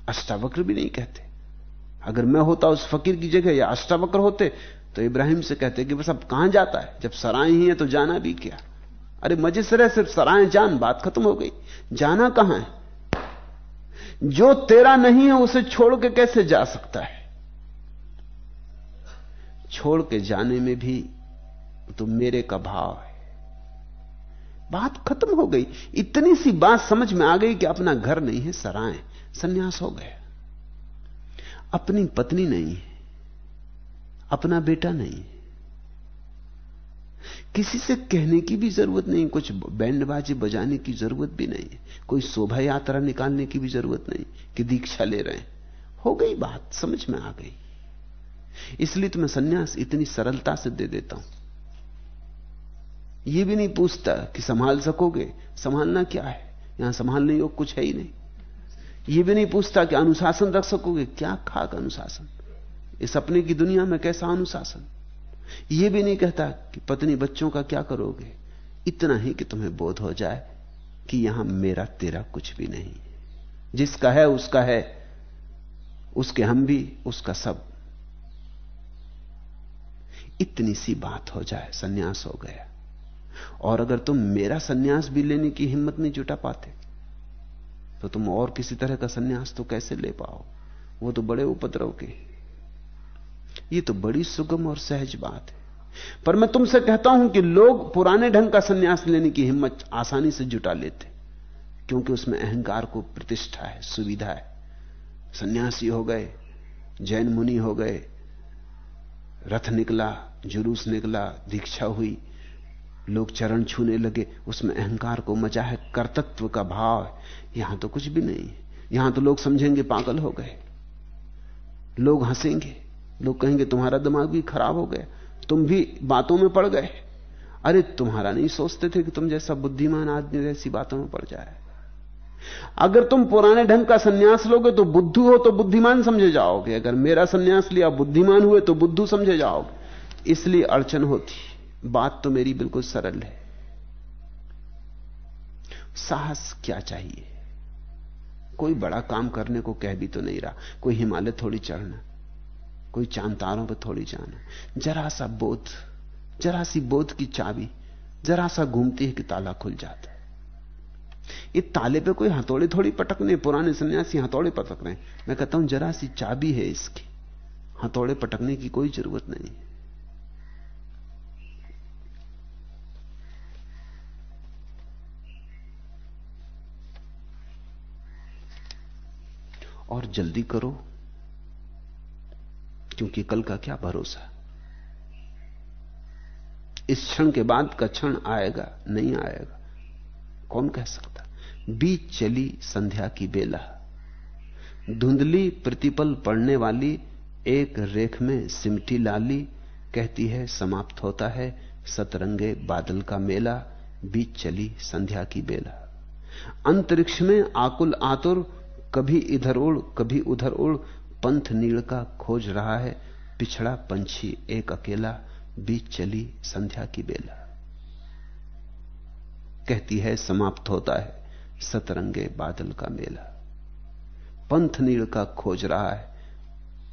अष्टावक्र भी नहीं कहते। अगर मैं होता उस फकीर की जगह या अष्टावक्र होते तो इब्राहिम से कहते कि बस अब कहाँ जाता है? जब सराय ही है तो जाना भी क्या? अरे मज़े से रह, सिर्फ़ सराय जान, बात खत्म हो गई। जाना कहाँ है? जो तेरा नहीं है, उसे छोड़ के कैसे जा सकता है? छोड़ के जाने में भी तो मेरे का भाव है। बात खत्म हो गई। इतनी सी बात समझ में आ गई कि अपना घर नहीं है, सराय। सन्यास हो गया अपनी पत्नी नहीं है, अपना बेटा नहीं है। किसी से कहने की भी ज़रूरत नहीं, कुछ बैंड बाजी बजाने की ज़रूरत भी नहीं, कोई शोभा यात्रा निकालने की भी ज़रूरत नहीं कि दीक्षा ले रहे हैं। हो गई बात, समझ में आ गई। इसलिए तो मैं सन्यास इतनी सरलता से दे देता हूँ। यह भी नहीं पूछता कि संभाल सकोगे, संभालना क्या है? यहाँ संभालने योग कुछ है ही नहीं। यह भी नहीं पूछता कि अनुशासन रख सकोगे, क्या खाक अनुशासन? इस अपने की दुनिया में कैसा अनुशासन? यह भी नहीं कहता कि पत्नी बच्चों का क्या करोगे? इतना ही कि तुम्हें बोध हो जाए कि यहाँ मेरा तेरा कुछ भी नहीं। जिसका है, उसका है, उसके हम भी, उसका सब। इतनी सी बात हो जाए, सन्यास हो गया। और अगर तुम मेरा सन्यास भी लेने की हिम्मत नहीं जुटा पाते तो तुम और किसी तरह का सन्यास तो कैसे ले पाओ? वो तो बड़े उपद्रव के ये तो बड़ी सुगम और सहज बात है। पर मैं तुमसे कहता हूँ कि लोग पुराने ढंग का सन्यास लेने की हिम्मत आसानी से जुटा लेते, क्योंकि उसमें अहंकार को प्रतिष्ठा है, सुविधा है। सन्यासी हो गए, जैन मुनि हो गए, रथ निकला, जुलूस निकला, दीक्षा हुई लोग चरण छूने लगे। उसमें अहंकार को मचा है, कर्तत्व का भाव है। यहाँ तो कुछ भी नहीं। यहाँ तो लोग समझेंगे पागल हो गए। लोग हंसेंगे। लोग कहेंगे, तुम्हारा दिमाग भी खराब हो गया। तुम भी बातों में पड़ गए। अरे, तुम्हारा नहीं सोचते थे कि तुम जैसा बुद्धिमान आदमी ऐसी बातों में पड़ जाए। अगर तुम पुराने ढंग का सन्यास लोगे तो बुद्धू हो तो बुद्धिमान समझे जाओगे। अगर मेरा सन्यास लिया बुद्धिमान हुए तो बुद्धू समझे जाओगे। इसलिए अड़चन होती। बात तो मेरी बिल्कुल सरल है। साहस क्या चाहिए? कोई बड़ा काम करने को कह भी तो नहीं रहा। कोई हिमालय थोड़ी चढ़ना, कोई चाँद तारों पर थोड़ी जाना। जरा सा बोध, जरा सी बोध की चाबी, जरा सा घूमती है कि ताला खुल जाता है। ये ताले पे कोई हथौड़े थोड़ी पटकने पुराने सन्यासी हथौड़े पटक रहे मैं कहता हूँ, जरा सी चाबी है इसकी। हथौड़े पटकने की कोई ज़रूरत नहीं और जल्दी करो, क्योंकि कल का क्या भरोसा? इस क्षण के बाद का क्षण आएगा, नहीं आएगा। कौन कह सकता? बीच चली संध्या की बेला। धुंधली प्रतिपल पड़ने वाली एक रेख में सिमटी लाली कहती है, समाप्त होता है सतरंगे बादल का मेला बीच चली संध्या की बेला। अंतरिक्ष में आकुल आतुर कभी इधर उड़, कभी उधर उड़, पंथ नील का खोज रहा है, पिछड़ा पंछी एक अकेला, बीच चली संध्या की बेला। कहती है, समाप्त होता है, सतरंगे बादल का मेला। पंथ नील का खोज रहा है,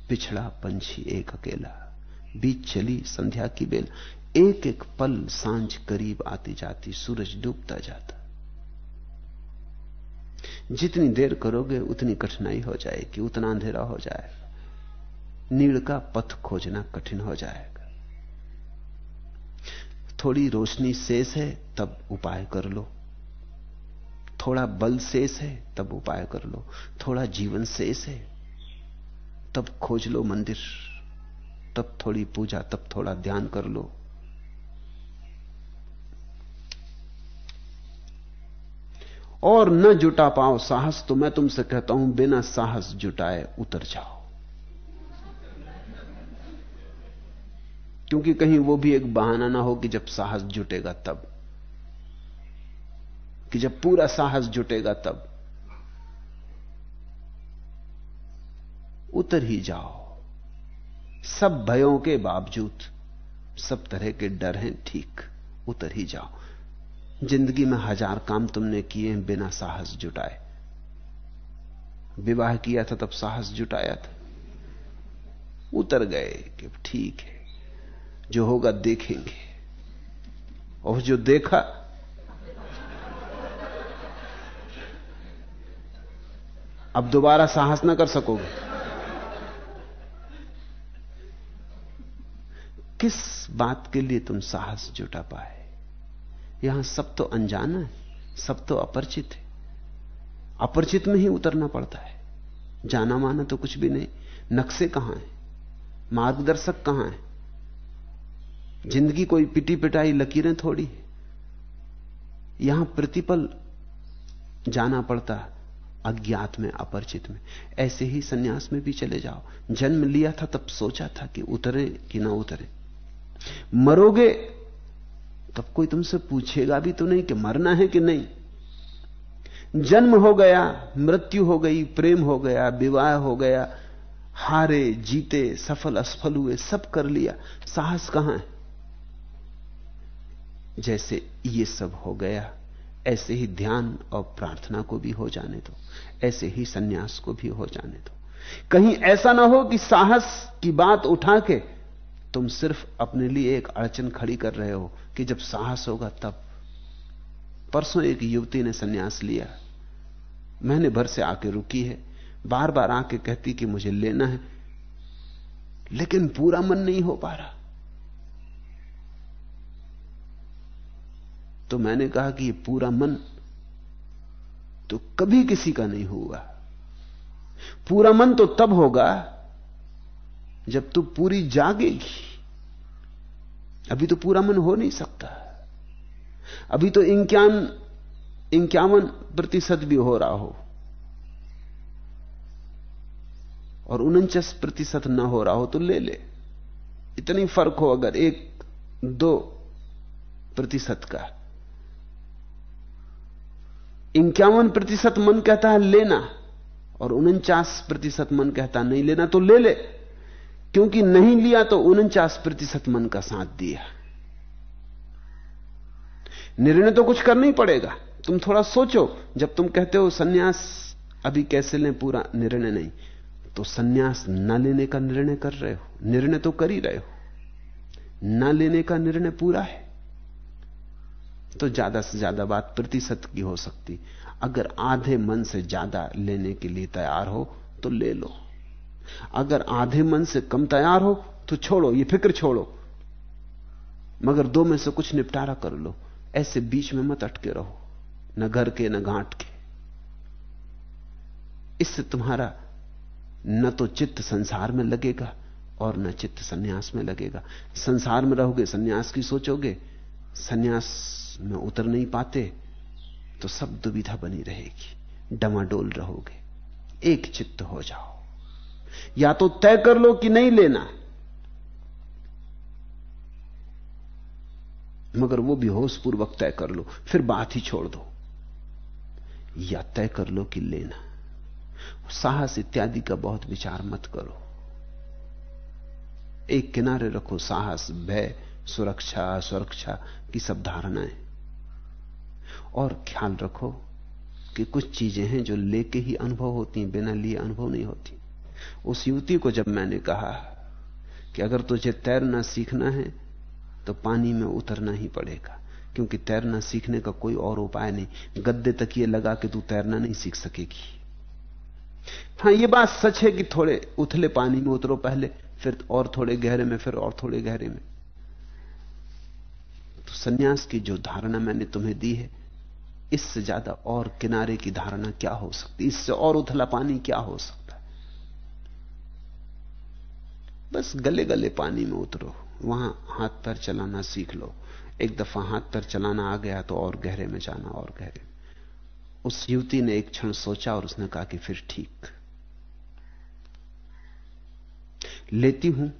पिछड़ा पंछी एक अकेला, बीच चली संध्या की बेला। एक एक पल साँझ करीब आती जाती, सूरज डूबता जाता। जितनी देर करोगे उतनी कठिनाई हो जाएगी, उतना अंधेरा हो जाएगा। नील का पथ खोजना कठिन हो जाएगा। थोड़ी रोशनी शेष है, तब उपाय कर लो। थोड़ा बल शेष है, तब उपाय कर लो। थोड़ा जीवन शेष है, तब खोज लो मंदिर। तब थोड़ी पूजा, तब थोड़ा ध्यान कर लो। और न जुटा पाओ साहस तो मैं तुमसे कहता हूँ, बिना साहस जुटाए उतर जाओ। क्योंकि कहीं वो भी एक बहाना ना हो कि जब साहस जुटेगा तब, कि जब पूरा साहस जुटेगा तब, उतर ही जाओ। सब भयों के बावजूद, सब तरह के डर हैं, ठीक, उतर ही जाओ। ज़िंदगी में हज़ार काम तुमने किए हैं बिना साहस जुटाए। विवाह किया था तब साहस जुटाया था। उतर गए कि ठीक है, जो होगा देखेंगे। और जो देखा, अब दोबारा साहस ना कर सकोगे। किस बात के लिए तुम साहस जुटा पाए? यहाँ सब तो अनजाना है, सब तो अपरिचित है। अपरिचित में ही उतरना पड़ता है। जाना माना तो कुछ भी नहीं। नक्शे कहाँ हैं? मार्गदर्शक कहाँ है? ज़िंदगी कोई पिटी पिटाई लकीरें थोड़ी है। यहाँ प्रतिपल जाना पड़ता अज्ञात में, अपरिचित में। ऐसे ही सन्यास में भी चले जाओ। जन्म लिया था तब सोचा था कि उतरे कि ना उतरे। मरोगे तब कोई तुमसे पूछेगा भी तो नहीं कि मरना है कि नहीं। जन्म हो गया, मृत्यु हो गई, प्रेम हो गया, विवाह हो गया, हारे, जीते, सफल, असफल हुए, सब कर लिया। साहस कहाँ है? जैसे ये सब हो गया, ऐसे ही ध्यान और प्रार्थना को भी हो जाने दो, ऐसे ही सन्यास को भी हो जाने दो। कहीं ऐसा ना हो कि साहस की बात उठा के तुम सिर्फ़ अपने लिए एक अड़चन खड़ी कर रहे हो कि जब साहस होगा तब। परसों एक युवती ने सन्यास लिया। महीने भर से आके रुकी है। बार बार आके कहती कि मुझे लेना है, लेकिन पूरा मन नहीं हो पा रहा। तो मैंने कहा कि ये पूरा मन तो कभी किसी का नहीं होगा। पूरा मन तो तब होगा जब तू पूरी जागेगी, अभी तो पूरा मन हो नहीं सकता। अभी तो इंक्यान इंक्यावन प्रतिशत भी हो रहा हो। और उनचास प्रतिशत ना हो रहा हो तो ले ले। इतनी फ़र्क हो अगर एक, दो प्रतिशत का। इंक्यावन प्रतिशत मन कहता है लेना, और उनचास प्रतिशत मन कहता नहीं लेना तो ले ले। क्योंकि नहीं लिया तो उनचास प्रतिशत मन का साथ दिया। निर्णय तो कुछ करना ही पड़ेगा। तुम थोड़ा सोचो, जब तुम कहते हो सन्यास, अभी कैसे लें पूरा निर्णय नहीं तो सन्यास न लेने का निर्णय कर रहे हो। निर्णय तो कर ही रहे हो। न लेने का निर्णय पूरा है। तो ज़्यादा से ज़्यादा बात प्रतिशत की हो सकती। अगर आधे मन से ज़्यादा लेने के लिए तैयार हो तो ले लो। अगर आधे मन से कम तैयार हो तो छोड़ो, ये फ़िक्र छोड़ो। मगर दो में से कुछ निपटारा कर लो, ऐसे बीच में मत अटके रहो, न घर के, न घाट के। इससे तुम्हारा न तो चित्त संसार में लगेगा, और न चित्त सन्यास में लगेगा। संसार में रहोगे, सन्यास की सोचोगे, सन्यास में उतर नहीं पाते तो सब दुविधा बनी रहेगी, डमाडोल रहोगे। एक चित्त हो जाओ। या तो तय कर लो कि नहीं लेना। मगर वो भी होशपूर्वक तय कर लो, फिर बात ही छोड़ दो। या तय कर लो कि लेना। साहस इत्यादि का बहुत विचार मत करो। एक किनारे रखो साहस, भय, सुरक्षा सुरक्षा की सब धारणाएँ। और ख्याल रखो कि कुछ चीज़ें हैं जो लेके ही अनुभव होती हैं, बिना लिए अनुभव नहीं होती। उस युवती को जब मैंने कहा कि अगर तुझे तैरना सीखना है तो पानी में उतरना ही पड़ेगा, क्योंकि तैरना सीखने का कोई और उपाय नहीं। गद्दे तक ये लगा कि तू तैरना नहीं सीख सकेगी। हाँ, ये बात सच है कि थोड़े उथले पानी में उतरो पहले, फिर और थोड़े गहरे में, फिर और थोड़े गहरे में। तो सन्यास की जो धारणा मैंने तुम्हें दी है, इससे ज़्यादा और किनारे की धारणा क्या हो सकती इससे और उथला पानी क्या हो सकता है बस गले गले पानी में उतरो। वहाँ हाथ पैर चलाना सीख लो। एक दफ़ा हाथ पैर चलाना आ गया तो और गहरे में जाना और गहरे। में उस युवती ने एक क्षण सोचा और उसने कहा कि फिर ठीक। लेती हूँ।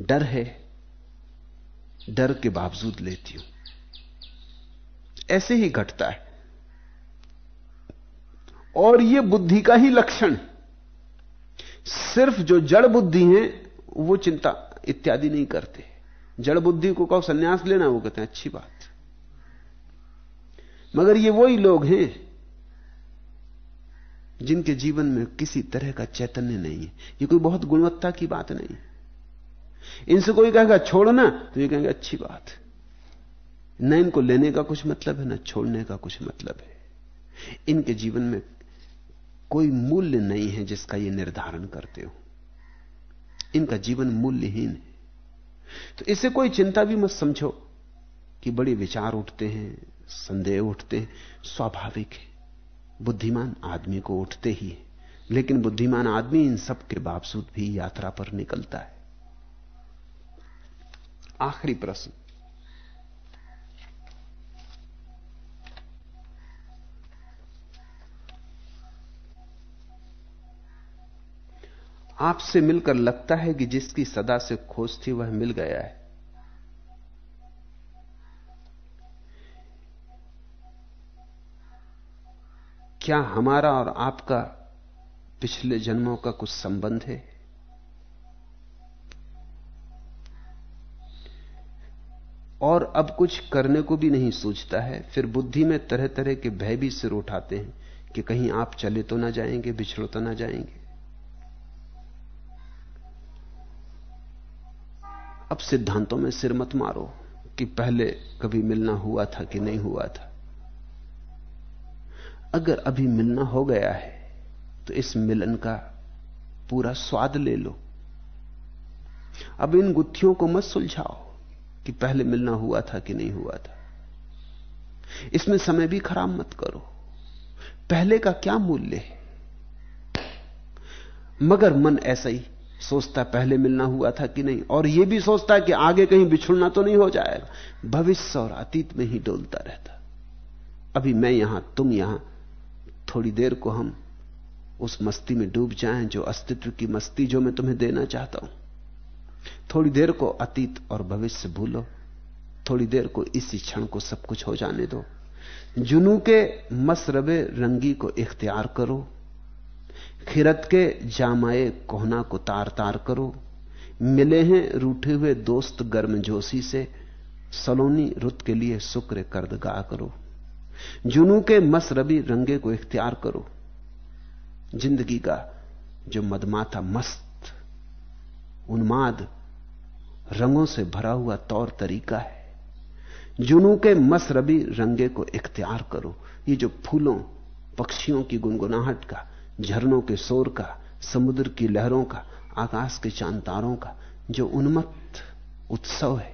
डर है। डर के बावजूद लेती हूँ। ऐसे ही घटता है। और यह बुद्धि का ही लक्षण। सिर्फ़ जो जड़ बुद्धि है, वो चिंता इत्यादि नहीं करते। जड़ बुद्धि को कहो, सन्यास लेना, वो कहते हैं, अच्छी बात। मगर ये वही लोग हैं, जिनके जीवन में किसी तरह का चैतन्य नहीं है। ये कोई बहुत गुणवत्ता की बात नहीं इनसे कोई कहेगा, छोड़ना तो ये कहेंगे, अच्छी बात। न इनको लेने का कुछ मतलब है, न छोड़ने का कुछ मतलब है। इनके जीवन में कोई मूल्य नहीं है जिसका ये निर्धारण करते हो। इनका जीवन मूल्यहीन है। तो इसे कोई चिंता भी मत समझो कि बड़े विचार उठते हैं, संदेह उठते हैं, स्वाभाविक है। बुद्धिमान आदमी को उठते ही है। लेकिन बुद्धिमान आदमी इन सब के बावजूद भी यात्रा पर निकलता है। आखिरी प्रश्न। आपसे मिलकर लगता है कि जिसकी सदा से खोज थी वह मिल गया है। क्या हमारा और आपका पिछले जन्मों का कुछ संबंध है? और अब कुछ करने को भी नहीं सोचता है, फिर बुद्धि में तरह तरह के भय भी सिर उठाते हैं कि कहीं आप चले तो ना जाएँगे, बिछड़ो तो ना जाएँगे। अब सिद्धांतों में सिर मत मारो कि पहले कभी मिलना हुआ था कि नहीं हुआ था। अगर अभी मिलना हो गया है तो इस मिलन का पूरा स्वाद ले लो। अब इन गुत्थियों को मत सुलझाओ कि पहले मिलना हुआ था कि नहीं हुआ था। इसमें समय भी खराब मत करो। पहले का क्या मूल्य है? मगर मन ऐसा ही सोचता पहले मिलना हुआ था कि नहीं? और यह भी सोचता कि आगे कहीं बिछुड़ना तो नहीं हो जाएगा। भविष्य और अतीत में ही डोलता रहता। अभी मैं यहाँ, तुम यहाँ, थोड़ी देर को हम उस मस्ती में डूब जाएँ जो अस्तित्व की मस्ती जो मैं तुम्हें देना चाहता हूँ। थोड़ी देर को अतीत और भविष्य भूलो। थोड़ी देर को इसी क्षण को सब कुछ हो जाने दो। जुनू के मसरबे रंगी को इख्तियार करो। खिरत के जामाए कोहना को तार तार करो। मिले हैं रूठे हुए दोस्त गर्म जोशी से, सलोनी रुत के लिए शुक्र कर्दगा करो। जुनू के मसरबी रंगे को इख्तियार करो। ज़िंदगी का जो मदमाता मस्त, उन्माद रंगों से भरा हुआ तौर तरीका है। जुनू के मसरबी रंगे को इख्तियार करो। ये जो फूलों, पक्षियों की गुनगुनाहट का झरनों के शोर का, समुद्र की लहरों का, आकाश के चांतारों का जो उन्मत्त उत्सव है,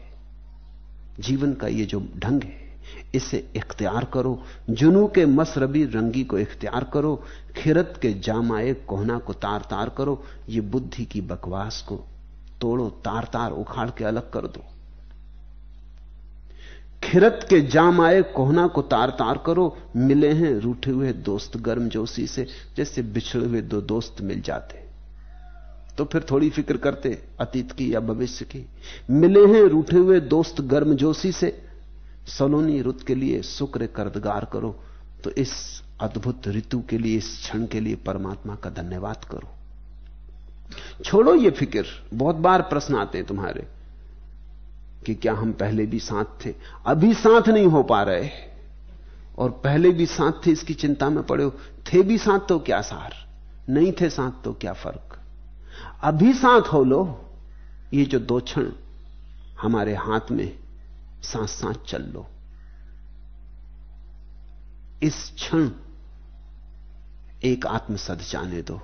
जीवन का ये जो ढंग है, इसे इख्तियार करो। जुनू के मसरबी रंगी को इख्तियार करो। खिरत के जामाए कोहना को तार तार करो। ये बुद्धि की बकवास को तोड़ो तार तार उखाड़ के अलग कर दो। खिरत के जाम आए, कोहना को तार तार करो। मिले हैं रूठे हुए दोस्त, गर्म जोशी से, जैसे बिछड़े हुए दो दोस्त मिल जाते। तो फिर थोड़ी फ़िक्र करते, अतीत की या भविष्य की। मिले हैं रूठे हुए दोस्त, गर्म जोशी से। सलोनी रुत के लिए शुक्र कर्दगार करो। तो इस अद्भुत ऋतु के लिए, इस क्षण के लिए परमात्मा का धन्यवाद करो। छोड़ो ये फ़िक्र। बहुत बार प्रश्न आते हैं तुम्हारे। कि क्या हम पहले भी साथ थे? अभी साथ नहीं हो पा रहे और पहले भी साथ थे, इसकी चिंता में पड़े हो, थे भी साथ तो क्या सार? नहीं थे साथ तो क्या फ़र्क? अभी साथ हो लो, ये जो दो क्षण हमारे हाथ में सांस सांस चल लो। इस क्षण एक आत्मसद जाने दो।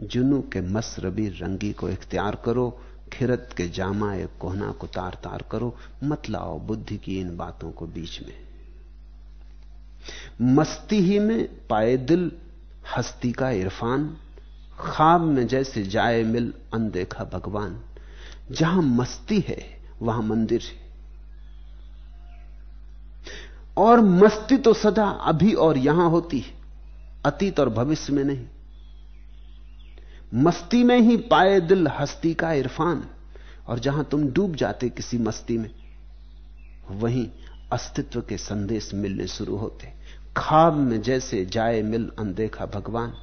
जुनू के मस रबी रंगी को इख्तियार करो खिरत के जामाए कोहना को तार तार करो, मत लाओ बुद्धि की इन बातों को बीच में। मस्ती ही में पाए दिल, हस्ती का इरफान खाब में जैसे जाए मिल अनदेखा भगवान। जहाँ मस्ती है, वहाँ मंदिर है। और मस्ती तो सदा अभी और यहाँ होती है, अतीत और भविष्य में नहीं। मस्ती में ही पाए दिल हस्ती का इरफान। और जहाँ तुम डूब जाते किसी मस्ती में, वहीं अस्तित्व के संदेश मिलने शुरू होते। खाब में जैसे जाए मिल अनदेखा भगवान।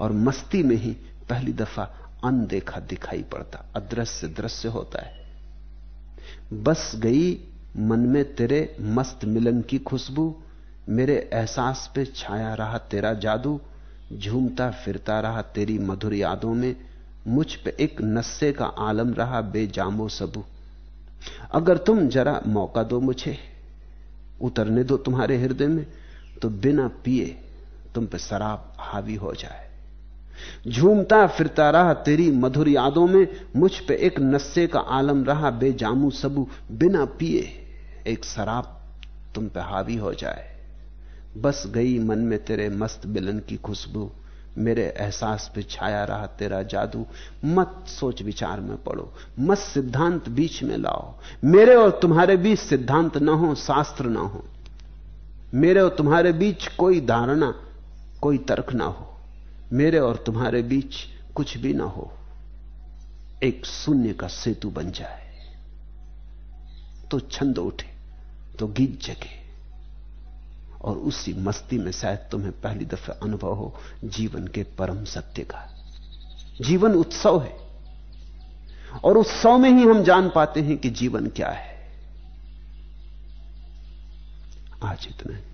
और मस्ती में ही पहली दफ़ा अनदेखा दिखाई पड़ता। अदृश्य दृश्य होता है। बस गई मन में तेरे मस्त मिलन की खुशबू। मेरे एहसास पे छाया रहा तेरा जादू। झूमता फिरता रहा तेरी मधुर यादों में, मुझ पे एक नस्से का आलम रहा बेजामो सबू। अगर तुम जरा मौका दो मुझे, उतरने दो तुम्हारे हृदय में तो बिना पिए तुम पे शराब हावी हो जाए। झूमता फिरता रहा तेरी मधुर यादों में, मुझ पे एक नस्से का आलम रहा बेजामू सबू। बिना पिए एक शराब तुम पे हावी हो जाए। बस गई मन में तेरे मस्त बिलन की खुशबू। मेरे एहसास पे छाया रहा तेरा जादू। मत सोच विचार में पड़ो, मत सिद्धांत बीच में लाओ। मेरे और तुम्हारे बीच सिद्धांत ना हो, शास्त्र ना हो। मेरे और तुम्हारे बीच कोई धारणा, कोई तर्क ना हो। मेरे और तुम्हारे बीच कुछ भी ना हो। एक शून्य का सेतु बन जाए। तो छंद उठे तो गीत जगे। और उसी मस्ती में शायद तुम्हें पहली दफे अनुभव हो जीवन के परम सत्य का। जीवन उत्सव है। और उत्सव में ही हम जान पाते हैं कि जीवन क्या है। आज इतना है।